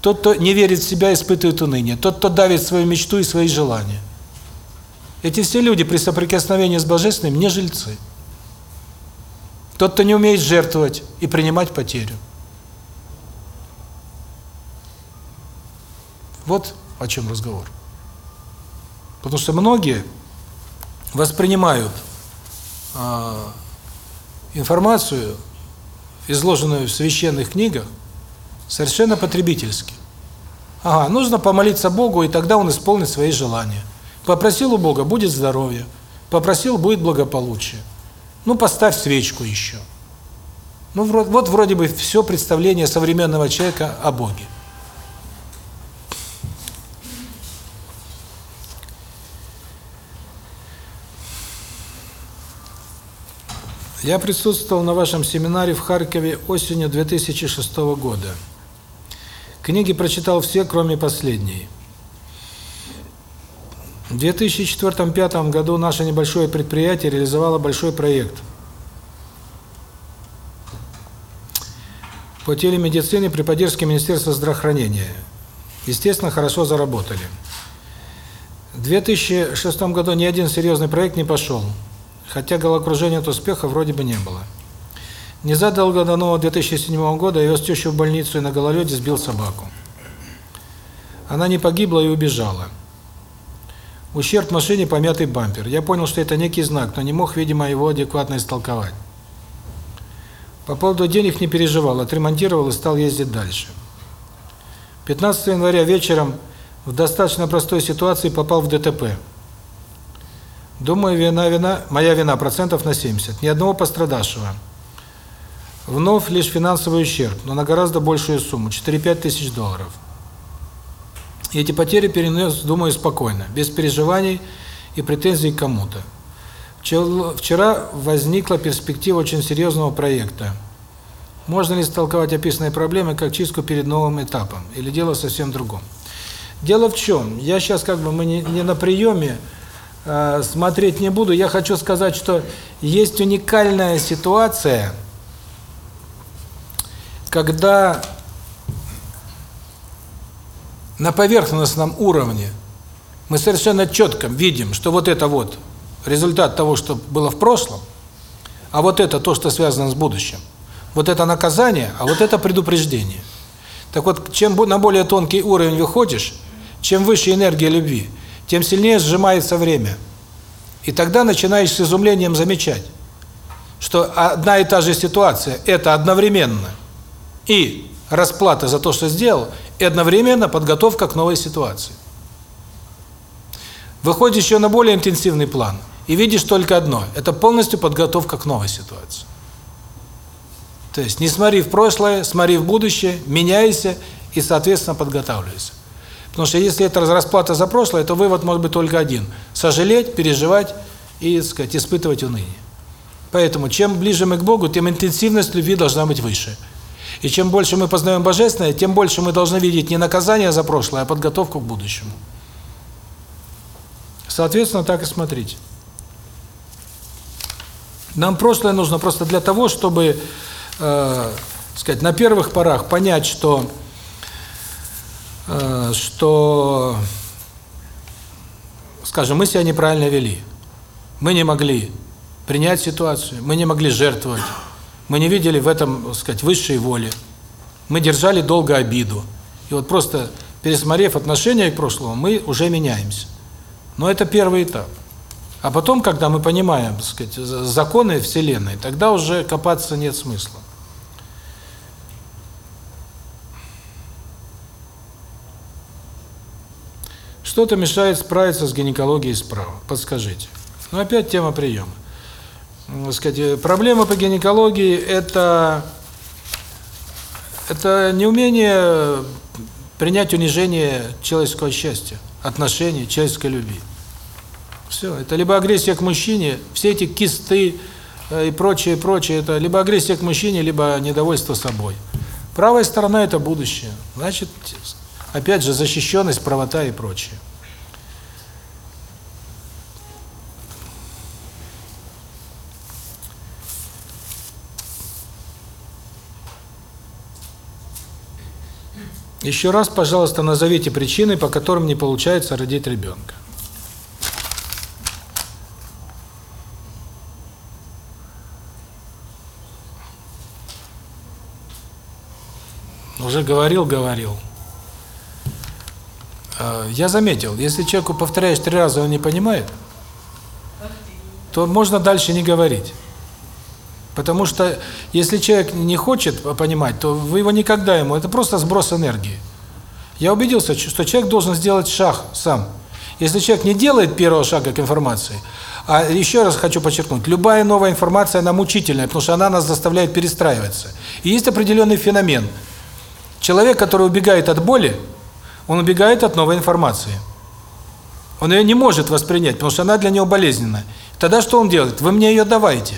Тот, кто не верит в себя, испытывает уныние. Тот, кто давит свою мечту и свои желания. Эти все люди при соприкосновении с Божественным не жильцы. Тот, кто не умеет жертвовать и принимать потерю. Вот о чем разговор. Потому что многие воспринимают э, информацию, изложенную в священных книгах, совершенно потребительски. Ага, нужно помолиться Богу, и тогда Он исполнит свои желания. Попросил у Бога – будет здоровье. Попросил – будет благополучие. Ну, поставь свечку еще. Ну, вот вроде бы все представление современного человека о Боге. Я присутствовал на вашем семинаре в Харькове осенью 2006 года. Книги прочитал все, кроме последней. В 2004-2005 году наше небольшое предприятие реализовало большой проект по телемедицине при поддержке Министерства здравоохранения. Естественно, хорошо заработали. В 2006 году ни один серьезный проект не пошел хотя головокружения от успеха вроде бы не было. Незадолго до нового 2007 года я вез тещу в больницу и на гололеде сбил собаку. Она не погибла и убежала. Ущерб машине помятый бампер. Я понял, что это некий знак, но не мог, видимо, его адекватно истолковать. По поводу денег не переживал, отремонтировал и стал ездить дальше. 15 января вечером в достаточно простой ситуации попал в ДТП. Думаю, вина, вина, моя вина процентов на 70. Ни одного пострадавшего. Вновь лишь финансовый ущерб, но на гораздо большую сумму – 4-5 тысяч долларов. И эти потери перенес, думаю, спокойно, без переживаний и претензий к кому-то. Вчера возникла перспектива очень серьезного проекта. Можно ли истолковать описанные проблемы как чистку перед новым этапом, или дело совсем другом? Дело в чем? Я сейчас как бы, мы не, не на приеме, Э, смотреть не буду. Я хочу сказать, что есть уникальная ситуация, когда на поверхностном уровне мы совершенно четко видим, что вот это вот результат того, что было в прошлом, а вот это то, что связано с будущим. Вот это наказание, а вот это предупреждение. Так вот, чем на более тонкий уровень выходишь, чем выше энергия любви, тем сильнее сжимается время. И тогда начинаешь с изумлением замечать, что одна и та же ситуация – это одновременно и расплата за то, что сделал, и одновременно подготовка к новой ситуации. Выходишь еще на более интенсивный план и видишь только одно – это полностью подготовка к новой ситуации. То есть не смотри в прошлое, смотри в будущее, меняйся и, соответственно, подготавливайся. Потому что если это расплата за прошлое, то вывод может быть только один – сожалеть, переживать и, сказать, испытывать уныние. Поэтому чем ближе мы к Богу, тем интенсивность любви должна быть выше. И чем больше мы познаем Божественное, тем больше мы должны видеть не наказание за прошлое, а подготовку к будущему. Соответственно, так и смотрите. Нам прошлое нужно просто для того, чтобы, э, сказать, на первых порах понять, что что, скажем, мы себя неправильно вели. Мы не могли принять ситуацию, мы не могли жертвовать, мы не видели в этом, так сказать, высшей воли. Мы держали долго обиду. И вот просто пересмотрев отношение к прошлому, мы уже меняемся. Но это первый этап. А потом, когда мы понимаем, так сказать, законы Вселенной, тогда уже копаться нет смысла. Что-то мешает справиться с гинекологией справа. Подскажите. Ну, опять тема приема. Сказать, проблема по гинекологии – это, это неумение принять унижение человеческого счастья, отношений, человеческой любви. Все. Это либо агрессия к мужчине, все эти кисты э, и прочее, прочее, это либо агрессия к мужчине, либо недовольство собой. Правая сторона – это будущее. Значит, Опять же, защищенность, правота и прочее. Еще раз, пожалуйста, назовите причины, по которым не получается родить ребенка. Уже говорил, говорил. Я заметил, если человеку повторяешь три раза, он не понимает, то можно дальше не говорить. Потому что если человек не хочет понимать, то вы его никогда ему, это просто сброс энергии. Я убедился, что человек должен сделать шаг сам. Если человек не делает первого шага к информации, а еще раз хочу подчеркнуть, любая новая информация, она мучительная, потому что она нас заставляет перестраиваться. И есть определенный феномен. Человек, который убегает от боли, он убегает от новой информации. Он ее не может воспринять, потому что она для него болезненная. Тогда что он делает? Вы мне ее давайте.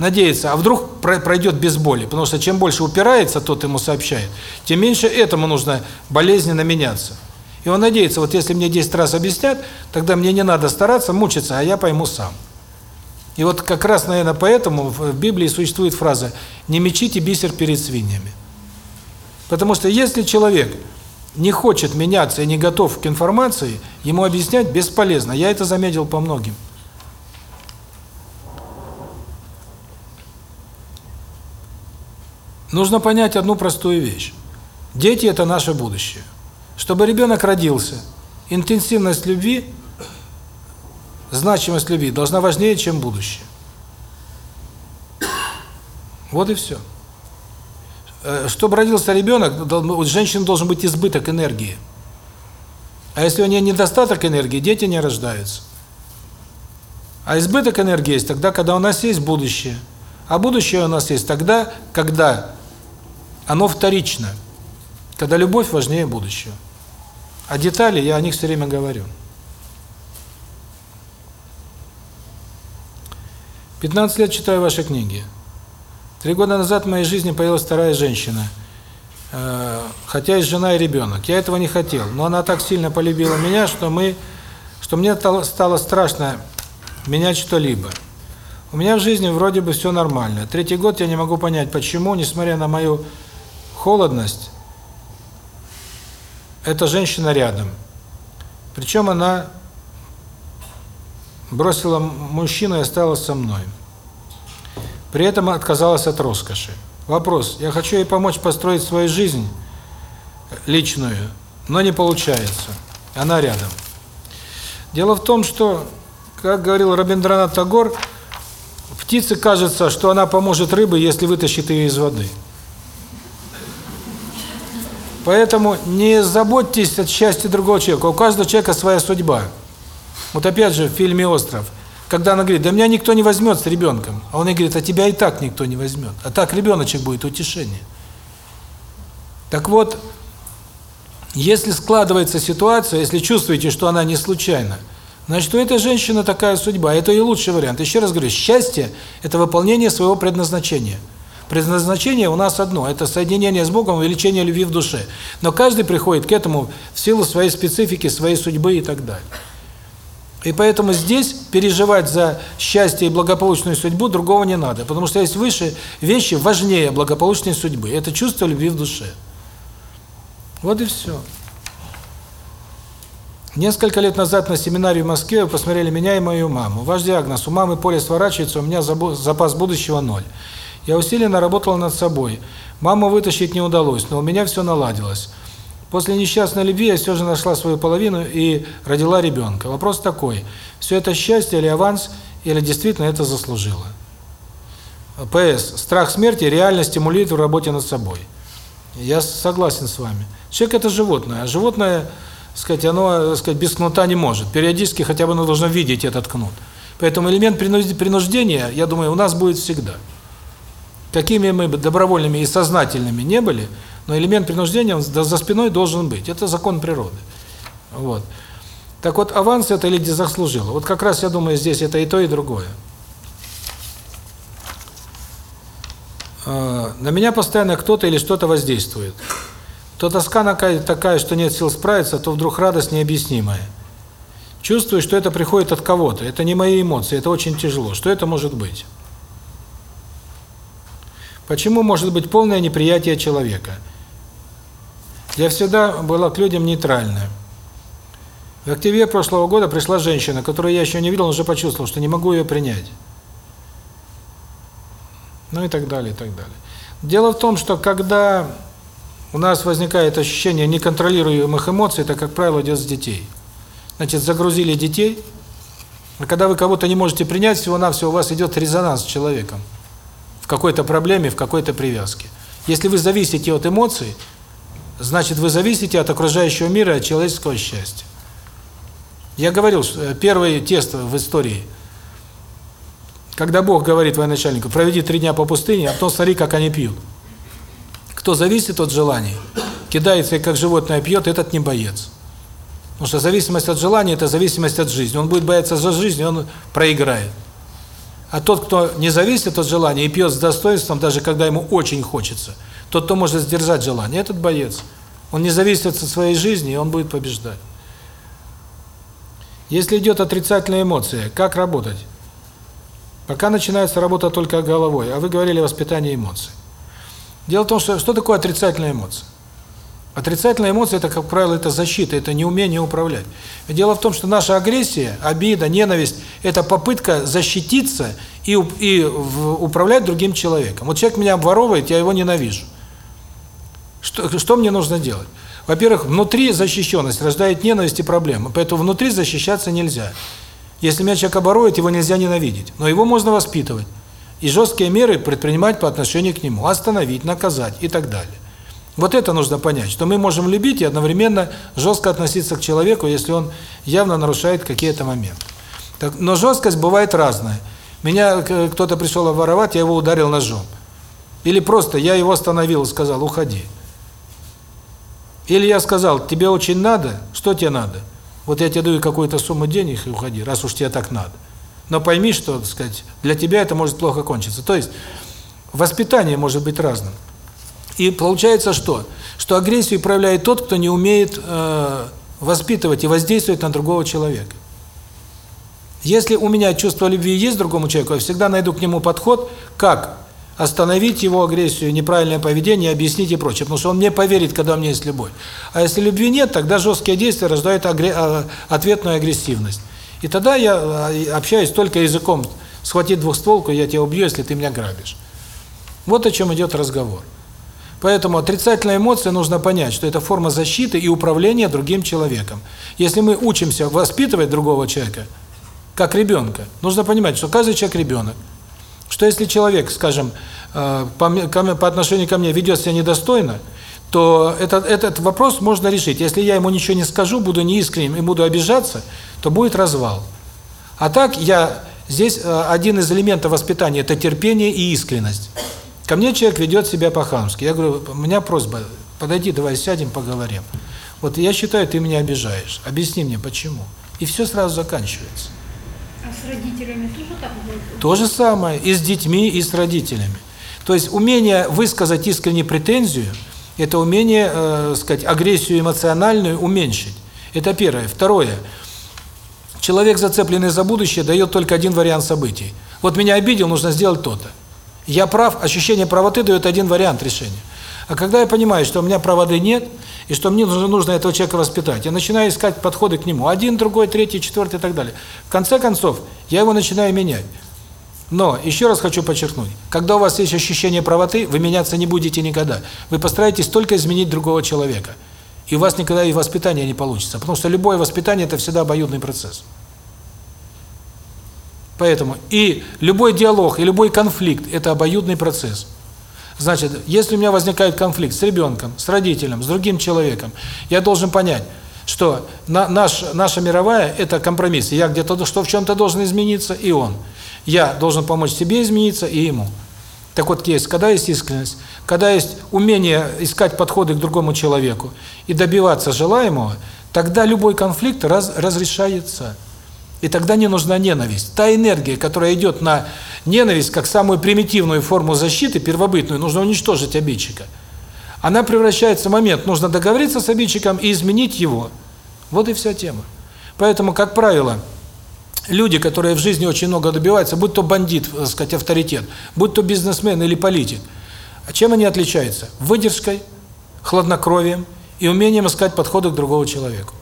Надеется, а вдруг пройдет без боли, потому что чем больше упирается, тот ему сообщает, тем меньше этому нужно болезненно меняться. И он надеется, вот если мне 10 раз объяснят, тогда мне не надо стараться, мучиться, а я пойму сам. И вот как раз, наверное, поэтому в Библии существует фраза «не мечите бисер перед свиньями». Потому что если человек не хочет меняться и не готов к информации, ему объяснять бесполезно. Я это заметил по многим. Нужно понять одну простую вещь. Дети – это наше будущее. Чтобы ребенок родился, интенсивность любви, значимость любви должна важнее, чем будущее. Вот и все. Э, чтобы родился ребенок, у женщины должен быть избыток энергии. А если у нее недостаток энергии, дети не рождаются. А избыток энергии есть тогда, когда у нас есть будущее. А будущее у нас есть тогда, когда оно вторично, когда любовь важнее будущего. А детали, я о них все время говорю. 15 лет читаю ваши книги. Три года назад в моей жизни появилась вторая женщина, э, хотя есть жена и ребенок. Я этого не хотел, но она так сильно полюбила меня, что мы, что мне стало страшно менять что-либо. У меня в жизни вроде бы все нормально. Третий год я не могу понять, почему, несмотря на мою холодность, эта женщина рядом. Причем она бросила мужчину и осталась со мной. При этом отказалась от роскоши. Вопрос. Я хочу ей помочь построить свою жизнь личную, но не получается. Она рядом. Дело в том, что, как говорил Рабиндранат Тагор, птице кажется, что она поможет рыбе, если вытащит ее из воды. Поэтому не заботьтесь от счастья другого человека. У каждого человека своя судьба. Вот опять же в фильме «Остров» когда она говорит, да меня никто не возьмет с ребенком, а он ей говорит, а тебя и так никто не возьмет, а так ребеночек будет утешение. Так вот, если складывается ситуация, если чувствуете, что она не случайна, значит, у этой женщины такая судьба, это и лучший вариант. Еще раз говорю, счастье – это выполнение своего предназначения. Предназначение у нас одно – это соединение с Богом, увеличение любви в душе. Но каждый приходит к этому в силу своей специфики, своей судьбы и так далее. И поэтому здесь переживать за счастье и благополучную судьбу другого не надо, потому что есть выше вещи важнее благополучной судьбы. Это чувство любви в душе. Вот и все. Несколько лет назад на семинаре в Москве вы посмотрели меня и мою маму. Ваш диагноз – у мамы поле сворачивается, у меня запас будущего ноль. Я усиленно работала над собой. Маму вытащить не удалось, но у меня все наладилось. После несчастной любви я все же нашла свою половину и родила ребенка. Вопрос такой, все это счастье или аванс, или действительно это заслужила? ПС. Страх смерти реально стимулирует в работе над собой. Я согласен с вами. Человек – это животное, а животное, сказать, оно сказать, без кнута не может. Периодически хотя бы оно должно видеть этот кнут. Поэтому элемент принуждения, я думаю, у нас будет всегда. Какими мы добровольными и сознательными не были – но элемент принуждения за спиной должен быть. Это закон природы. Вот. Так вот, аванс это или заслужила. Вот как раз, я думаю, здесь это и то, и другое. А, на меня постоянно кто-то или что-то воздействует. То тоска такая, что нет сил справиться, то вдруг радость необъяснимая. Чувствую, что это приходит от кого-то. Это не мои эмоции, это очень тяжело. Что это может быть? Почему может быть полное неприятие человека? Я всегда была к людям нейтральная. В октябре прошлого года пришла женщина, которую я еще не видел, но уже почувствовал, что не могу ее принять. Ну и так далее, и так далее. Дело в том, что когда у нас возникает ощущение неконтролируемых эмоций, это, как правило, идет с детей. Значит, загрузили детей, А когда вы кого-то не можете принять, всего-навсего у вас идет резонанс с человеком в какой-то проблеме, в какой-то привязке. Если вы зависите от эмоций, значит вы зависите от окружающего мира, от человеческого счастья. Я говорил, э, первый тест в истории, когда Бог говорит военачальнику, проведи три дня по пустыне, а потом смотри, как они пьют. Кто зависит от желаний, кидается и как животное пьет, этот не боец. Потому что зависимость от желания – это зависимость от жизни. Он будет бояться за жизнь, он проиграет. А тот, кто не зависит от желания и пьет с достоинством, даже когда ему очень хочется, тот, кто может сдержать желание, этот боец. Он не зависит от своей жизни, и он будет побеждать. Если идет отрицательная эмоция, как работать? Пока начинается работа только головой, а вы говорили о воспитании эмоций. Дело в том, что что такое отрицательная эмоция? Отрицательная эмоция – это, как правило, это защита, это неумение управлять. Дело в том, что наша агрессия, обида, ненависть – это попытка защититься и, и управлять другим человеком. Вот человек меня обворовывает, я его ненавижу. Что, что мне нужно делать? Во-первых, внутри защищенность рождает ненависть и проблемы, поэтому внутри защищаться нельзя. Если меня человек оборует, его нельзя ненавидеть, но его можно воспитывать. И жесткие меры предпринимать по отношению к нему, остановить, наказать и так далее. Вот это нужно понять, что мы можем любить и одновременно жестко относиться к человеку, если он явно нарушает какие-то моменты. Так, но жесткость бывает разная. Меня кто-то пришел воровать, я его ударил ножом. Или просто я его остановил и сказал, уходи. Или я сказал, тебе очень надо, что тебе надо? Вот я тебе даю какую-то сумму денег и уходи, раз уж тебе так надо. Но пойми, что, так сказать, для тебя это может плохо кончиться. То есть воспитание может быть разным. И получается что? Что агрессию проявляет тот, кто не умеет э, воспитывать и воздействовать на другого человека. Если у меня чувство любви есть к другому человеку, я всегда найду к нему подход, как остановить его агрессию, неправильное поведение, объяснить и прочее, потому что он мне поверит, когда у меня есть любовь. А если любви нет, тогда жесткие действия рождают агре... А, ответную агрессивность. И тогда я а, общаюсь только языком, схватить двухстволку, я тебя убью, если ты меня грабишь. Вот о чем идет разговор. Поэтому отрицательная эмоция нужно понять, что это форма защиты и управления другим человеком. Если мы учимся воспитывать другого человека, как ребенка, нужно понимать, что каждый человек ребенок. Что если человек, скажем, э, по, по отношению ко мне ведет себя недостойно, то этот, этот вопрос можно решить. Если я ему ничего не скажу, буду неискренним и буду обижаться, то будет развал. А так я здесь э, один из элементов воспитания – это терпение и искренность. Ко мне человек ведет себя по-хамски. Я говорю, у меня просьба, подойди, давай сядем, поговорим. Вот я считаю, ты меня обижаешь. Объясни мне, почему. И все сразу заканчивается. А с родителями тоже так будет? То же самое и с детьми, и с родителями. То есть умение высказать искренне претензию – это умение, э, сказать, агрессию эмоциональную уменьшить. Это первое. Второе. Человек, зацепленный за будущее, дает только один вариант событий. Вот меня обидел, нужно сделать то-то. Я прав, ощущение правоты дает один вариант решения. А когда я понимаю, что у меня правоты нет, и что мне нужно, этого человека воспитать, я начинаю искать подходы к нему. Один, другой, третий, четвертый и так далее. В конце концов, я его начинаю менять. Но, еще раз хочу подчеркнуть, когда у вас есть ощущение правоты, вы меняться не будете никогда. Вы постараетесь только изменить другого человека. И у вас никогда и воспитание не получится. Потому что любое воспитание – это всегда обоюдный процесс. Поэтому и любой диалог, и любой конфликт – это обоюдный процесс. Значит, если у меня возникает конфликт с ребенком, с родителем, с другим человеком, я должен понять, что на, наш, наша мировая – это компромисс. Я где-то что в чем-то должен измениться, и он. Я должен помочь себе измениться, и ему. Так вот, есть, когда есть искренность, когда есть умение искать подходы к другому человеку и добиваться желаемого, тогда любой конфликт раз, разрешается. И тогда не нужна ненависть. Та энергия, которая идет на ненависть, как самую примитивную форму защиты, первобытную, нужно уничтожить обидчика. Она превращается в момент, нужно договориться с обидчиком и изменить его. Вот и вся тема. Поэтому, как правило, люди, которые в жизни очень много добиваются, будь то бандит, так сказать, авторитет, будь то бизнесмен или политик, а чем они отличаются? Выдержкой, хладнокровием и умением искать подходы к другому человеку.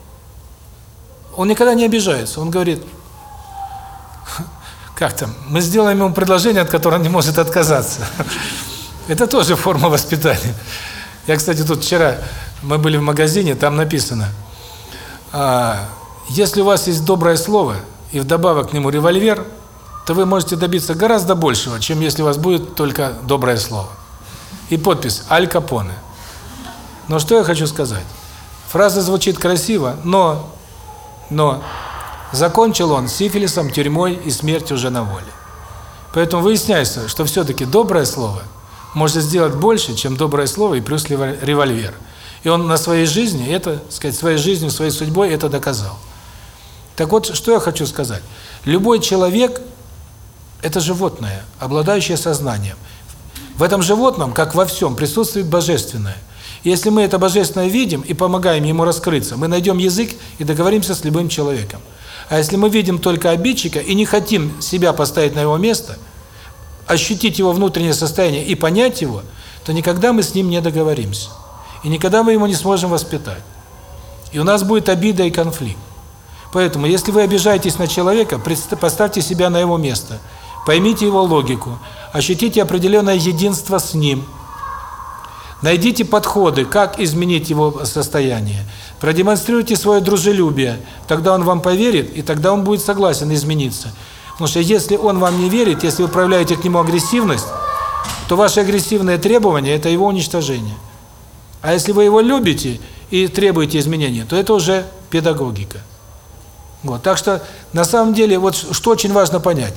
Он никогда не обижается. Он говорит, как там, мы сделаем ему предложение, от которого он не может отказаться. Это тоже форма воспитания. Я, кстати, тут вчера, мы были в магазине, там написано, а, если у вас есть доброе слово, и вдобавок к нему револьвер, то вы можете добиться гораздо большего, чем если у вас будет только доброе слово. И подпись «Аль Капоне». Но что я хочу сказать? Фраза звучит красиво, но, но закончил он сифилисом, тюрьмой и смертью уже на воле. Поэтому выясняется, что все-таки доброе слово может сделать больше, чем доброе слово и плюс револьвер. И он на своей жизни, это, сказать, своей жизнью, своей судьбой это доказал. Так вот, что я хочу сказать. Любой человек – это животное, обладающее сознанием. В этом животном, как во всем, присутствует божественное. Если мы это божественное видим и помогаем ему раскрыться, мы найдем язык и договоримся с любым человеком. А если мы видим только обидчика и не хотим себя поставить на его место, ощутить его внутреннее состояние и понять его, то никогда мы с ним не договоримся. И никогда мы его не сможем воспитать. И у нас будет обида и конфликт. Поэтому, если вы обижаетесь на человека, поставьте себя на его место, поймите его логику, ощутите определенное единство с ним, найдите подходы, как изменить его состояние, продемонстрируйте свое дружелюбие, тогда он вам поверит, и тогда он будет согласен измениться. Потому что если он вам не верит, если вы проявляете к нему агрессивность, то ваши агрессивные требования – это его уничтожение. А если вы его любите и требуете изменения, то это уже педагогика. Вот. Так что, на самом деле, вот что очень важно понять,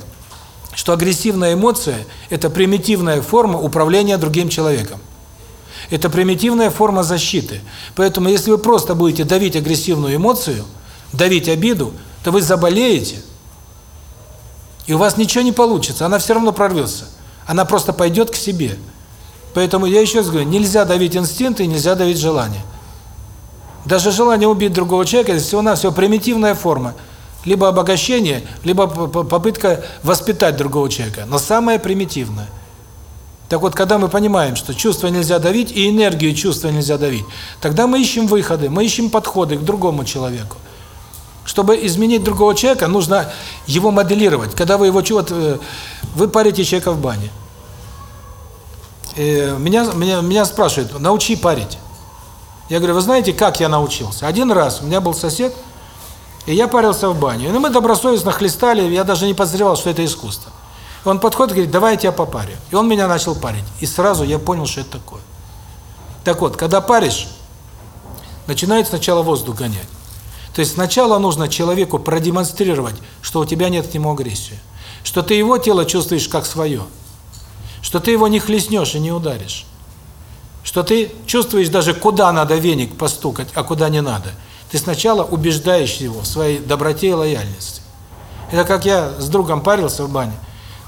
что агрессивная эмоция – это примитивная форма управления другим человеком. Это примитивная форма защиты. Поэтому, если вы просто будете давить агрессивную эмоцию, давить обиду, то вы заболеете, и у вас ничего не получится, она все равно прорвется. Она просто пойдет к себе. Поэтому я еще раз говорю, нельзя давить инстинкты, нельзя давить желание. Даже желание убить другого человека – это всего-навсего примитивная форма. Либо обогащение, либо попытка воспитать другого человека. Но самое примитивное. Так вот, когда мы понимаем, что чувства нельзя давить, и энергию чувства нельзя давить, тогда мы ищем выходы, мы ищем подходы к другому человеку. Чтобы изменить другого человека, нужно его моделировать. Когда вы его вот э, вы парите человека в бане. Э, меня меня меня спрашивают: "Научи парить". Я говорю, вы знаете, как я научился? Один раз у меня был сосед, и я парился в бане. И мы добросовестно хлестали, я даже не подозревал, что это искусство. Он подходит и говорит, давай я тебя попарю. И он меня начал парить. И сразу я понял, что это такое. Так вот, когда паришь, начинает сначала воздух гонять. То есть сначала нужно человеку продемонстрировать, что у тебя нет к нему агрессии. Что ты его тело чувствуешь как свое. Что ты его не хлестнешь и не ударишь что ты чувствуешь даже, куда надо веник постукать, а куда не надо. Ты сначала убеждаешь его в своей доброте и лояльности. Это как я с другом парился в бане.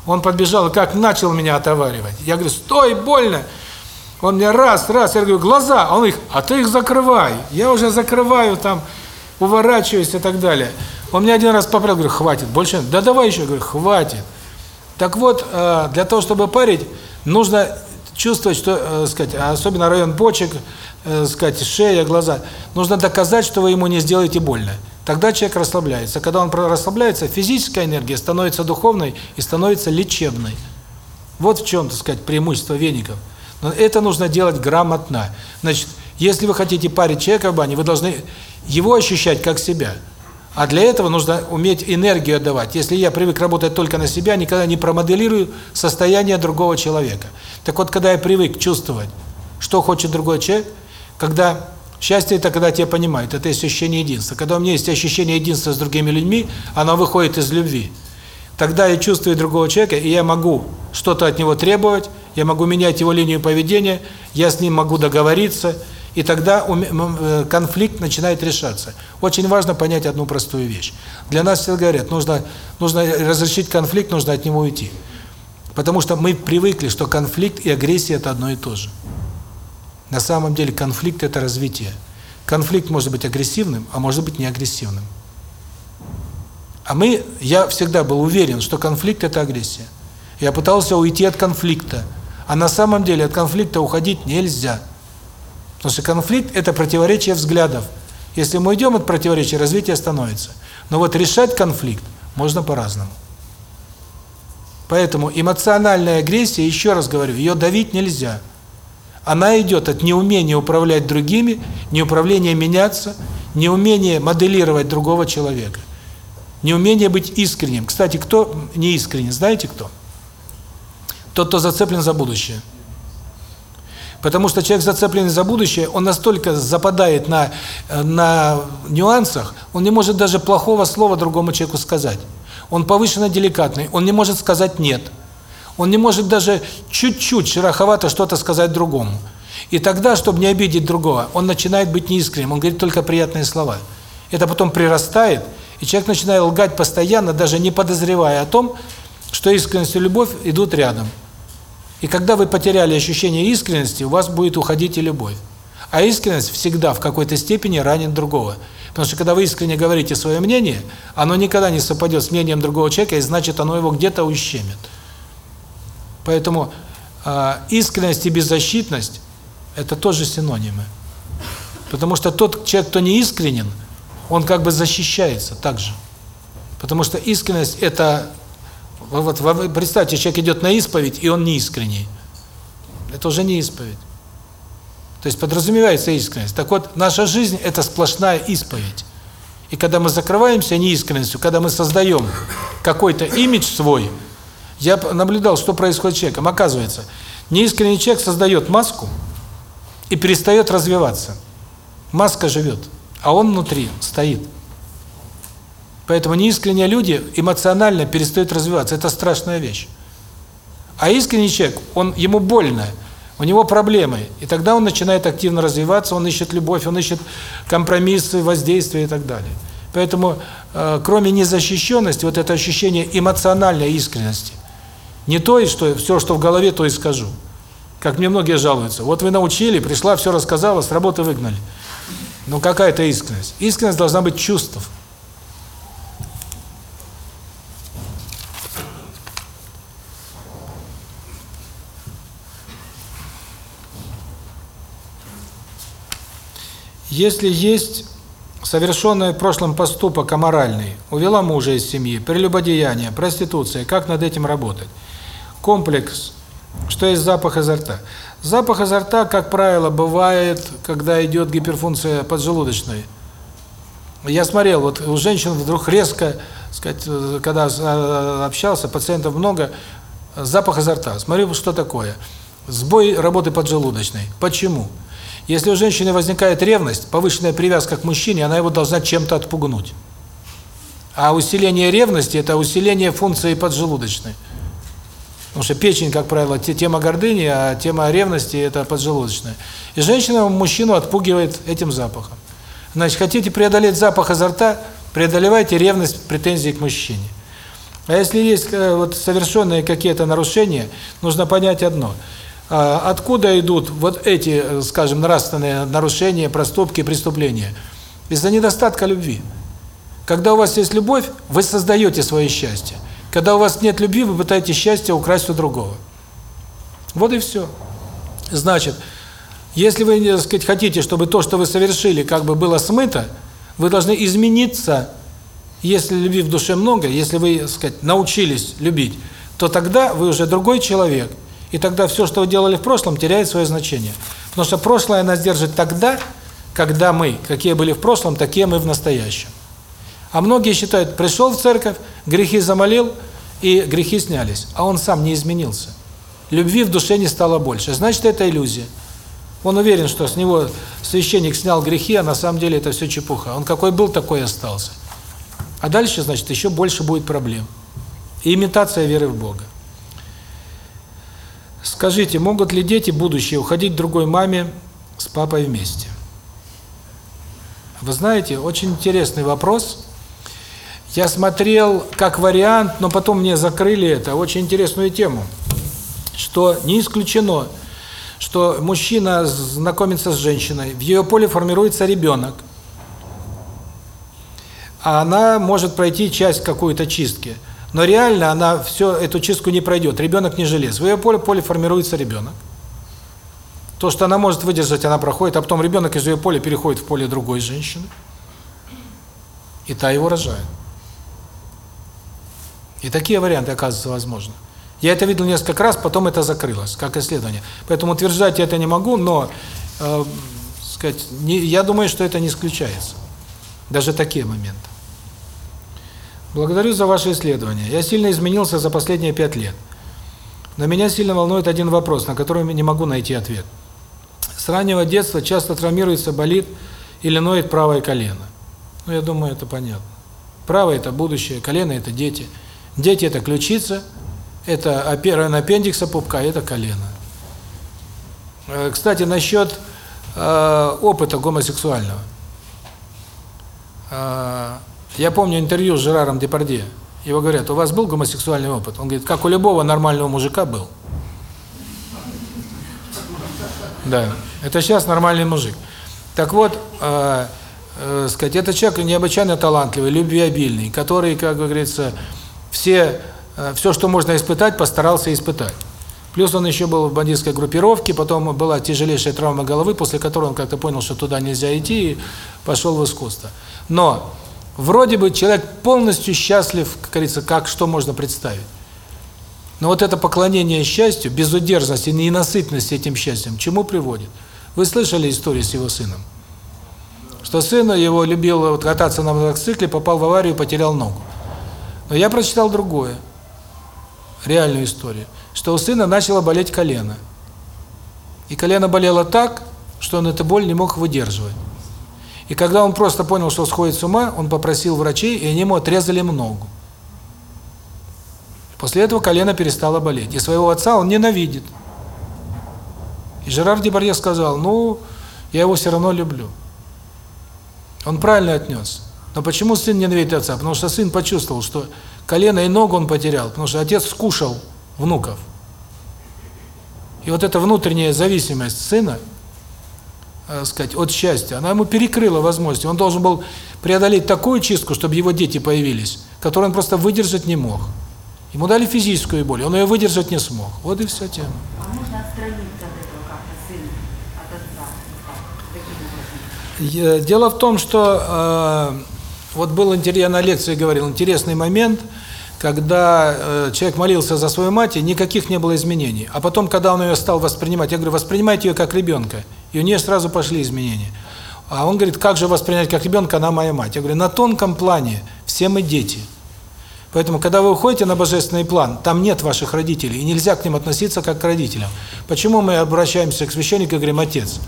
Он подбежал как начал меня отоваривать. Я говорю, стой, больно. Он мне раз, раз, я говорю, глаза. Он их, а ты их закрывай. Я уже закрываю там, уворачиваюсь и так далее. Он мне один раз поправил, говорю, хватит, больше, да давай еще, говорю, хватит. Так вот, э, для того, чтобы парить, нужно чувствовать, что, э, сказать, особенно район почек, э, сказать, шея, глаза, нужно доказать, что вы ему не сделаете больно. Тогда человек расслабляется. Когда он расслабляется, физическая энергия становится духовной и становится лечебной. Вот в чем, так сказать, преимущество веников. Но это нужно делать грамотно. Значит, если вы хотите парить человека в бане, вы должны его ощущать как себя. А для этого нужно уметь энергию отдавать. Если я привык работать только на себя, никогда не промоделирую состояние другого человека. Так вот, когда я привык чувствовать, что хочет другой человек, когда счастье это когда тебя понимают, это ощущение единства. Когда у меня есть ощущение единства с другими людьми, оно выходит из любви. Тогда я чувствую другого человека, и я могу что-то от него требовать, я могу менять его линию поведения, я с ним могу договориться, и тогда э, конфликт начинает решаться. Очень важно понять одну простую вещь. Для нас все говорят, нужно нужно разрешить конфликт, нужно от него уйти. Потому что мы привыкли, что конфликт и агрессия это одно и то же. На самом деле конфликт это развитие. Конфликт может быть агрессивным, а может быть не агрессивным. А мы я всегда был уверен, что конфликт это агрессия. Я пытался уйти от конфликта, а на самом деле от конфликта уходить нельзя. Потому что конфликт – это противоречие взглядов. Если мы идем от противоречия, развитие становится. Но вот решать конфликт можно по-разному. Поэтому эмоциональная агрессия, еще раз говорю, ее давить нельзя. Она идет от неумения управлять другими, неуправления меняться, неумения моделировать другого человека. Неумение быть искренним. Кстати, кто не искренен, знаете кто? Тот, кто зацеплен за будущее. Потому что человек, зацепленный за будущее, он настолько западает на, на нюансах, он не может даже плохого слова другому человеку сказать. Он повышенно деликатный, он не может сказать «нет». Он не может даже чуть-чуть шероховато что-то сказать другому. И тогда, чтобы не обидеть другого, он начинает быть неискренним, он говорит только приятные слова. Это потом прирастает, и человек начинает лгать постоянно, даже не подозревая о том, что искренность и любовь идут рядом. И когда вы потеряли ощущение искренности, у вас будет уходить и любовь. А искренность всегда в какой-то степени ранит другого. Потому что когда вы искренне говорите свое мнение, оно никогда не совпадет с мнением другого человека, и значит, оно его где-то ущемит. Поэтому э, искренность и беззащитность – это тоже синонимы. Потому что тот человек, кто не искренен, он как бы защищается также. Потому что искренность – это… Вот, представьте, человек идет на исповедь, и он не искренний. Это уже не исповедь. То есть подразумевается искренность. Так вот, наша жизнь – это сплошная исповедь. И когда мы закрываемся неискренностью, когда мы создаем какой-то имидж свой, я наблюдал, что происходит с человеком. Оказывается, неискренний человек создает маску и перестает развиваться. Маска живет, а он внутри стоит. Поэтому неискренние люди эмоционально перестают развиваться. Это страшная вещь. А искренний человек, он ему больно, у него проблемы, и тогда он начинает активно развиваться, он ищет любовь, он ищет компромиссы, воздействия и так далее. Поэтому, э, кроме незащищенности, вот это ощущение эмоциональной искренности, не то, что все, что в голове, то и скажу. Как мне многие жалуются. Вот вы научили, пришла, все рассказала, с работы выгнали. Ну какая это искренность? Искренность должна быть чувств. Если есть совершенный в прошлом поступок аморальный, увела мужа из семьи, прелюбодеяние, проституция, как над этим работать? Комплекс, что есть запах изо рта. Запах изо рта, как правило, бывает, когда идет гиперфункция поджелудочной. Я смотрел, вот у женщин вдруг резко, сказать, когда общался, пациентов много, запах изо рта. Смотрю, что такое. Сбой работы поджелудочной. Почему? Если у женщины возникает ревность, повышенная привязка к мужчине, она его должна чем-то отпугнуть. А усиление ревности – это усиление функции поджелудочной. Потому что печень, как правило, тема гордыни, а тема ревности – это поджелудочная. И женщина мужчину отпугивает этим запахом. Значит, хотите преодолеть запах изо рта – преодолевайте ревность, претензии к мужчине. А если есть э, вот совершенные какие-то нарушения, нужно понять одно – а, откуда идут вот эти, э, скажем, нравственные нарушения, проступки, преступления? Из-за недостатка любви. Когда у вас есть любовь, вы создаете свое счастье. Когда у вас нет любви, вы пытаетесь счастье украсть у другого. Вот и все. Значит, если вы, так сказать, хотите, чтобы то, что вы совершили, как бы было смыто, вы должны измениться. Если любви в душе много, если вы, так сказать, научились любить, то тогда вы уже другой человек – и тогда все, что вы делали в прошлом, теряет свое значение. Потому что прошлое нас держит тогда, когда мы, какие были в прошлом, такие мы в настоящем. А многие считают, пришел в церковь, грехи замолил, и грехи снялись. А он сам не изменился. Любви в душе не стало больше. Значит, это иллюзия. Он уверен, что с него священник снял грехи, а на самом деле это все чепуха. Он какой был, такой и остался. А дальше, значит, еще больше будет проблем. И имитация веры в Бога. Скажите, могут ли дети будущие уходить к другой маме с папой вместе? Вы знаете, очень интересный вопрос. Я смотрел как вариант, но потом мне закрыли это, очень интересную тему, что не исключено, что мужчина знакомится с женщиной, в ее поле формируется ребенок, а она может пройти часть какой-то чистки – но реально она все эту чистку не пройдет. Ребенок не желез. В ее поле, поле формируется ребенок. То, что она может выдержать, она проходит, а потом ребенок из ее поля переходит в поле другой женщины. И та его рожает. И такие варианты, оказывается, возможны. Я это видел несколько раз, потом это закрылось, как исследование. Поэтому утверждать я это не могу, но, э, сказать, не, я думаю, что это не исключается. Даже такие моменты. Благодарю за ваше исследование. Я сильно изменился за последние пять лет. Но меня сильно волнует один вопрос, на который не могу найти ответ. С раннего детства часто травмируется, болит или ноет правое колено. Ну, я думаю, это понятно. Правое – это будущее, колено – это дети. Дети – это ключица, это район аппендикса пупка, это колено. Э, Кстати, насчет э, опыта гомосексуального. Э, Я помню интервью с Жераром Депардье. Его говорят, у вас был гомосексуальный опыт? Он говорит, как у любого нормального мужика был. Да, это сейчас нормальный мужик. Так вот, э, э, сказать, это человек необычайно талантливый, любвеобильный, который, как говорится, все, э, все, что можно испытать, постарался испытать. Плюс он еще был в бандитской группировке, потом была тяжелейшая травма головы, после которой он как-то понял, что туда нельзя идти, и пошел в искусство. Но вроде бы человек полностью счастлив, как говорится, как что можно представить. Но вот это поклонение счастью, безудержность и ненасытность этим счастьем, чему приводит? Вы слышали историю с его сыном? Что сын его любил вот кататься на мотоцикле, попал в аварию, потерял ногу. Но я прочитал другое, реальную историю, что у сына начало болеть колено. И колено болело так, что он эту боль не мог выдерживать. И когда он просто понял, что сходит с ума, он попросил врачей, и они ему отрезали ногу. После этого колено перестало болеть. И своего отца он ненавидит. И Жерар Депардье сказал, ну, я его все равно люблю. Он правильно отнес. Но почему сын ненавидит отца? Потому что сын почувствовал, что колено и ногу он потерял, потому что отец скушал внуков. И вот эта внутренняя зависимость сына, э, сказать, от счастья, она ему перекрыла возможности. Он должен был преодолеть такую чистку, чтобы его дети появились, которую он просто выдержать не мог. Ему дали физическую боль, он ее выдержать не смог. Вот и вся тема. А можно отстраниться от этого как-то сын от отца? Дело в том, что э, вот был я на лекции говорил, интересный момент, когда э, человек молился за свою мать, и никаких не было изменений. А потом, когда он ее стал воспринимать, я говорю, воспринимайте ее как ребенка. И у нее сразу пошли изменения. А он говорит, как же воспринять как ребенка, она моя мать. Я говорю, на тонком плане все мы дети. Поэтому, когда вы уходите на божественный план, там нет ваших родителей, и нельзя к ним относиться как к родителям. Почему мы обращаемся к священнику и говорим «отец»?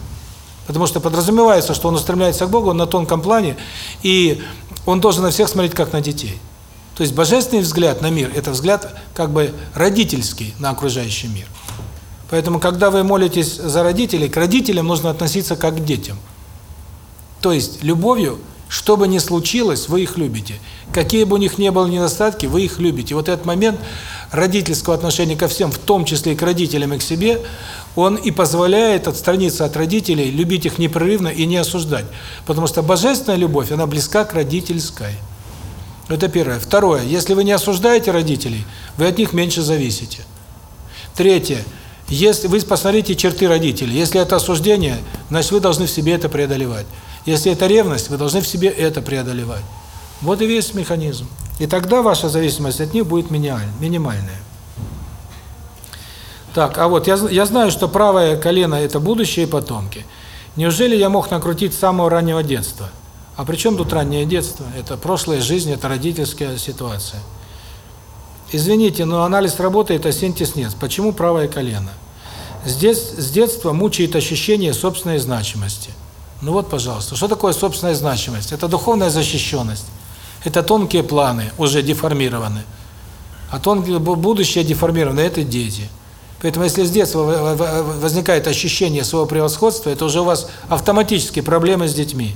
Потому что подразумевается, что он устремляется к Богу, он на тонком плане, и он должен на всех смотреть как на детей. То есть божественный взгляд на мир – это взгляд как бы родительский на окружающий мир. Поэтому, когда вы молитесь за родителей, к родителям нужно относиться как к детям. То есть любовью, что бы ни случилось, вы их любите. Какие бы у них ни было недостатки, вы их любите. Вот этот момент родительского отношения ко всем, в том числе и к родителям, и к себе, он и позволяет отстраниться от родителей, любить их непрерывно и не осуждать. Потому что божественная любовь, она близка к родительской. Это первое. Второе. Если вы не осуждаете родителей, вы от них меньше зависите. Третье. Если вы посмотрите черты родителей. Если это осуждение, значит, вы должны в себе это преодолевать. Если это ревность, вы должны в себе это преодолевать. Вот и весь механизм. И тогда ваша зависимость от них будет минимальная. Так, а вот я, я знаю, что правое колено – это будущее и потомки. Неужели я мог накрутить с самого раннего детства? А при чем тут раннее детство? Это прошлая жизнь, это родительская ситуация. Извините, но анализ работает, а синтез нет. Почему правое колено? Здесь с детства мучает ощущение собственной значимости. Ну вот, пожалуйста, что такое собственная значимость? Это духовная защищенность. Это тонкие планы, уже деформированы. А тонкие будущее деформировано – это дети. Поэтому если с детства возникает ощущение своего превосходства, это уже у вас автоматически проблемы с детьми.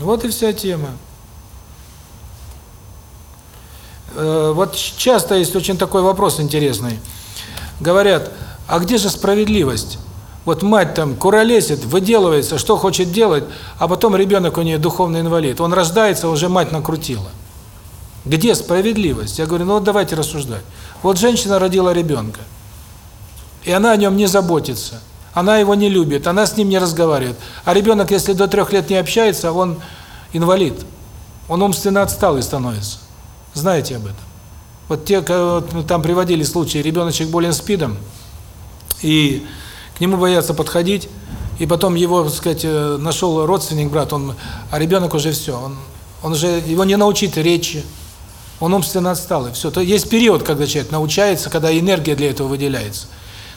Вот и вся тема. Вот часто есть очень такой вопрос интересный. Говорят, а где же справедливость? Вот мать там куролесит, выделывается, что хочет делать, а потом ребенок у нее духовный инвалид. Он рождается, уже мать накрутила. Где справедливость? Я говорю, ну вот давайте рассуждать. Вот женщина родила ребенка, и она о нем не заботится. Она его не любит, она с ним не разговаривает. А ребенок, если до трех лет не общается, он инвалид. Он умственно отсталый становится. Знаете об этом? Вот те, кого там приводили случаи, ребеночек болен СПИДом, и к нему боятся подходить, и потом его, так сказать, нашел родственник, брат, он, а ребенок уже все, он Он уже его не научить речи. Он умственно отсталый. Все. То есть период, когда человек научается, когда энергия для этого выделяется.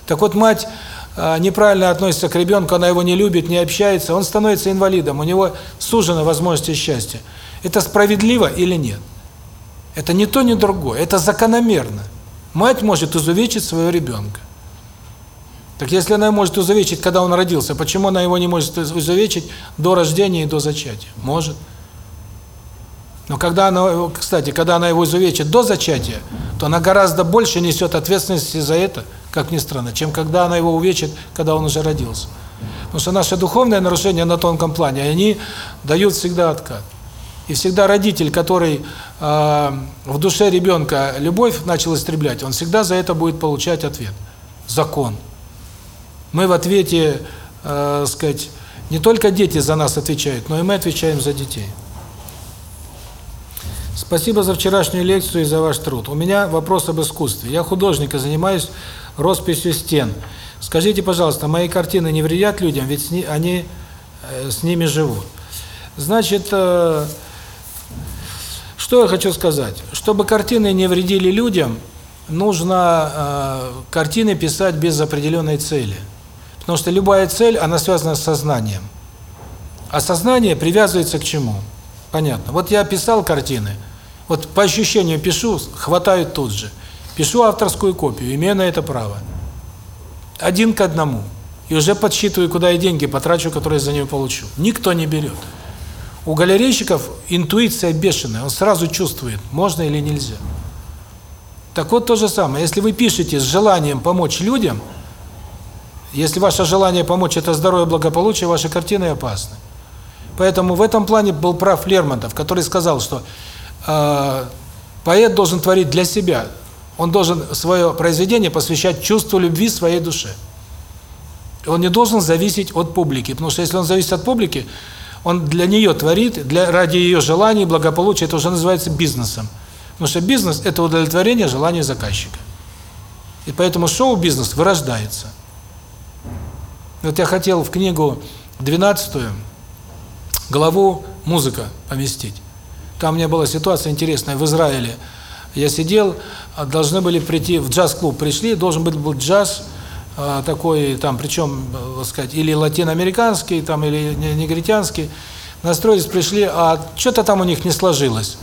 Так вот, мать э, неправильно относится к ребенку, она его не любит, не общается, он становится инвалидом, у него сужены возможности счастья. Это справедливо или нет? Это не то, ни другое. Это закономерно. Мать может изувечить своего ребенка. Так если она может изувечить, когда он родился, почему она его не может изувечить до рождения и до зачатия? Может. Но когда она, кстати, когда она его изувечит до зачатия, то она гораздо больше несет ответственности за это, как ни странно, чем когда она его увечит, когда он уже родился. Потому что наши духовные нарушения на тонком плане, они дают всегда откат. И всегда родитель, который э, в душе ребенка любовь начал истреблять, он всегда за это будет получать ответ. Закон. Мы в ответе, э, сказать, не только дети за нас отвечают, но и мы отвечаем за детей. Спасибо за вчерашнюю лекцию и за ваш труд. У меня вопрос об искусстве. Я художник и занимаюсь росписью стен. Скажите, пожалуйста, мои картины не вредят людям, ведь с ни, они э, с ними живут. Значит, э, что я хочу сказать? Чтобы картины не вредили людям, нужно э, картины писать без определенной цели. Потому что любая цель, она связана с сознанием. А сознание привязывается к чему? Понятно. Вот я писал картины, вот по ощущению пишу, хватают тут же. Пишу авторскую копию, имею на это право. Один к одному. И уже подсчитываю, куда я деньги потрачу, которые за нее получу. Никто не берет. У галерейщиков интуиция бешеная, он сразу чувствует, можно или нельзя. Так вот то же самое, если вы пишете с желанием помочь людям, если ваше желание помочь – это здоровье, благополучие, ваши картины опасны. Поэтому в этом плане был прав Лермонтов, который сказал, что поэт должен творить для себя. Он должен свое произведение посвящать чувству любви своей душе. Он не должен зависеть от публики, потому что если он зависит от публики, он для нее творит, для ради ее желаний, благополучия, это уже называется бизнесом. Потому что бизнес – это удовлетворение желаний заказчика. И поэтому шоу-бизнес вырождается. Вот я хотел в книгу 12 главу «Музыка» поместить. Там у меня была ситуация интересная в Израиле. Я сидел, а должны были прийти в джаз-клуб, пришли, должен быть был джаз а, такой, там, причем, так сказать, или латиноамериканский, там, или негритянский. Настроились, пришли, а что-то там у них не сложилось.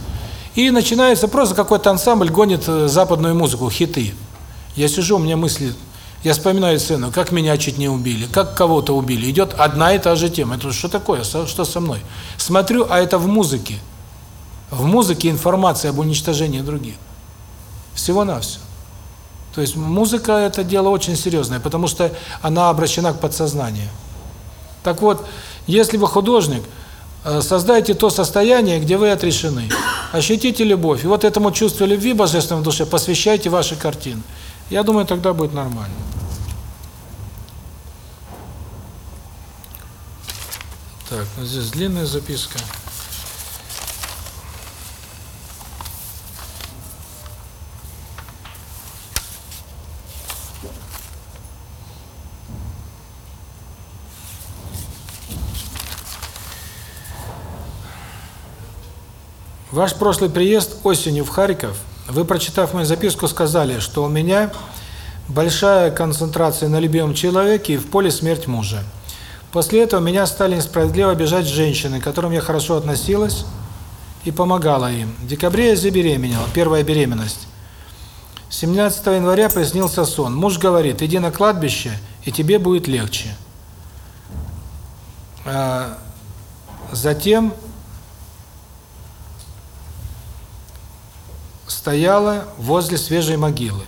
И начинается просто какой-то ансамбль гонит э, западную музыку, хиты. Я сижу, у меня мысли, я вспоминаю сцену, как меня чуть не убили, как кого-то убили. Идет одна и та же тема. Это что такое? Что со мной? Смотрю, а это в музыке. В музыке информация об уничтожении других. Всего-навсего. То есть музыка – это дело очень серьезное, потому что она обращена к подсознанию. Так вот, если вы художник, э, создайте то состояние, где вы отрешены. Ощутите любовь. И вот этому чувству любви божественной в душе посвящайте ваши картины. Я думаю, тогда будет нормально. Так, ну здесь длинная записка. Ваш прошлый приезд осенью в Харьков, вы, прочитав мою записку, сказали, что у меня большая концентрация на любимом человеке и в поле смерть мужа. После этого меня стали несправедливо обижать женщины, к которым я хорошо относилась и помогала им. В декабре я забеременела, первая беременность. 17 января приснился сон. Муж говорит, иди на кладбище, и тебе будет легче. А затем стояла возле свежей могилы.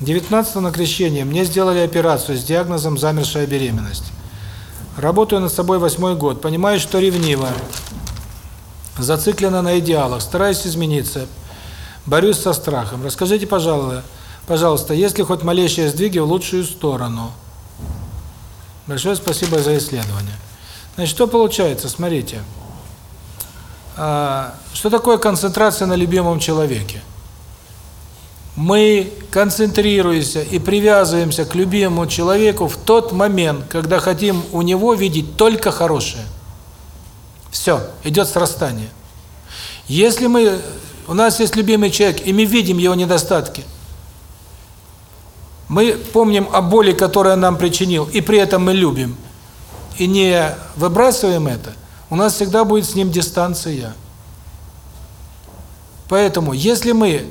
19 на крещение мне сделали операцию с диагнозом замершая беременность. Работаю над собой восьмой год, понимаю, что ревнива, зациклена на идеалах, стараюсь измениться, борюсь со страхом. Расскажите, пожалуйста, пожалуйста, есть хоть малейшие сдвиги в лучшую сторону? Большое спасибо за исследование. Значит, что получается? Смотрите. Что такое концентрация на любимом человеке? Мы концентрируемся и привязываемся к любимому человеку в тот момент, когда хотим у него видеть только хорошее. Все, идет срастание. Если мы, у нас есть любимый человек, и мы видим его недостатки, мы помним о боли, которую он нам причинил, и при этом мы любим, и не выбрасываем это, у нас всегда будет с ним дистанция. Поэтому, если мы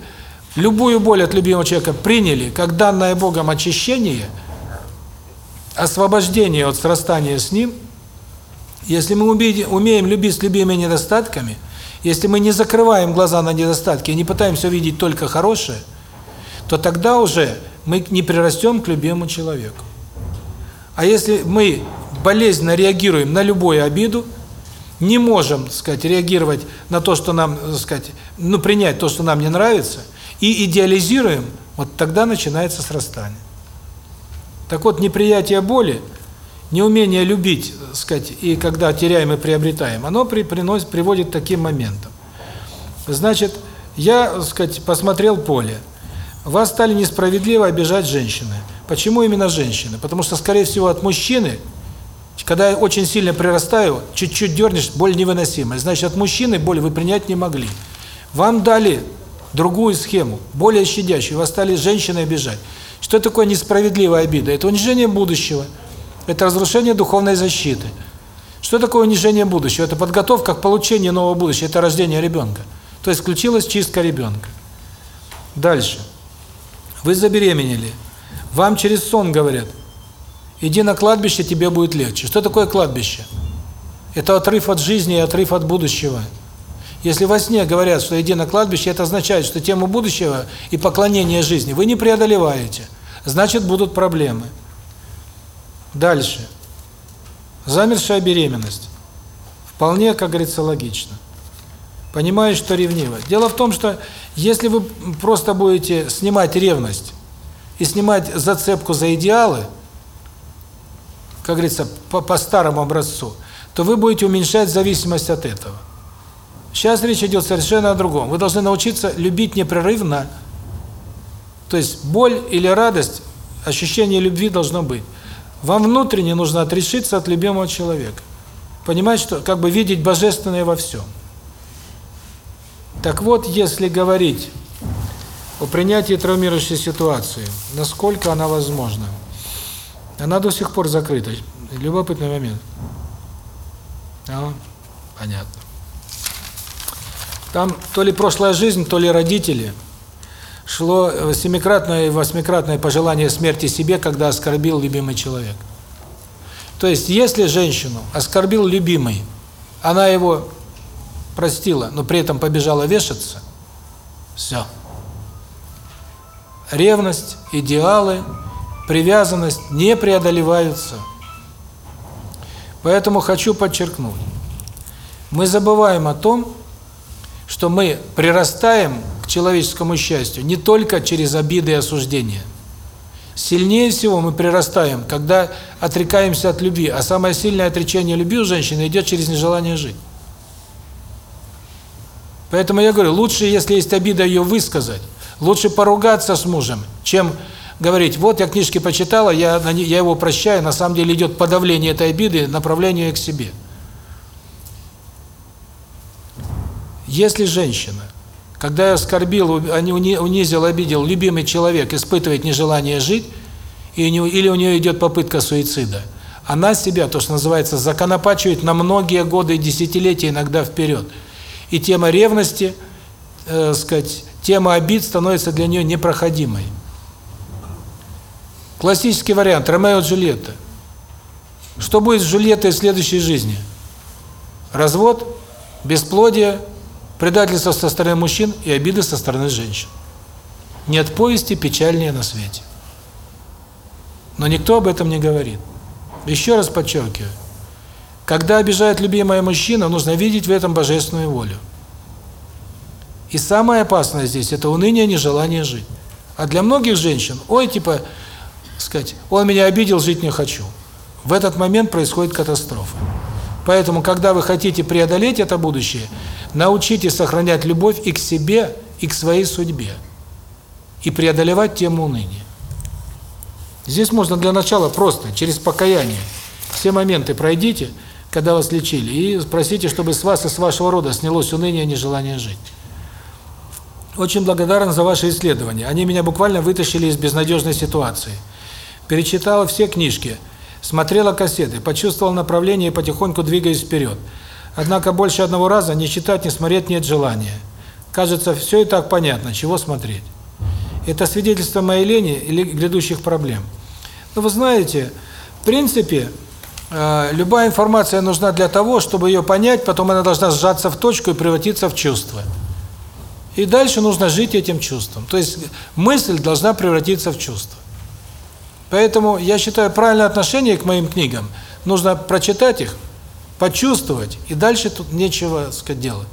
любую боль от любимого человека приняли, как данное Богом очищение, освобождение от срастания с ним, если мы умеем любить с любимыми недостатками, если мы не закрываем глаза на недостатки и не пытаемся увидеть только хорошее, то тогда уже мы не прирастем к любимому человеку. А если мы болезненно реагируем на любую обиду, не можем, так сказать, реагировать на то, что нам, так сказать, ну, принять то, что нам не нравится, и идеализируем, вот тогда начинается срастание. Так вот, неприятие боли, неумение любить, так сказать, и когда теряем и приобретаем, оно при, приносит, приводит к таким моментам. Значит, я, так сказать, посмотрел поле. Вас стали несправедливо обижать женщины. Почему именно женщины? Потому что, скорее всего, от мужчины когда я очень сильно прирастаю, чуть-чуть дернешь, боль невыносимая. Значит, от мужчины боль вы принять не могли. Вам дали другую схему, более щадящую, вас стали женщины обижать. Что такое несправедливая обида? Это унижение будущего, это разрушение духовной защиты. Что такое унижение будущего? Это подготовка к получению нового будущего, это рождение ребенка. То есть включилась чистка ребенка. Дальше. Вы забеременели. Вам через сон говорят, Иди на кладбище, тебе будет легче. Что такое кладбище? Это отрыв от жизни и отрыв от будущего. Если во сне говорят, что иди на кладбище, это означает, что тему будущего и поклонения жизни вы не преодолеваете. Значит, будут проблемы. Дальше. Замершая беременность. Вполне, как говорится, логично. Понимаю, что ревниво. Дело в том, что если вы просто будете снимать ревность и снимать зацепку за идеалы, как говорится, по, по старому образцу, то вы будете уменьшать зависимость от этого. Сейчас речь идет совершенно о другом. Вы должны научиться любить непрерывно. То есть боль или радость, ощущение любви должно быть. Вам внутренне нужно отрешиться от любимого человека. Понимать, что как бы видеть божественное во всем. Так вот, если говорить о принятии травмирующей ситуации, насколько она возможна – она до сих пор закрыта. Любопытный момент. А, понятно. Там то ли прошлая жизнь, то ли родители. Шло семикратное и восьмикратное пожелание смерти себе, когда оскорбил любимый человек. То есть, если женщину оскорбил любимый, она его простила, но при этом побежала вешаться, все. Ревность, идеалы, привязанность не преодолеваются. Поэтому хочу подчеркнуть, мы забываем о том, что мы прирастаем к человеческому счастью не только через обиды и осуждения. Сильнее всего мы прирастаем, когда отрекаемся от любви, а самое сильное отречение любви у женщины идет через нежелание жить. Поэтому я говорю, лучше, если есть обида, ее высказать. Лучше поругаться с мужем, чем говорить, вот я книжки почитала, я, я его прощаю, на самом деле идет подавление этой обиды, направление к себе. Если женщина, когда я оскорбил, унизил, обидел любимый человек, испытывает нежелание жить, или у нее идет попытка суицида, она себя, то, что называется, законопачивает на многие годы и десятилетия, иногда вперед. И тема ревности, э, сказать, тема обид становится для нее непроходимой. Классический вариант Ромео и Джульетта. Что будет с Джульеттой в следующей жизни? Развод, бесплодие, предательство со стороны мужчин и обиды со стороны женщин. Нет повести печальнее на свете. Но никто об этом не говорит. Еще раз подчеркиваю. Когда обижает любимая мужчина, нужно видеть в этом божественную волю. И самое опасное здесь – это уныние, нежелание жить. А для многих женщин, ой, типа, сказать, он меня обидел, жить не хочу. В этот момент происходит катастрофа. Поэтому, когда вы хотите преодолеть это будущее, научитесь сохранять любовь и к себе, и к своей судьбе. И преодолевать тему уныния. Здесь можно для начала просто, через покаяние, все моменты пройдите, когда вас лечили, и просите, чтобы с вас и с вашего рода снялось уныние и нежелание жить. Очень благодарен за ваши исследования. Они меня буквально вытащили из безнадежной ситуации. Перечитала все книжки, смотрела кассеты, почувствовал направление и потихоньку двигаюсь вперед. Однако больше одного раза не читать, не смотреть нет желания. Кажется, все и так понятно, чего смотреть. Это свидетельство моей лени или грядущих проблем. Но вы знаете, в принципе, э, любая информация нужна для того, чтобы ее понять, потом она должна сжаться в точку и превратиться в чувство. И дальше нужно жить этим чувством. То есть мысль должна превратиться в чувство. Поэтому я считаю, правильное отношение к моим книгам нужно прочитать их, почувствовать, и дальше тут нечего, так сказать, делать.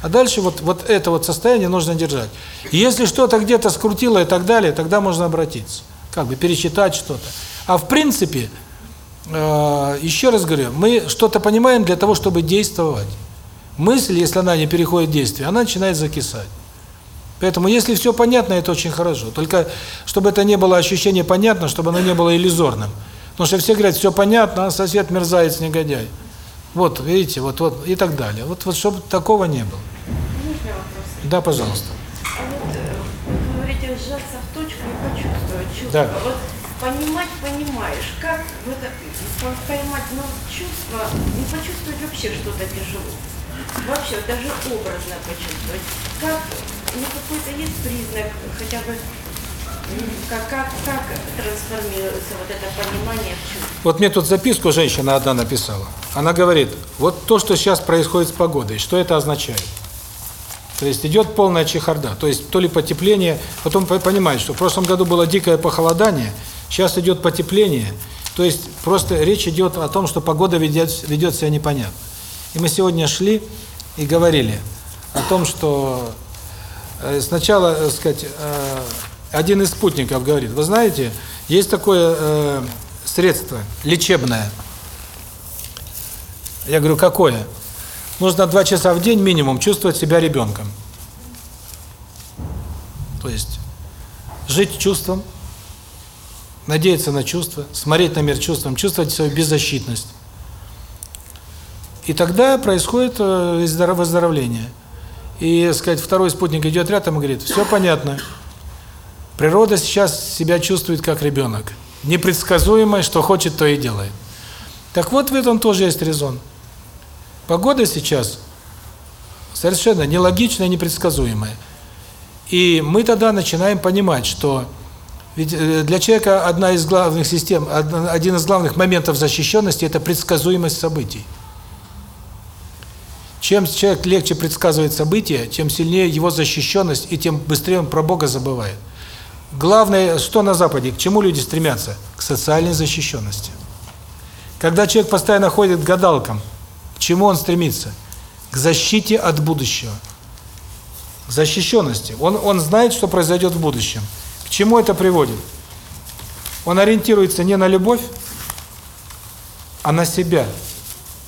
А дальше вот вот это вот состояние нужно держать. И если что-то где-то скрутило и так далее, тогда можно обратиться, как бы пересчитать что-то. А в принципе, э, еще раз говорю, мы что-то понимаем для того, чтобы действовать. Мысль, если она не переходит в действие, она начинает закисать. Поэтому, если все понятно, это очень хорошо. Только, чтобы это не было ощущение понятно, чтобы оно не было иллюзорным. Потому что все говорят, все понятно, а сосед мерзавец, негодяй. Вот, видите, вот, вот, и так далее. Вот, вот чтобы такого не было. Да, пожалуйста. А вот э, вы говорите сжаться в точку и почувствовать чувство. Да. Вот понимать понимаешь, как в это по- поймать, но чувство, не почувствовать вообще что-то тяжело. Вообще, даже образно почувствовать. Как, ну какой-то есть признак, хотя бы, как, как, как трансформируется вот это понимание в чувство? Вот мне тут записку женщина одна написала. Она говорит, вот то, что сейчас происходит с погодой, что это означает? То есть идет полная чехарда. То есть то ли потепление, потом по- понимаете, что в прошлом году было дикое похолодание, сейчас идет потепление. То есть просто речь идет о том, что погода ведет, ведет себя непонятно. И мы сегодня шли и говорили о том, что сначала, так сказать, э, один из спутников говорит, вы знаете, есть такое э, средство лечебное. Я говорю, какое? Нужно два часа в день минимум чувствовать себя ребенком. То есть жить чувством, надеяться на чувства, смотреть на мир чувством, чувствовать свою беззащитность. И тогда происходит э, выздоровление. И, сказать, второй спутник идет рядом и говорит, все понятно. Природа сейчас себя чувствует как ребенок. Непредсказуемая, что хочет, то и делает. Так вот, в этом тоже есть резон. Погода сейчас совершенно нелогичная, непредсказуемая. И мы тогда начинаем понимать, что ведь э, для человека одна из главных систем, один из главных моментов защищенности – это предсказуемость событий. Чем человек легче предсказывает события, тем сильнее его защищенность, и тем быстрее он про Бога забывает. Главное, что на Западе, к чему люди стремятся? К социальной защищенности. Когда человек постоянно ходит к гадалкам, к чему он стремится? К защите от будущего. К защищенности. Он, он знает, что произойдет в будущем. К чему это приводит? Он ориентируется не на любовь, а на себя,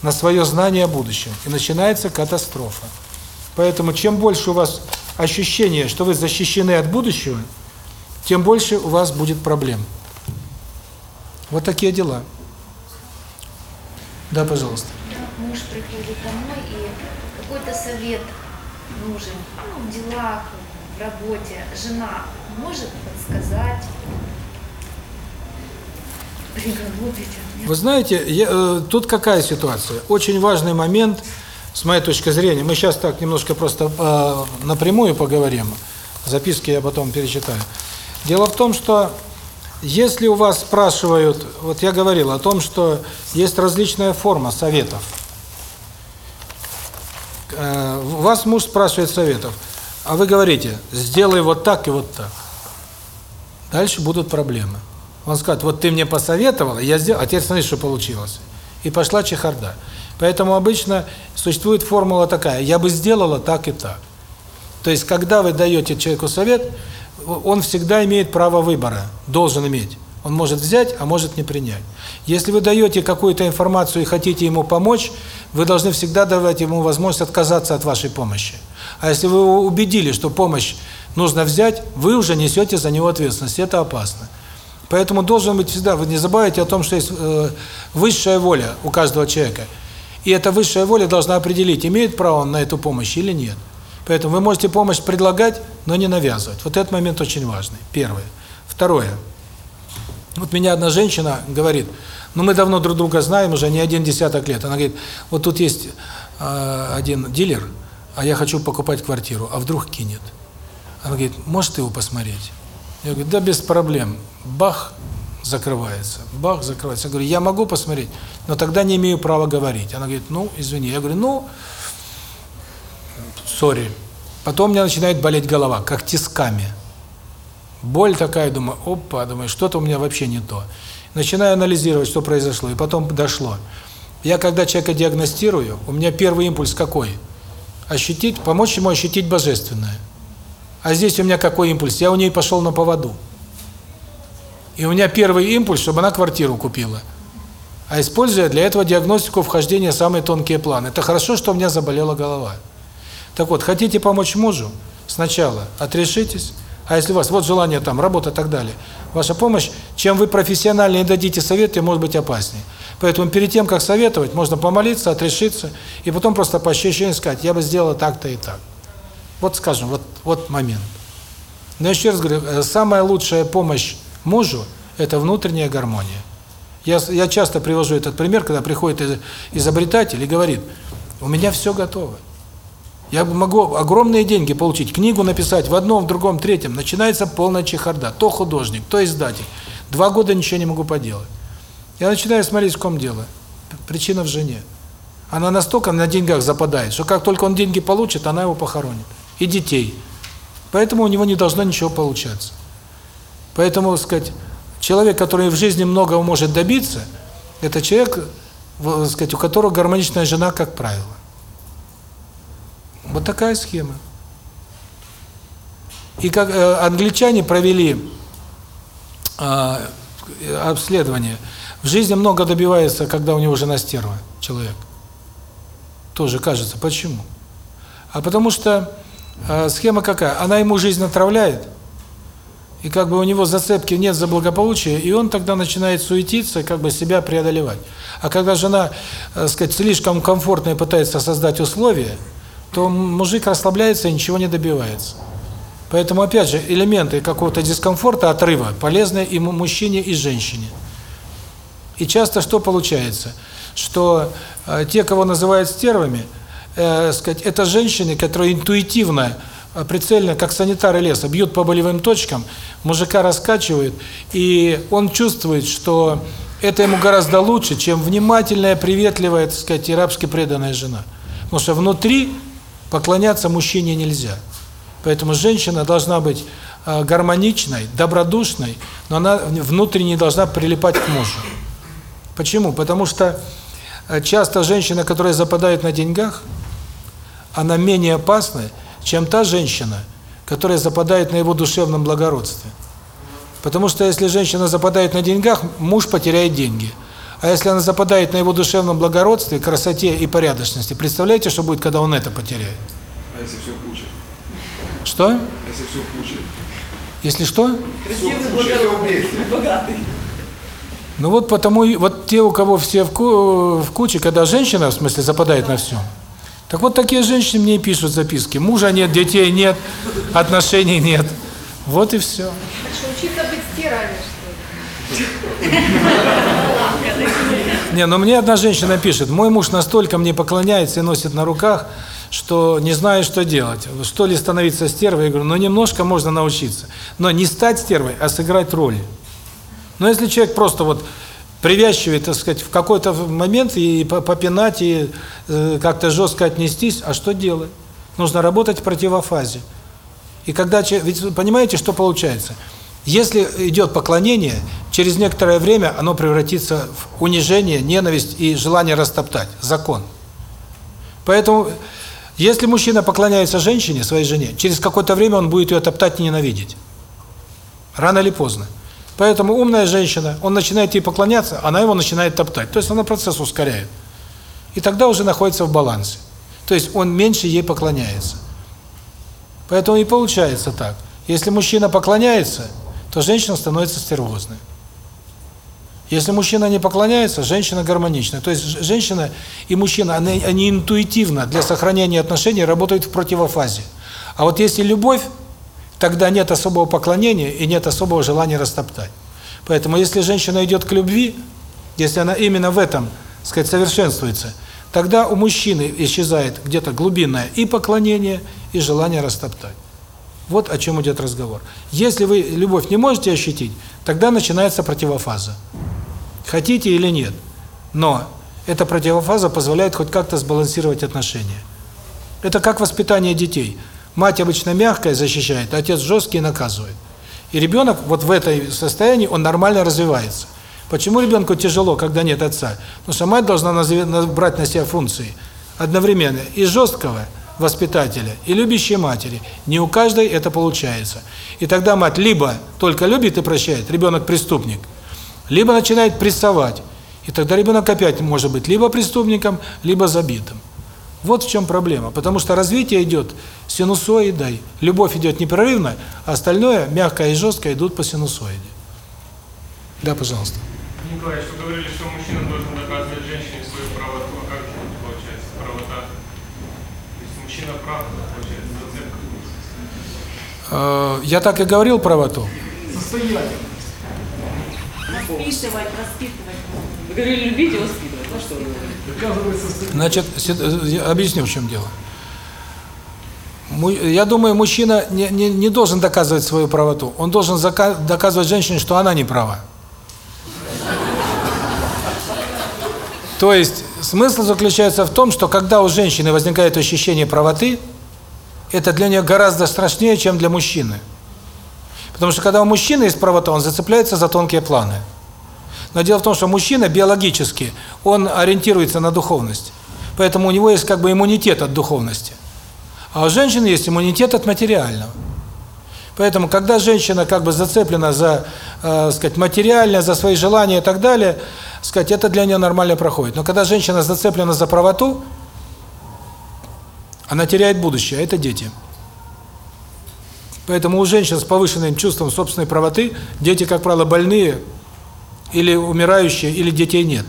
на свое знание о будущем. И начинается катастрофа. Поэтому чем больше у вас ощущение, что вы защищены от будущего, тем больше у вас будет проблем. Вот такие дела. Да, пожалуйста. Муж приходит домой и какой-то совет нужен ну, в делах, в работе. Жена может подсказать. Вы знаете, я, э, тут какая ситуация? Очень важный момент, с моей точки зрения. Мы сейчас так немножко просто э, напрямую поговорим. Записки я потом перечитаю. Дело в том, что если у вас спрашивают, вот я говорил о том, что есть различная форма советов. Э, Вас муж спрашивает советов, а вы говорите, сделай вот так и вот так. Дальше будут проблемы. Он скажет, вот ты мне посоветовал, я сделал, а теперь смотри, что получилось. И пошла чехарда. Поэтому обычно существует формула такая, я бы сделала так и так. То есть, когда вы даете человеку совет, он всегда имеет право выбора, должен иметь. Он может взять, а может не принять. Если вы даете какую-то информацию и хотите ему помочь, вы должны всегда давать ему возможность отказаться от вашей помощи. А если вы убедили, что помощь нужно взять, вы уже несете за него ответственность. Это опасно. Поэтому должен быть всегда, вы не забывайте о том, что есть э, высшая воля у каждого человека. И эта высшая воля должна определить, имеет право он на эту помощь или нет. Поэтому вы можете помощь предлагать, но не навязывать. Вот этот момент очень важный. Первое. Второе. Вот меня одна женщина говорит, ну мы давно друг друга знаем, уже не один десяток лет. Она говорит, вот тут есть э, один дилер, а я хочу покупать квартиру, а вдруг кинет. Она говорит, может его посмотреть? Я говорю, да без проблем. Бах, закрывается. Бах, закрывается. Я говорю, я могу посмотреть, но тогда не имею права говорить. Она говорит, ну, извини. Я говорю, ну, сори. Потом у меня начинает болеть голова, как тисками. Боль такая, думаю, опа, думаю, что-то у меня вообще не то. Начинаю анализировать, что произошло, и потом дошло. Я когда человека диагностирую, у меня первый импульс какой? Ощутить, помочь ему ощутить божественное. А здесь у меня какой импульс? Я у ней пошел на поводу. И у меня первый импульс, чтобы она квартиру купила. А используя для этого диагностику вхождения самые тонкие планы. Это хорошо, что у меня заболела голова. Так вот, хотите помочь мужу? Сначала отрешитесь. А если у вас вот желание там, работа и так далее, ваша помощь, чем вы профессиональнее дадите совет, тем может быть опаснее. Поэтому перед тем, как советовать, можно помолиться, отрешиться, и потом просто по ощущению сказать, я бы сделала так-то и так. Вот скажем, вот, вот момент. Но еще раз говорю, э, самая лучшая помощь мужу – это внутренняя гармония. Я, я часто привожу этот пример, когда приходит изобретатель и говорит, у меня все готово. Я могу огромные деньги получить, книгу написать в одном, в другом, в третьем. Начинается полная чехарда. То художник, то издатель. Два года ничего не могу поделать. Я начинаю смотреть, в ком дело. Причина в жене. Она настолько на деньгах западает, что как только он деньги получит, она его похоронит. И детей. Поэтому у него не должно ничего получаться. Поэтому, сказать, человек, который в жизни многого может добиться, это человек, сказать, у которого гармоничная жена, как правило. Вот такая схема. И как э, англичане провели э, обследование, в жизни много добивается, когда у него жена стерва, человек. Тоже кажется. Почему? А потому что э, схема какая? Она ему жизнь отравляет, и как бы у него зацепки нет за благополучие, и он тогда начинает суетиться, как бы себя преодолевать. А когда жена, э, сказать, слишком комфортно пытается создать условия, то мужик расслабляется и ничего не добивается. Поэтому, опять же, элементы какого-то дискомфорта, отрыва полезны и мужчине, и женщине. И часто что получается? Что э, те, кого называют стервами, э, сказать, это женщины, которые интуитивно, прицельно, как санитары леса, бьют по болевым точкам, мужика раскачивают, и он чувствует, что это ему гораздо лучше, чем внимательная, приветливая, так сказать, и рабски преданная жена. Потому что внутри Поклоняться мужчине нельзя. Поэтому женщина должна быть э, гармоничной, добродушной, но она внутренне должна прилипать к мужу. Почему? Потому что э, часто женщина, которая западает на деньгах, она менее опасна, чем та женщина, которая западает на его душевном благородстве. Потому что если женщина западает на деньгах, муж потеряет деньги. А если она западает на его душевном благородстве, красоте и порядочности, представляете, что будет, когда он это потеряет? А если все куча? Что? А если все куча? Если что? Красивый, богатый. Ну вот потому, вот те, у кого все в, ку в куче, когда женщина, в смысле, западает на все. Так вот такие женщины мне и пишут записки. Мужа нет, детей нет, отношений нет. Вот и все. Что учиться быть стирами, что ли? Не, но мне одна женщина пишет, мой муж настолько мне поклоняется и носит на руках, что не знаю, что делать. Что ли становиться стервой? Я говорю, ну немножко можно научиться. Но не стать стервой, а сыграть роль. Но если человек просто вот привязчивый, так сказать, в какой-то момент и по- попинать, и э, как-то жестко отнестись, а что делать? Нужно работать в противофазе. И когда ведь понимаете, что получается? Если идет поклонение, через некоторое время оно превратится в унижение, ненависть и желание растоптать. Закон. Поэтому, если мужчина поклоняется женщине, своей жене, через какое-то время он будет ее топтать и ненавидеть. Рано или поздно. Поэтому умная женщина, он начинает ей поклоняться, она его начинает топтать. То есть она процесс ускоряет. И тогда уже находится в балансе. То есть он меньше ей поклоняется. Поэтому и получается так. Если мужчина поклоняется, то женщина становится стервозной. Если мужчина не поклоняется, женщина гармонична. То есть женщина и мужчина, они, они интуитивно для сохранения отношений работают в противофазе. А вот если любовь, тогда нет особого поклонения и нет особого желания растоптать. Поэтому если женщина идет к любви, если она именно в этом, так сказать, совершенствуется, тогда у мужчины исчезает где-то глубинное и поклонение, и желание растоптать. Вот о чем идет разговор. Если вы любовь не можете ощутить, тогда начинается противофаза. Хотите или нет. Но эта противофаза позволяет хоть как-то сбалансировать отношения. Это как воспитание детей. Мать обычно мягкая защищает, отец жесткий наказывает. И ребенок вот в этой состоянии, он нормально развивается. Почему ребенку тяжело, когда нет отца? Потому что мать должна брать на себя функции одновременно и жесткого воспитателя, и любящей матери. Не у каждой это получается. И тогда мать либо только любит и прощает, ребенок преступник, либо начинает прессовать. И тогда ребенок опять может быть либо преступником, либо забитым. Вот в чем проблема. Потому что развитие идет синусоидой. Любовь идет непрерывно, а остальное, мягкое и жесткое, идут по синусоиде. Да, пожалуйста. Николай, что говорили, что мужчина должен доказывать женщине свою правоту, а как же это получается, правота? То есть мужчина прав, получается, зацепка. Э, Я так и говорил правоту. Состояние. Воспитывать, воспитывать. Вы говорили любить и воспитывать. Значит, объясню, в чем дело. Я думаю, мужчина не, не, не должен доказывать свою правоту. Он должен доказывать женщине, что она не права. То есть смысл заключается в том, что когда у женщины возникает ощущение правоты, это для нее гораздо страшнее, чем для мужчины. Потому что когда у мужчины есть правота, он зацепляется за тонкие планы. Но дело в том, что мужчина биологически, он ориентируется на духовность. Поэтому у него есть как бы иммунитет от духовности. А у женщины есть иммунитет от материального. Поэтому, когда женщина как бы зацеплена за, э, сказать, материальное, за свои желания и так далее, сказать, это для нее нормально проходит. Но когда женщина зацеплена за правоту, она теряет будущее, а это дети. Поэтому у женщин с повышенным чувством собственной правоты дети, как правило, больные или умирающие, или детей нет.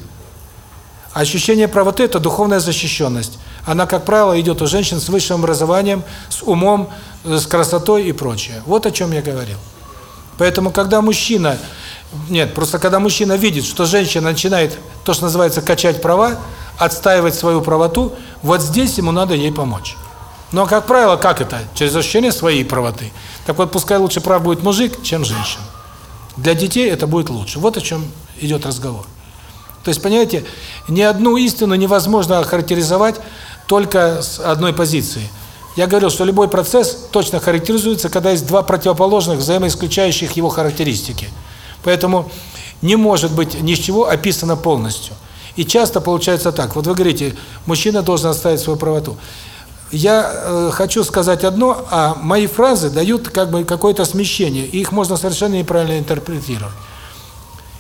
А ощущение правоты – это духовная защищенность. Она, как правило, идет у женщин с высшим образованием, с умом, э, с красотой и прочее. Вот о чем я говорил. Поэтому, когда мужчина... Нет, просто когда мужчина видит, что женщина начинает, то, что называется, качать права, отстаивать свою правоту, вот здесь ему надо ей помочь. Но, как правило, как это? Через ощущение своей правоты. Так вот, пускай лучше прав будет мужик, чем женщина. Для детей это будет лучше. Вот о чем идет разговор. То есть, понимаете, ни одну истину невозможно охарактеризовать только с одной позиции. Я говорил, что любой процесс точно характеризуется, когда есть два противоположных, взаимоисключающих его характеристики. Поэтому не может быть ни с чего описано полностью. И часто получается так. Вот вы говорите, мужчина должен оставить свою правоту. Я э, хочу сказать одно, а мои фразы дают как бы какое-то смещение, и их можно совершенно неправильно интерпретировать.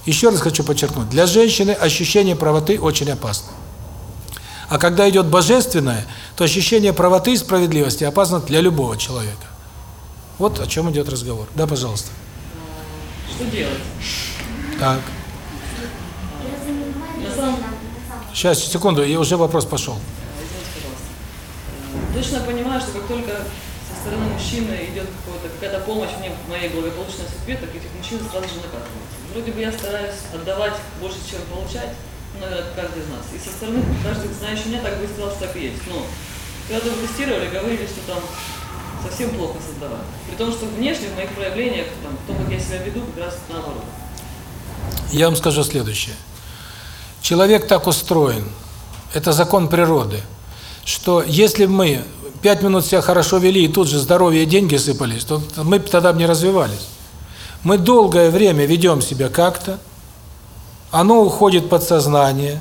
Еще раз хочу подчеркнуть, для женщины ощущение правоты очень опасно. А когда идет божественное, то ощущение правоты и справедливости опасно для любого человека. Вот о чем идет разговор. Да, пожалуйста. Что делать? Так. Сейчас, секунду, и уже вопрос пошел. Точно понимаю, что как только со стороны мужчины идет какая-то какая помощь мне в моей благополучной судьбе, так этих мужчин сразу же накатываются. Вроде бы я стараюсь отдавать больше, чем получать, ну, наверное, каждый из нас. И со стороны каждый, знающий меня, так бы и сказал, что так и есть. Но когда вы тестировали, говорили, что там совсем плохо создавать. При том, что внешне в моих проявлениях, там, в том, как я себя веду, как раз наоборот. Я вам скажу следующее. Человек так устроен, это закон природы, что если мы пять минут себя хорошо вели и тут же здоровье и деньги сыпались, то мы тогда бы не развивались. Мы долгое время ведем себя как-то, оно уходит в подсознание,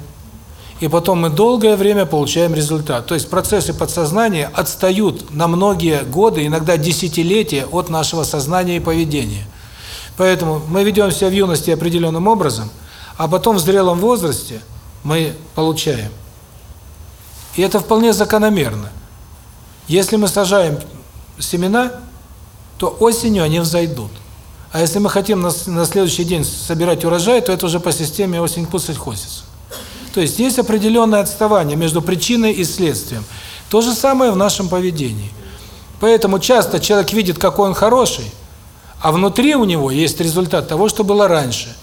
и потом мы долгое время получаем результат. То есть процессы подсознания отстают на многие годы, иногда десятилетия от нашего сознания и поведения. Поэтому мы ведем себя в юности определенным образом, а потом в зрелом возрасте мы получаем. И это вполне закономерно. Если мы сажаем семена, то осенью они взойдут. А если мы хотим на, на следующий день собирать урожай, то это уже по системе осень кусать хосится. То есть есть определенное отставание между причиной и следствием. То же самое в нашем поведении. Поэтому часто человек видит, какой он хороший, а внутри у него есть результат того, что было раньше.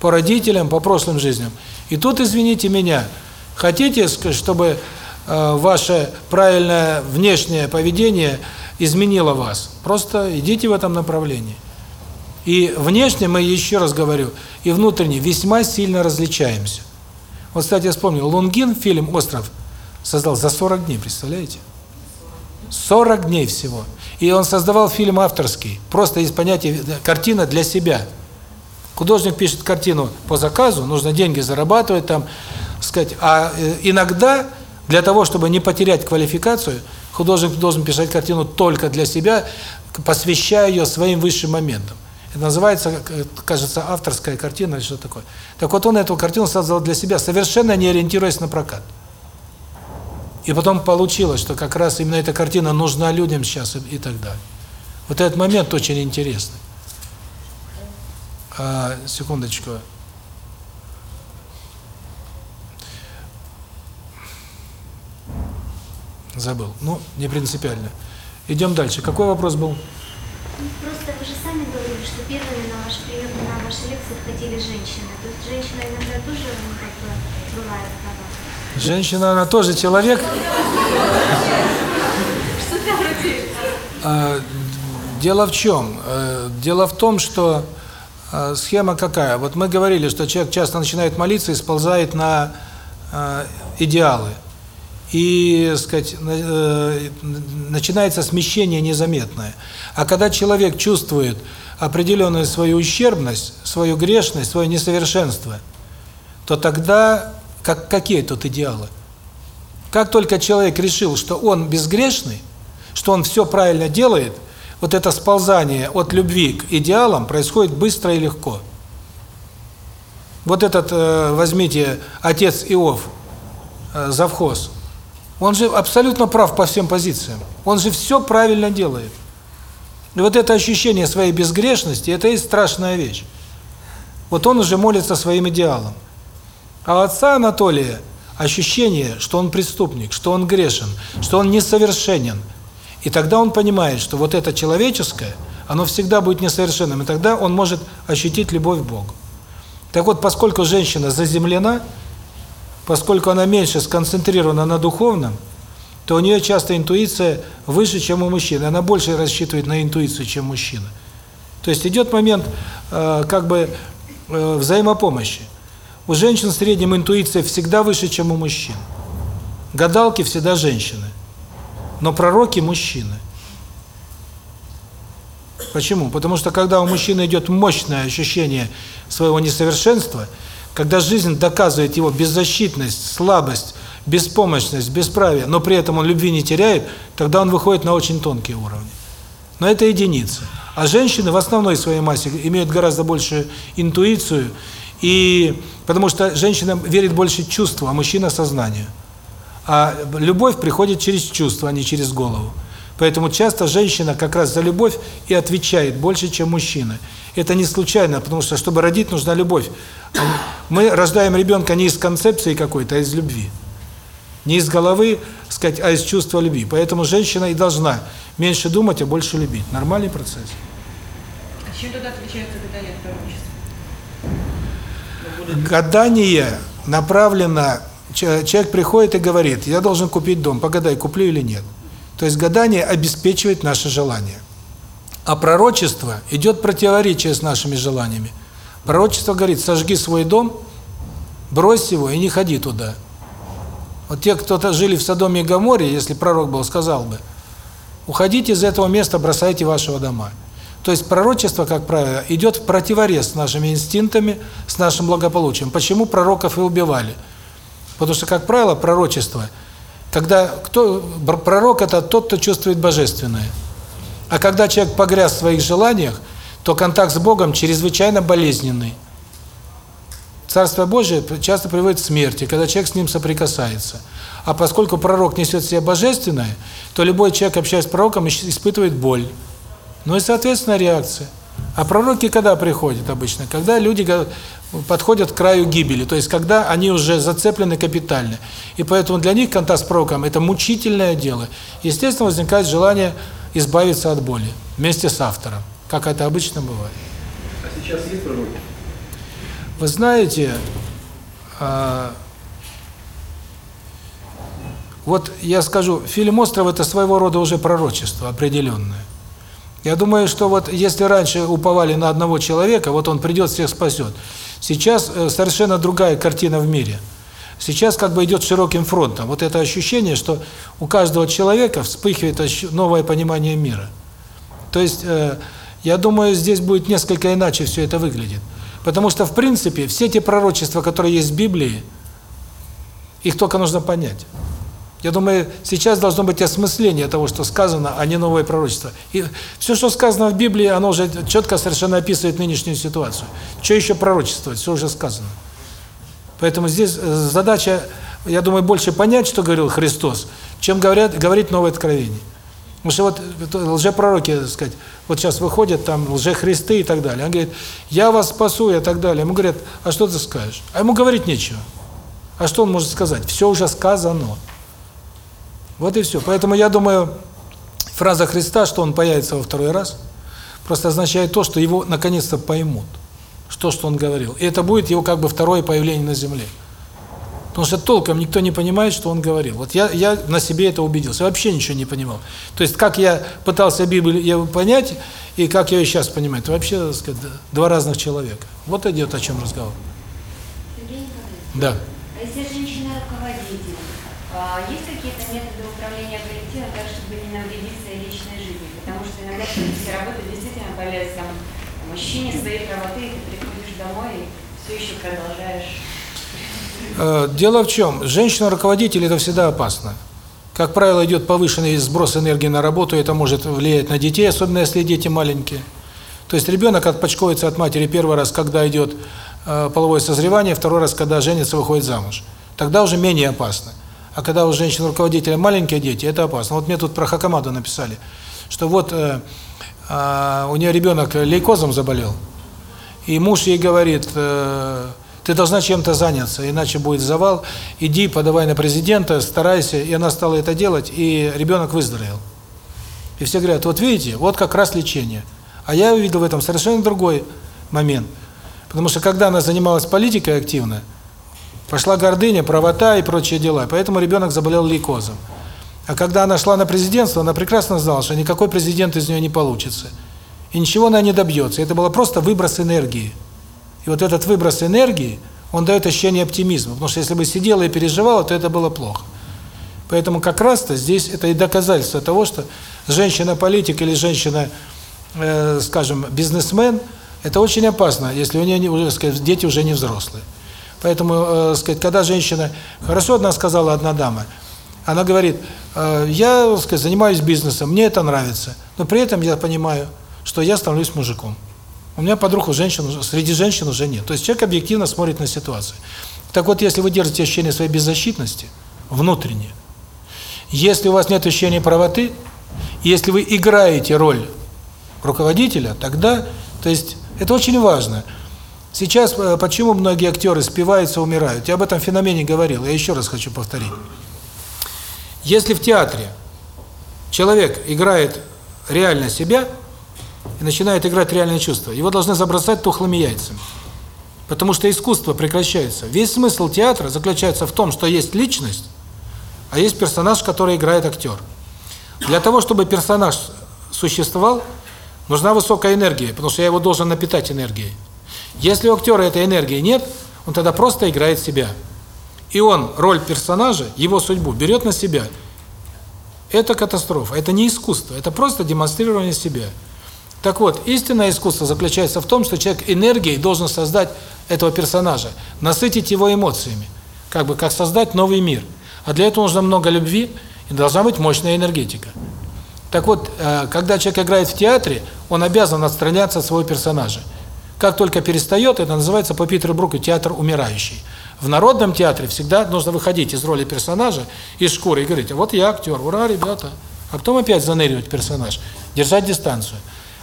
По родителям, по прошлым жизням. И тут, извините меня, хотите, чтобы ваше правильное внешнее поведение изменило вас? Просто идите в этом направлении. И внешне мы, еще раз говорю, и внутренне весьма сильно различаемся. Вот, кстати, я вспомнил, Лунгин фильм «Остров» создал за 40 дней, представляете? 40 дней всего. И он создавал фильм авторский, просто из понятия э, картина для себя. Художник пишет картину по заказу, нужно деньги зарабатывать там, сказать. А э, иногда для того, чтобы не потерять квалификацию, художник должен писать картину только для себя, посвящая ее своим высшим моментам. Это называется, э, кажется, авторская картина или что такое. Так вот он эту картину создал для себя, совершенно не ориентируясь на прокат. И потом получилось, что как раз именно эта картина нужна людям сейчас и, так далее. Вот этот момент очень интересный. А, секундочку. Забыл. Ну, не принципиально. Идем дальше. Какой вопрос был? Просто вы же сами говорили, что первыми на ваш прием, на ваши лекции входили женщины. То есть женщина иногда тоже ну, как бы бывает права. Женщина, она тоже человек. А, Дело в чем? Э, Дело в том, что э, схема какая? Вот мы говорили, что человек часто начинает молиться и сползает на э, идеалы. И, сказать, э, начинается смещение незаметное. А когда человек чувствует определенную свою ущербность, свою грешность, свое несовершенство, то тогда как какие тут идеалы? Как только человек решил, что он безгрешный, что он все правильно делает, вот это сползание от любви к идеалам происходит быстро и легко. Вот этот, э, возьмите, отец Иов, э, завхоз, он же абсолютно прав по всем позициям. Он же все правильно делает. И вот это ощущение своей безгрешности, это и страшная вещь. Вот он уже молится своим идеалам. А отца Анатолия ощущение, что он преступник, что он грешен, что он несовершенен. И тогда он понимает, что вот это человеческое, оно всегда будет несовершенным, и тогда он может ощутить любовь к Богу. Так вот, поскольку женщина заземлена, поскольку она меньше сконцентрирована на духовном, то у нее часто интуиция выше, чем у мужчины. Она больше рассчитывает на интуицию, чем мужчина. То есть идет момент э, как бы э, взаимопомощи. У женщин в среднем интуиция всегда выше, чем у мужчин. Гадалки всегда женщины, но пророки мужчины. Почему? Потому что когда у мужчины идет мощное ощущение своего несовершенства, когда жизнь доказывает его беззащитность, слабость, беспомощность, бесправие, но при этом он любви не теряет, тогда он выходит на очень тонкие уровни. Но это единицы. А женщины в основной своей массе имеют гораздо большую интуицию, и потому что женщина верит больше чувству, а мужчина сознанию. А любовь приходит через чувство, а не через голову. Поэтому часто женщина как раз за любовь и отвечает больше, чем мужчина. Это не случайно, потому что чтобы родить, нужна любовь. Мы рождаем ребенка не из концепции какой-то, а из любви. Не из головы, сказать, а из чувства любви. Поэтому женщина и должна меньше думать, а больше любить. Нормальный процесс. А чем тогда отличается гадание от пророчества? Гадание направлено, че- человек приходит и говорит, я должен купить дом, погадай, куплю или нет. То есть гадание обеспечивает наше желание. А пророчество идет противоречие с нашими желаниями. Пророчество говорит, сожги свой дом, брось его и не ходи туда. Вот те, кто-то жили в Содоме и Гоморе, если пророк был, сказал бы, уходите из этого места, бросайте вашего дома. То есть пророчество, как правило, идет в противорез с нашими инстинктами, с нашим благополучием. Почему пророков и убивали? Потому что, как правило, пророчество, когда кто пророк это тот, кто чувствует божественное. А когда человек погряз в своих желаниях, то контакт с Богом чрезвычайно болезненный. Царство Божие часто приводит к смерти, когда человек с ним соприкасается. А поскольку пророк несет в себе божественное, то любой человек, общаясь с пророком, испытывает боль. Ну и, соответственно, реакция. А пророки когда приходят обычно? Когда люди подходят к краю гибели, то есть когда они уже зацеплены капитально. И поэтому для них контакт с пророком – это мучительное дело. Естественно, возникает желание избавиться от боли вместе с автором, как это обычно бывает. А сейчас есть пророки? Вы знаете, а, вот я скажу, фильм «Остров» – это своего рода уже пророчество определенное. Я думаю, что вот если раньше уповали на одного человека, вот он придет, всех спасет. Сейчас э, совершенно другая картина в мире. Сейчас как бы идет широким фронтом. Вот это ощущение, что у каждого человека вспыхивает новое понимание мира. То есть, э, я думаю, здесь будет несколько иначе все это выглядит. Потому что, в принципе, все те пророчества, которые есть в Библии, их только нужно понять. Я думаю, сейчас должно быть осмысление того, что сказано, а не новое пророчество. И все, что сказано в Библии, оно уже четко совершенно описывает нынешнюю ситуацию. Что еще пророчествовать? Все уже сказано. Поэтому здесь э, задача, я думаю, больше понять, что говорил Христос, чем говорят, говорить новое откровение. Потому что вот лжепророки, так сказать, вот сейчас выходят там лжехристы и так далее. Он говорит, я вас спасу и так далее. Ему говорят, а что ты скажешь? А ему говорить нечего. А что он может сказать? Все уже сказано. Вот и все. Поэтому я думаю, фраза Христа, что он появится во второй раз, просто означает то, что его наконец-то поймут, что, что он говорил. И это будет его как бы второе появление на земле. Потому что толком никто не понимает, что он говорил. Вот я, я на себе это убедился, я вообще ничего не понимал. То есть, как я пытался Библию понять, и как я ее сейчас понимаю, это вообще, так сказать, два разных человека. Вот идет о чем разговор. Да. а если женщина руководитель, а есть какие-то методы управления коллективом так, чтобы не навредить своей личной жизни? Все работа действительно там мужчине своей правоты, ты приходишь домой и все еще продолжаешь. Э, Дело в чем? Женщина-руководитель – это всегда опасно. Как правило, идет повышенный сброс энергии на работу, это может влиять на детей, особенно если дети маленькие. То есть ребенок отпочковывается от матери первый раз, когда идет э, половое созревание, второй раз, когда женится, выходит замуж. Тогда уже менее опасно. А когда у женщин-руководителя маленькие дети, это опасно. Вот мне тут про Хакамаду написали, что вот э, э, у нее ребенок лейкозом заболел, и муж ей говорит, э, ты должна чем-то заняться, иначе будет завал, иди, подавай на президента, старайся. И она стала это делать, и ребенок выздоровел. И все говорят, вот видите, вот как раз лечение. А я увидел в этом совершенно другой момент. Потому что когда она занималась политикой активно, пошла гордыня, правота и прочие дела, поэтому ребенок заболел лейкозом. А когда она шла на президентство, она прекрасно знала, что никакой президент из нее не получится. И ничего она не добьется. Это было просто выброс энергии. И вот этот выброс энергии, он дает ощущение оптимизма. Потому что если бы сидела и переживала, то это было плохо. Поэтому как раз-то здесь это и доказательство того, что женщина-политик или женщина, э, скажем, бизнесмен, это очень опасно, если у нее не, уже, сказать, дети уже не взрослые. Поэтому, э, сказать, когда женщина, хорошо одна сказала одна дама, она говорит, э, я, сказать, занимаюсь бизнесом, мне это нравится, но при этом я понимаю, что я становлюсь мужиком. У меня подруг у женщин, среди женщин уже нет. То есть человек объективно смотрит на ситуацию. Так вот, если вы держите ощущение своей беззащитности, внутреннее, если у вас нет ощущения правоты, если вы играете роль руководителя, тогда, то есть, это очень важно. Сейчас, э, почему многие актеры спиваются, умирают? Я об этом феномене говорил, я еще раз хочу повторить. Если в театре человек играет реально себя и начинает играть реальные чувства, его должны забросать тухлыми яйцами. Потому что искусство прекращается. Весь смысл театра заключается в том, что есть личность, а есть персонаж, который играет актер. Для того, чтобы персонаж существовал, нужна высокая энергия, потому что я его должен напитать энергией. Если у актера этой энергии нет, он тогда просто играет себя. И он роль персонажа, его судьбу берет на себя. Это катастрофа, это не искусство, это просто демонстрирование себя. Так вот, истинное искусство заключается в том, что человек энергией должен создать этого персонажа, насытить его эмоциями, как бы как создать новый мир. А для этого нужно много любви и должна быть мощная энергетика. Так вот, э, когда человек играет в театре, он обязан отстраняться от своего персонажа. Как только перестает, это называется по Питеру Бруку театр умирающий. В народном театре всегда нужно выходить из роли персонажа, из шкуры, и говорить, вот я актер, ура, ребята. А потом опять заныривать в персонаж, держать дистанцию.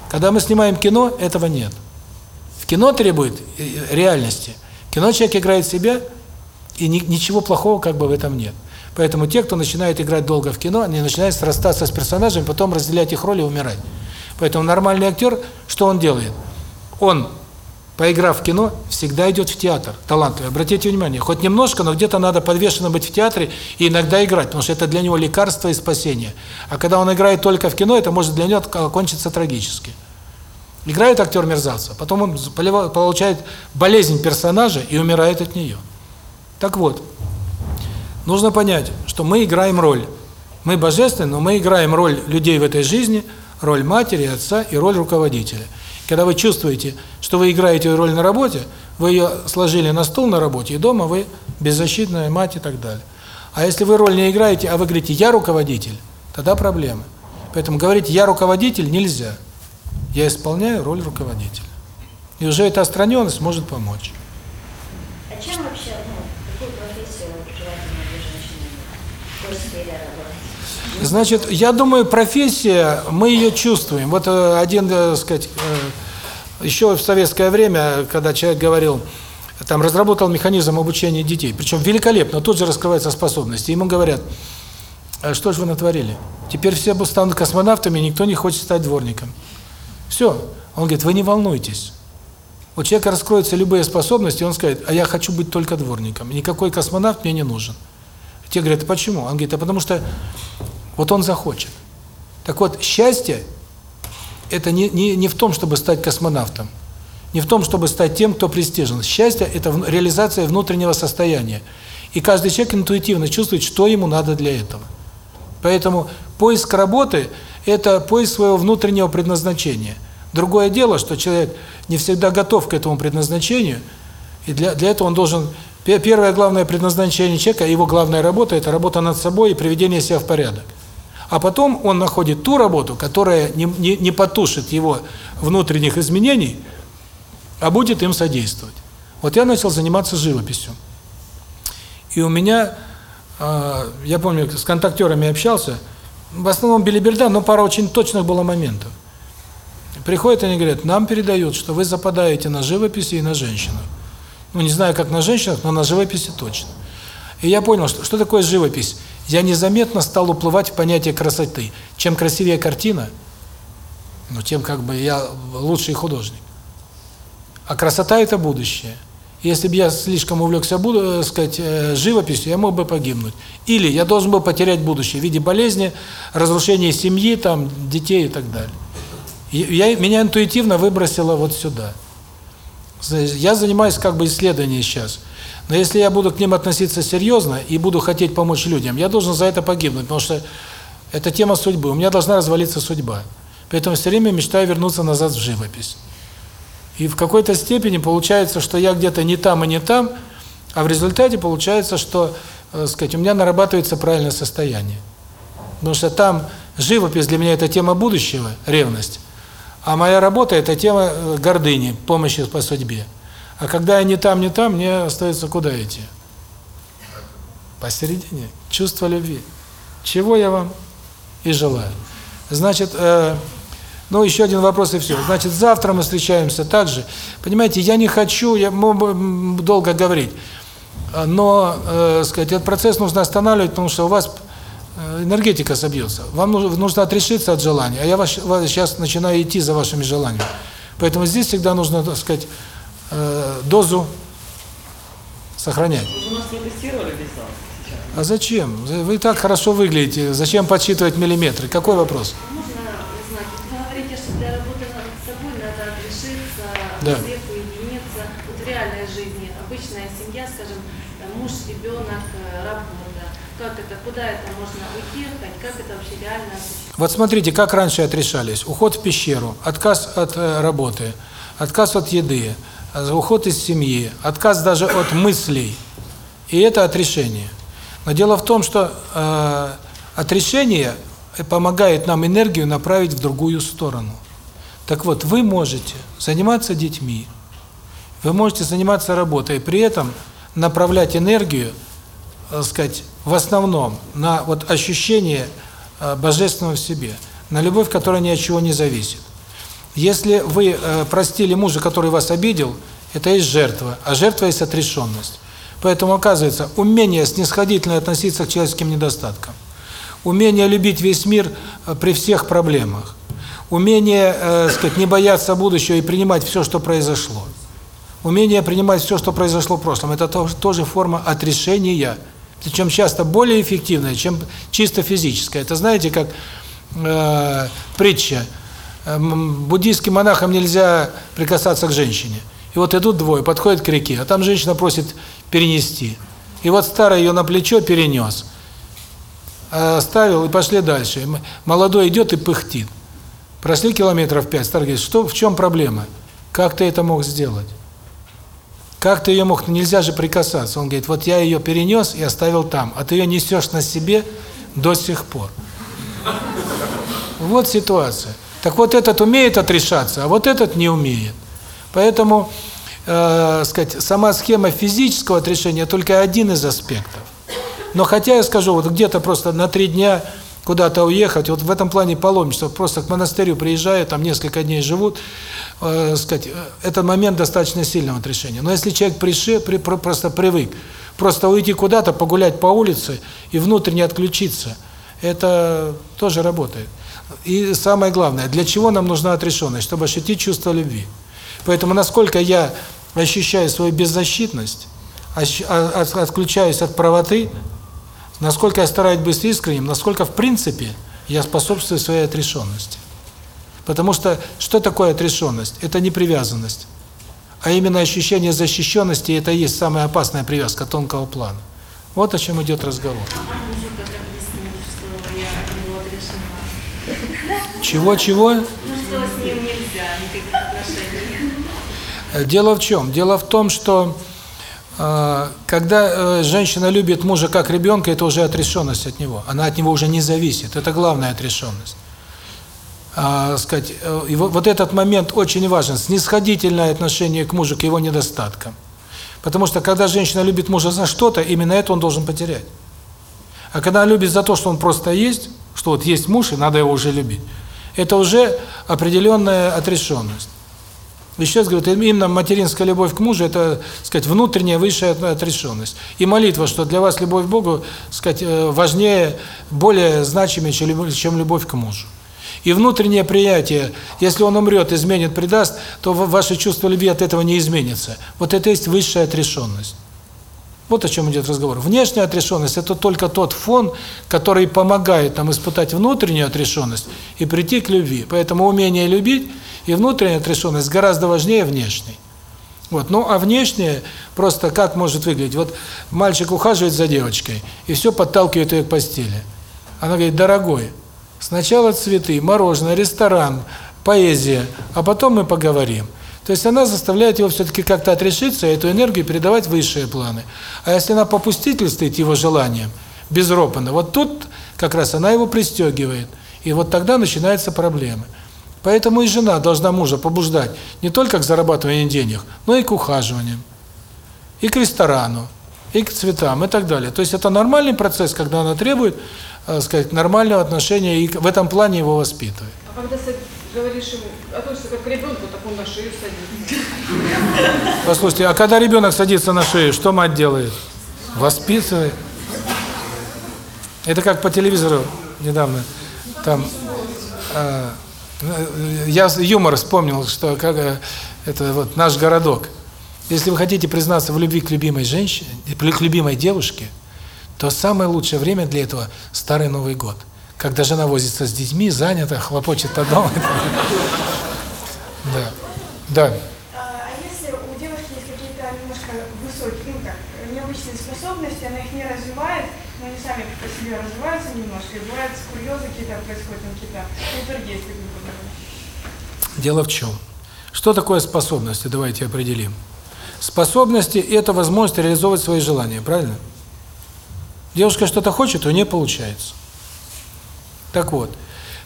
Когда мы снимаем кино, этого нет. В кино требует э, реальности. Кино человек играет себя, и ни, ничего плохого как бы в этом нет. Поэтому те, кто начинает играть долго в кино, они начинают срастаться с персонажами, потом разделять их роли и умирать. Поэтому нормальный актер, что он делает? Он, поиграв в кино, всегда идет в театр. Талантливый. Обратите внимание, хоть немножко, но где-то надо подвешенно быть в театре и иногда играть, потому что это для него лекарство и спасение. А когда он играет только в кино, это может для него кончиться трагически. Играет актер мерзавца, потом он получает болезнь персонажа и умирает от нее. Так вот, нужно понять, что мы играем роль. Мы божественны, но мы играем роль людей в этой жизни, роль матери, отца и роль руководителя. Когда вы чувствуете, что вы играете роль на работе, вы ее сложили на стол на работе, и дома вы беззащитная мать и так далее. А если вы роль не играете, а вы говорите «я руководитель», тогда проблемы. Поэтому говорить «я руководитель» нельзя. Я исполняю роль руководителя. И уже эта отстраненность может помочь. А чем вообще, ну, какую профессию желательно для женщины в какой сфере работать? Значит, я думаю, профессия, мы ее чувствуем. Вот э, один, так сказать, э, еще в советское время, когда человек говорил, там разработал механизм обучения детей, причем великолепно, тут же раскрываются способности. Ему говорят, а что же вы натворили? Теперь все станут космонавтами, никто не хочет стать дворником. Все. Он говорит, вы не волнуйтесь. У человека раскроются любые способности, он скажет, а я хочу быть только дворником, никакой космонавт мне не нужен. Те говорят, а почему? Он говорит, а потому что вот он захочет. Так вот, счастье – это не, не, не в том, чтобы стать космонавтом, не в том, чтобы стать тем, кто престижен. Счастье – это реализация внутреннего состояния. И каждый человек интуитивно чувствует, что ему надо для этого. Поэтому поиск работы – это поиск своего внутреннего предназначения. Другое дело, что человек не всегда готов к этому предназначению, и для, для этого он должен... Первое главное предназначение человека, его главная работа – это работа над собой и приведение себя в порядок. А потом он находит ту работу, которая не, не, не потушит его внутренних изменений, а будет им содействовать. Вот я начал заниматься живописью. И у меня, э, я помню, с контактерами общался – в основном билиберда, но пара очень точных было моментов. Приходят они говорят, нам передают, что вы западаете на живописи и на женщинах. Ну, не знаю, как на женщинах, но на живописи точно. И я понял, что, что такое живопись. Я незаметно стал уплывать в понятие красоты. Чем красивее картина, ну, тем как бы я лучший художник. А красота – это будущее. Если бы я слишком увлекся, буду э, сказать, э, живописью, я мог бы погибнуть. Или я должен был потерять будущее в виде болезни, разрушения семьи, там, детей и так далее. Я, меня интуитивно выбросило вот сюда. Я занимаюсь как бы исследованием сейчас. Но если я буду к ним относиться серьезно и буду хотеть помочь людям, я должен за это погибнуть, потому что это тема судьбы. У меня должна развалиться судьба. Поэтому все время мечтаю вернуться назад в живопись. И в какой-то степени получается, что я где-то не там и не там, а в результате получается, что, э, сказать, у меня нарабатывается правильное состояние. Потому что там живопись для меня это тема будущего, ревность, а моя работа это тема э, гордыни, помощи по судьбе. А когда я не там, не там, мне остается куда идти? Посередине. Чувство любви. Чего я вам и желаю. Значит, э, ну, еще один вопрос и все. Значит, завтра мы встречаемся также. Понимаете, я не хочу, я могу долго говорить, но, э, сказать, этот процесс нужно останавливать, потому что у вас э, энергетика собьется. Вам нужно, нужно отрешиться от желаний, а я вас, вас сейчас начинаю идти за вашими желаниями. Поэтому здесь всегда нужно, так сказать, э, дозу сохранять. Вы нас весь зал сейчас? А зачем? Вы так хорошо выглядите. Зачем подсчитывать миллиметры? Какой вопрос? да. сверху единица, вот в реальной жизни, обычная семья, скажем, муж, ребенок, э, работа, как это, куда это можно уехать, как это вообще реально Вот смотрите, как раньше отрешались. Уход в пещеру, отказ от э, работы, отказ от еды, уход из семьи, отказ даже от мыслей. И это отрешение. Но дело в том, что э, отрешение помогает нам энергию направить в другую сторону. Так вот, вы можете заниматься детьми, вы можете заниматься работой, при этом направлять энергию, так сказать, в основном на вот ощущение э, божественного в себе, на любовь, которая ни от чего не зависит. Если вы э, простили мужа, который вас обидел, это есть жертва, а жертва есть отрешенность. Поэтому, оказывается, умение снисходительно относиться к человеческим недостаткам, умение любить весь мир э, при всех проблемах, умение, э, сказать, не бояться будущего и принимать все, что произошло, умение принимать все, что произошло в прошлом, это тоже, тоже форма отрешения, причем часто более эффективная, чем чисто физическая. Это знаете, как э, притча, буддийским монахам нельзя прикасаться к женщине. И вот идут двое, подходят к реке, а там женщина просит перенести. И вот старый ее на плечо перенес, оставил и пошли дальше. Молодой идет и пыхтит. Прошли километров пять, старый говорит, что, в чем проблема? Как ты это мог сделать? Как ты ее мог? Нельзя же прикасаться. Он говорит, вот я ее перенес и оставил там, а ты ее несешь на себе до сих пор. Вот ситуация. Так вот этот умеет отрешаться, а вот этот не умеет. Поэтому, э, сказать, сама схема физического отрешения только один из аспектов. Но хотя я скажу, вот где-то просто на три дня куда-то уехать, вот в этом плане паломничество, просто к монастырю приезжают, там несколько дней живут, э, сказать, э, это момент достаточно сильного отрешения. Но если человек приши, при, просто привык, просто уйти куда-то, погулять по улице и внутренне отключиться, это тоже работает. И самое главное, для чего нам нужна отрешенность? Чтобы ощутить чувство любви. Поэтому насколько я ощущаю свою беззащитность, а, отключаюсь от правоты, насколько я стараюсь быть искренним, насколько в принципе я способствую своей отрешенности. Потому что что такое отрешенность? Это не привязанность. А именно ощущение защищенности – это и есть самая опасная привязка тонкого плана. Вот о чем идет разговор. Чего-чего? Дело в чем? Дело в том, что э, когда э, женщина любит мужа как ребенка, это уже отрешенность от него. Она от него уже не зависит. Это главная отрешенность. А, сказать, э, и вот, вот этот момент очень важен. Снисходительное отношение к мужу, к его недостаткам. Потому что когда женщина любит мужа за что-то, именно это он должен потерять. А когда любит за то, что он просто есть, что вот есть муж, и надо его уже любить, это уже определенная отрешенность. Еще раз говорю, именно материнская любовь к мужу – это, сказать, внутренняя высшая отрешенность. И молитва, что для вас любовь к Богу, сказать, э, важнее, более значимее, чем любовь к мужу. И внутреннее приятие, если он умрет, изменит, предаст, то ваше чувство любви от этого не изменится. Вот это есть высшая отрешенность. Вот о чем идет разговор. Внешняя отрешенность – это только тот фон, который помогает нам испытать внутреннюю отрешенность и прийти к любви. Поэтому умение любить и внутренняя отрешенность гораздо важнее внешней. Вот. Ну, а внешнее просто как может выглядеть? Вот мальчик ухаживает за девочкой и все подталкивает ее к постели. Она говорит, дорогой, сначала цветы, мороженое, ресторан, поэзия, а потом мы поговорим. То есть она заставляет его все-таки как-то отрешиться эту энергию передавать высшие планы. А если она попустительствует его желанием, безропотно, вот тут как раз она его пристегивает. И вот тогда начинаются проблемы. Поэтому и жена должна мужа побуждать не только к зарабатыванию денег, но и к ухаживаниям, и к ресторану, и к цветам, и так далее. То есть это нормальный процесс, когда она требует, так сказать, нормального отношения и в этом плане его воспитывает. А когда говоришь ему, относится как к ребенку, так он на шею садится. Послушайте, а когда ребенок садится на шею, что мать делает? Воспитывает. Это как по телевизору недавно. Там э, я юмор вспомнил, что как это вот наш городок. Если вы хотите признаться в любви к любимой женщине, к любимой девушке, то самое лучшее время для этого старый Новый год когда жена возится с детьми, занята, хлопочет по дому. Да. Да. А если у девушки есть какие-то немножко высокие, ну как, необычные способности, она их не развивает, но они сами по себе развиваются немножко, и бывают курьезы какие-то происходят, какие-то полтергейсты, Дело в чем? Что такое способности? Давайте определим. Способности – это возможность реализовывать свои желания, правильно? Девушка что-то хочет, у нее получается. Так вот,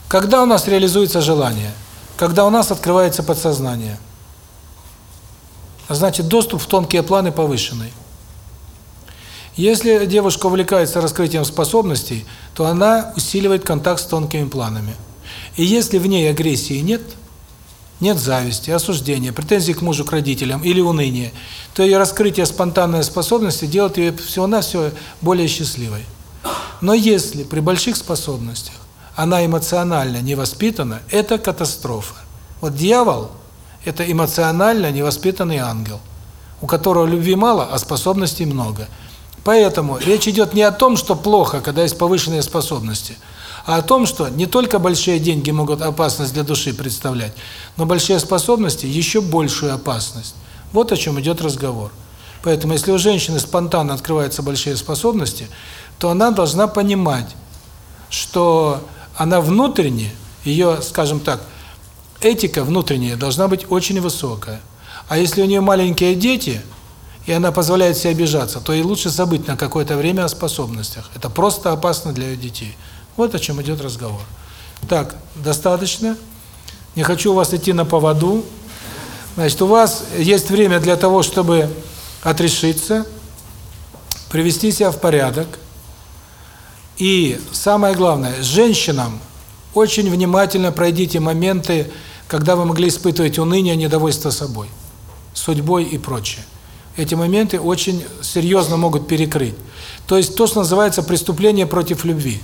когда у нас реализуется желание? Когда у нас открывается подсознание. Значит, доступ в тонкие планы повышенный. Если девушка увлекается раскрытием способностей, то она усиливает контакт с тонкими планами. И если в ней агрессии нет, нет зависти, осуждения, претензий к мужу, к родителям или уныния, то ее раскрытие спонтанной способности делает ее всего-навсего более счастливой. Но если при больших способностях она эмоционально не воспитана, это катастрофа. Вот дьявол – это эмоционально невоспитанный ангел, у которого любви мало, а способностей много. Поэтому речь идет не о том, что плохо, когда есть повышенные способности, а о том, что не только большие деньги могут опасность для души представлять, но большие способности еще большую опасность. Вот о чем идет разговор. Поэтому если у женщины спонтанно открываются большие способности, то она должна понимать, что она внутренне, ее, скажем так, этика внутренняя должна быть очень высокая. А если у нее маленькие дети, и она позволяет себе обижаться, то ей лучше забыть на какое-то время о способностях. Это просто опасно для ее детей. Вот о чем идет разговор. Так, достаточно. Не хочу у вас идти на поводу. Значит, у вас есть время для того, чтобы отрешиться, привести себя в порядок. И самое главное, женщинам очень внимательно пройдите моменты, когда вы могли испытывать уныние, недовольство собой, судьбой и прочее. Эти моменты очень серьезно могут перекрыть. То есть то, что называется преступление против любви.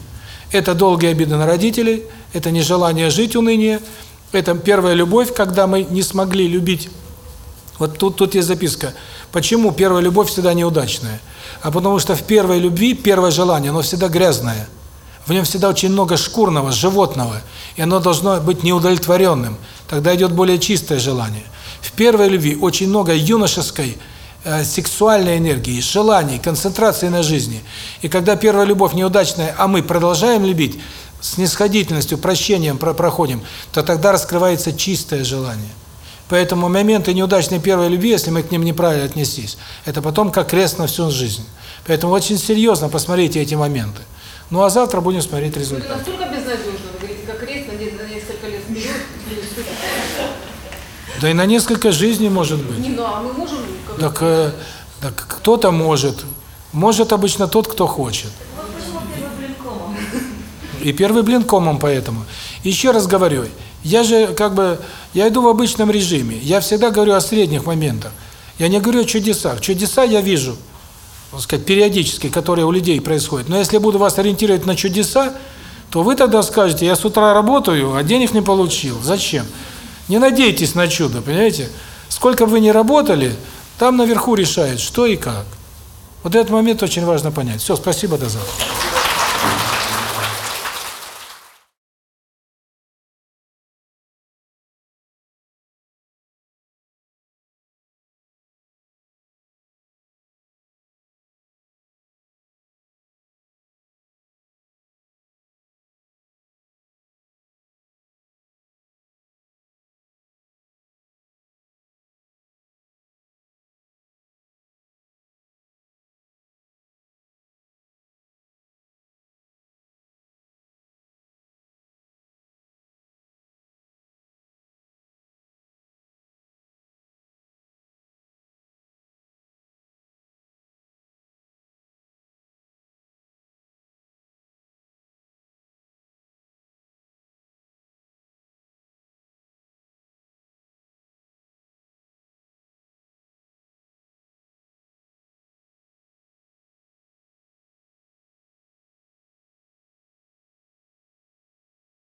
Это долгие обиды на родителей, это нежелание жить уныние, это первая любовь, когда мы не смогли любить. Вот тут тут есть записка. Почему первая любовь всегда неудачная? А потому что в первой любви первое желание, оно всегда грязное. В нем всегда очень много шкурного, животного, и оно должно быть неудовлетворенным. Тогда идет более чистое желание. В первой любви очень много юношеской, э, сексуальной энергии, желаний, концентрации на жизни. И когда первая любовь неудачная, а мы продолжаем любить, с снисходительностью, прощением про проходим, то тогда раскрывается чистое желание. Поэтому моменты неудачной первой любви, если мы к ним неправильно отнеслись, это потом как крест на всю жизнь. Поэтому очень серьезно посмотрите эти моменты. Ну а завтра будем смотреть Это результат. настолько безнадежно, вы говорите, как крест на не- на несколько лет вперед. Да и на несколько жизней может быть. Не, ну а мы можем... Так, э, так кто-то может. Может обычно тот, кто хочет. Вот почему первый блин комом. И первый блин комом поэтому. Еще раз говорю, я же как бы, я иду в обычном режиме. Я всегда говорю о средних моментах. Я не говорю о чудесах. Чудеса я вижу, так сказать, периодически, которые у людей происходят. Но если буду вас ориентировать на чудеса, то вы тогда скажете, я с утра работаю, а денег не получил. Зачем? Не надейтесь на чудо, понимаете? Сколько бы вы ни работали, там наверху решает, что и как. Вот этот момент очень важно понять. Все, спасибо, до завтра.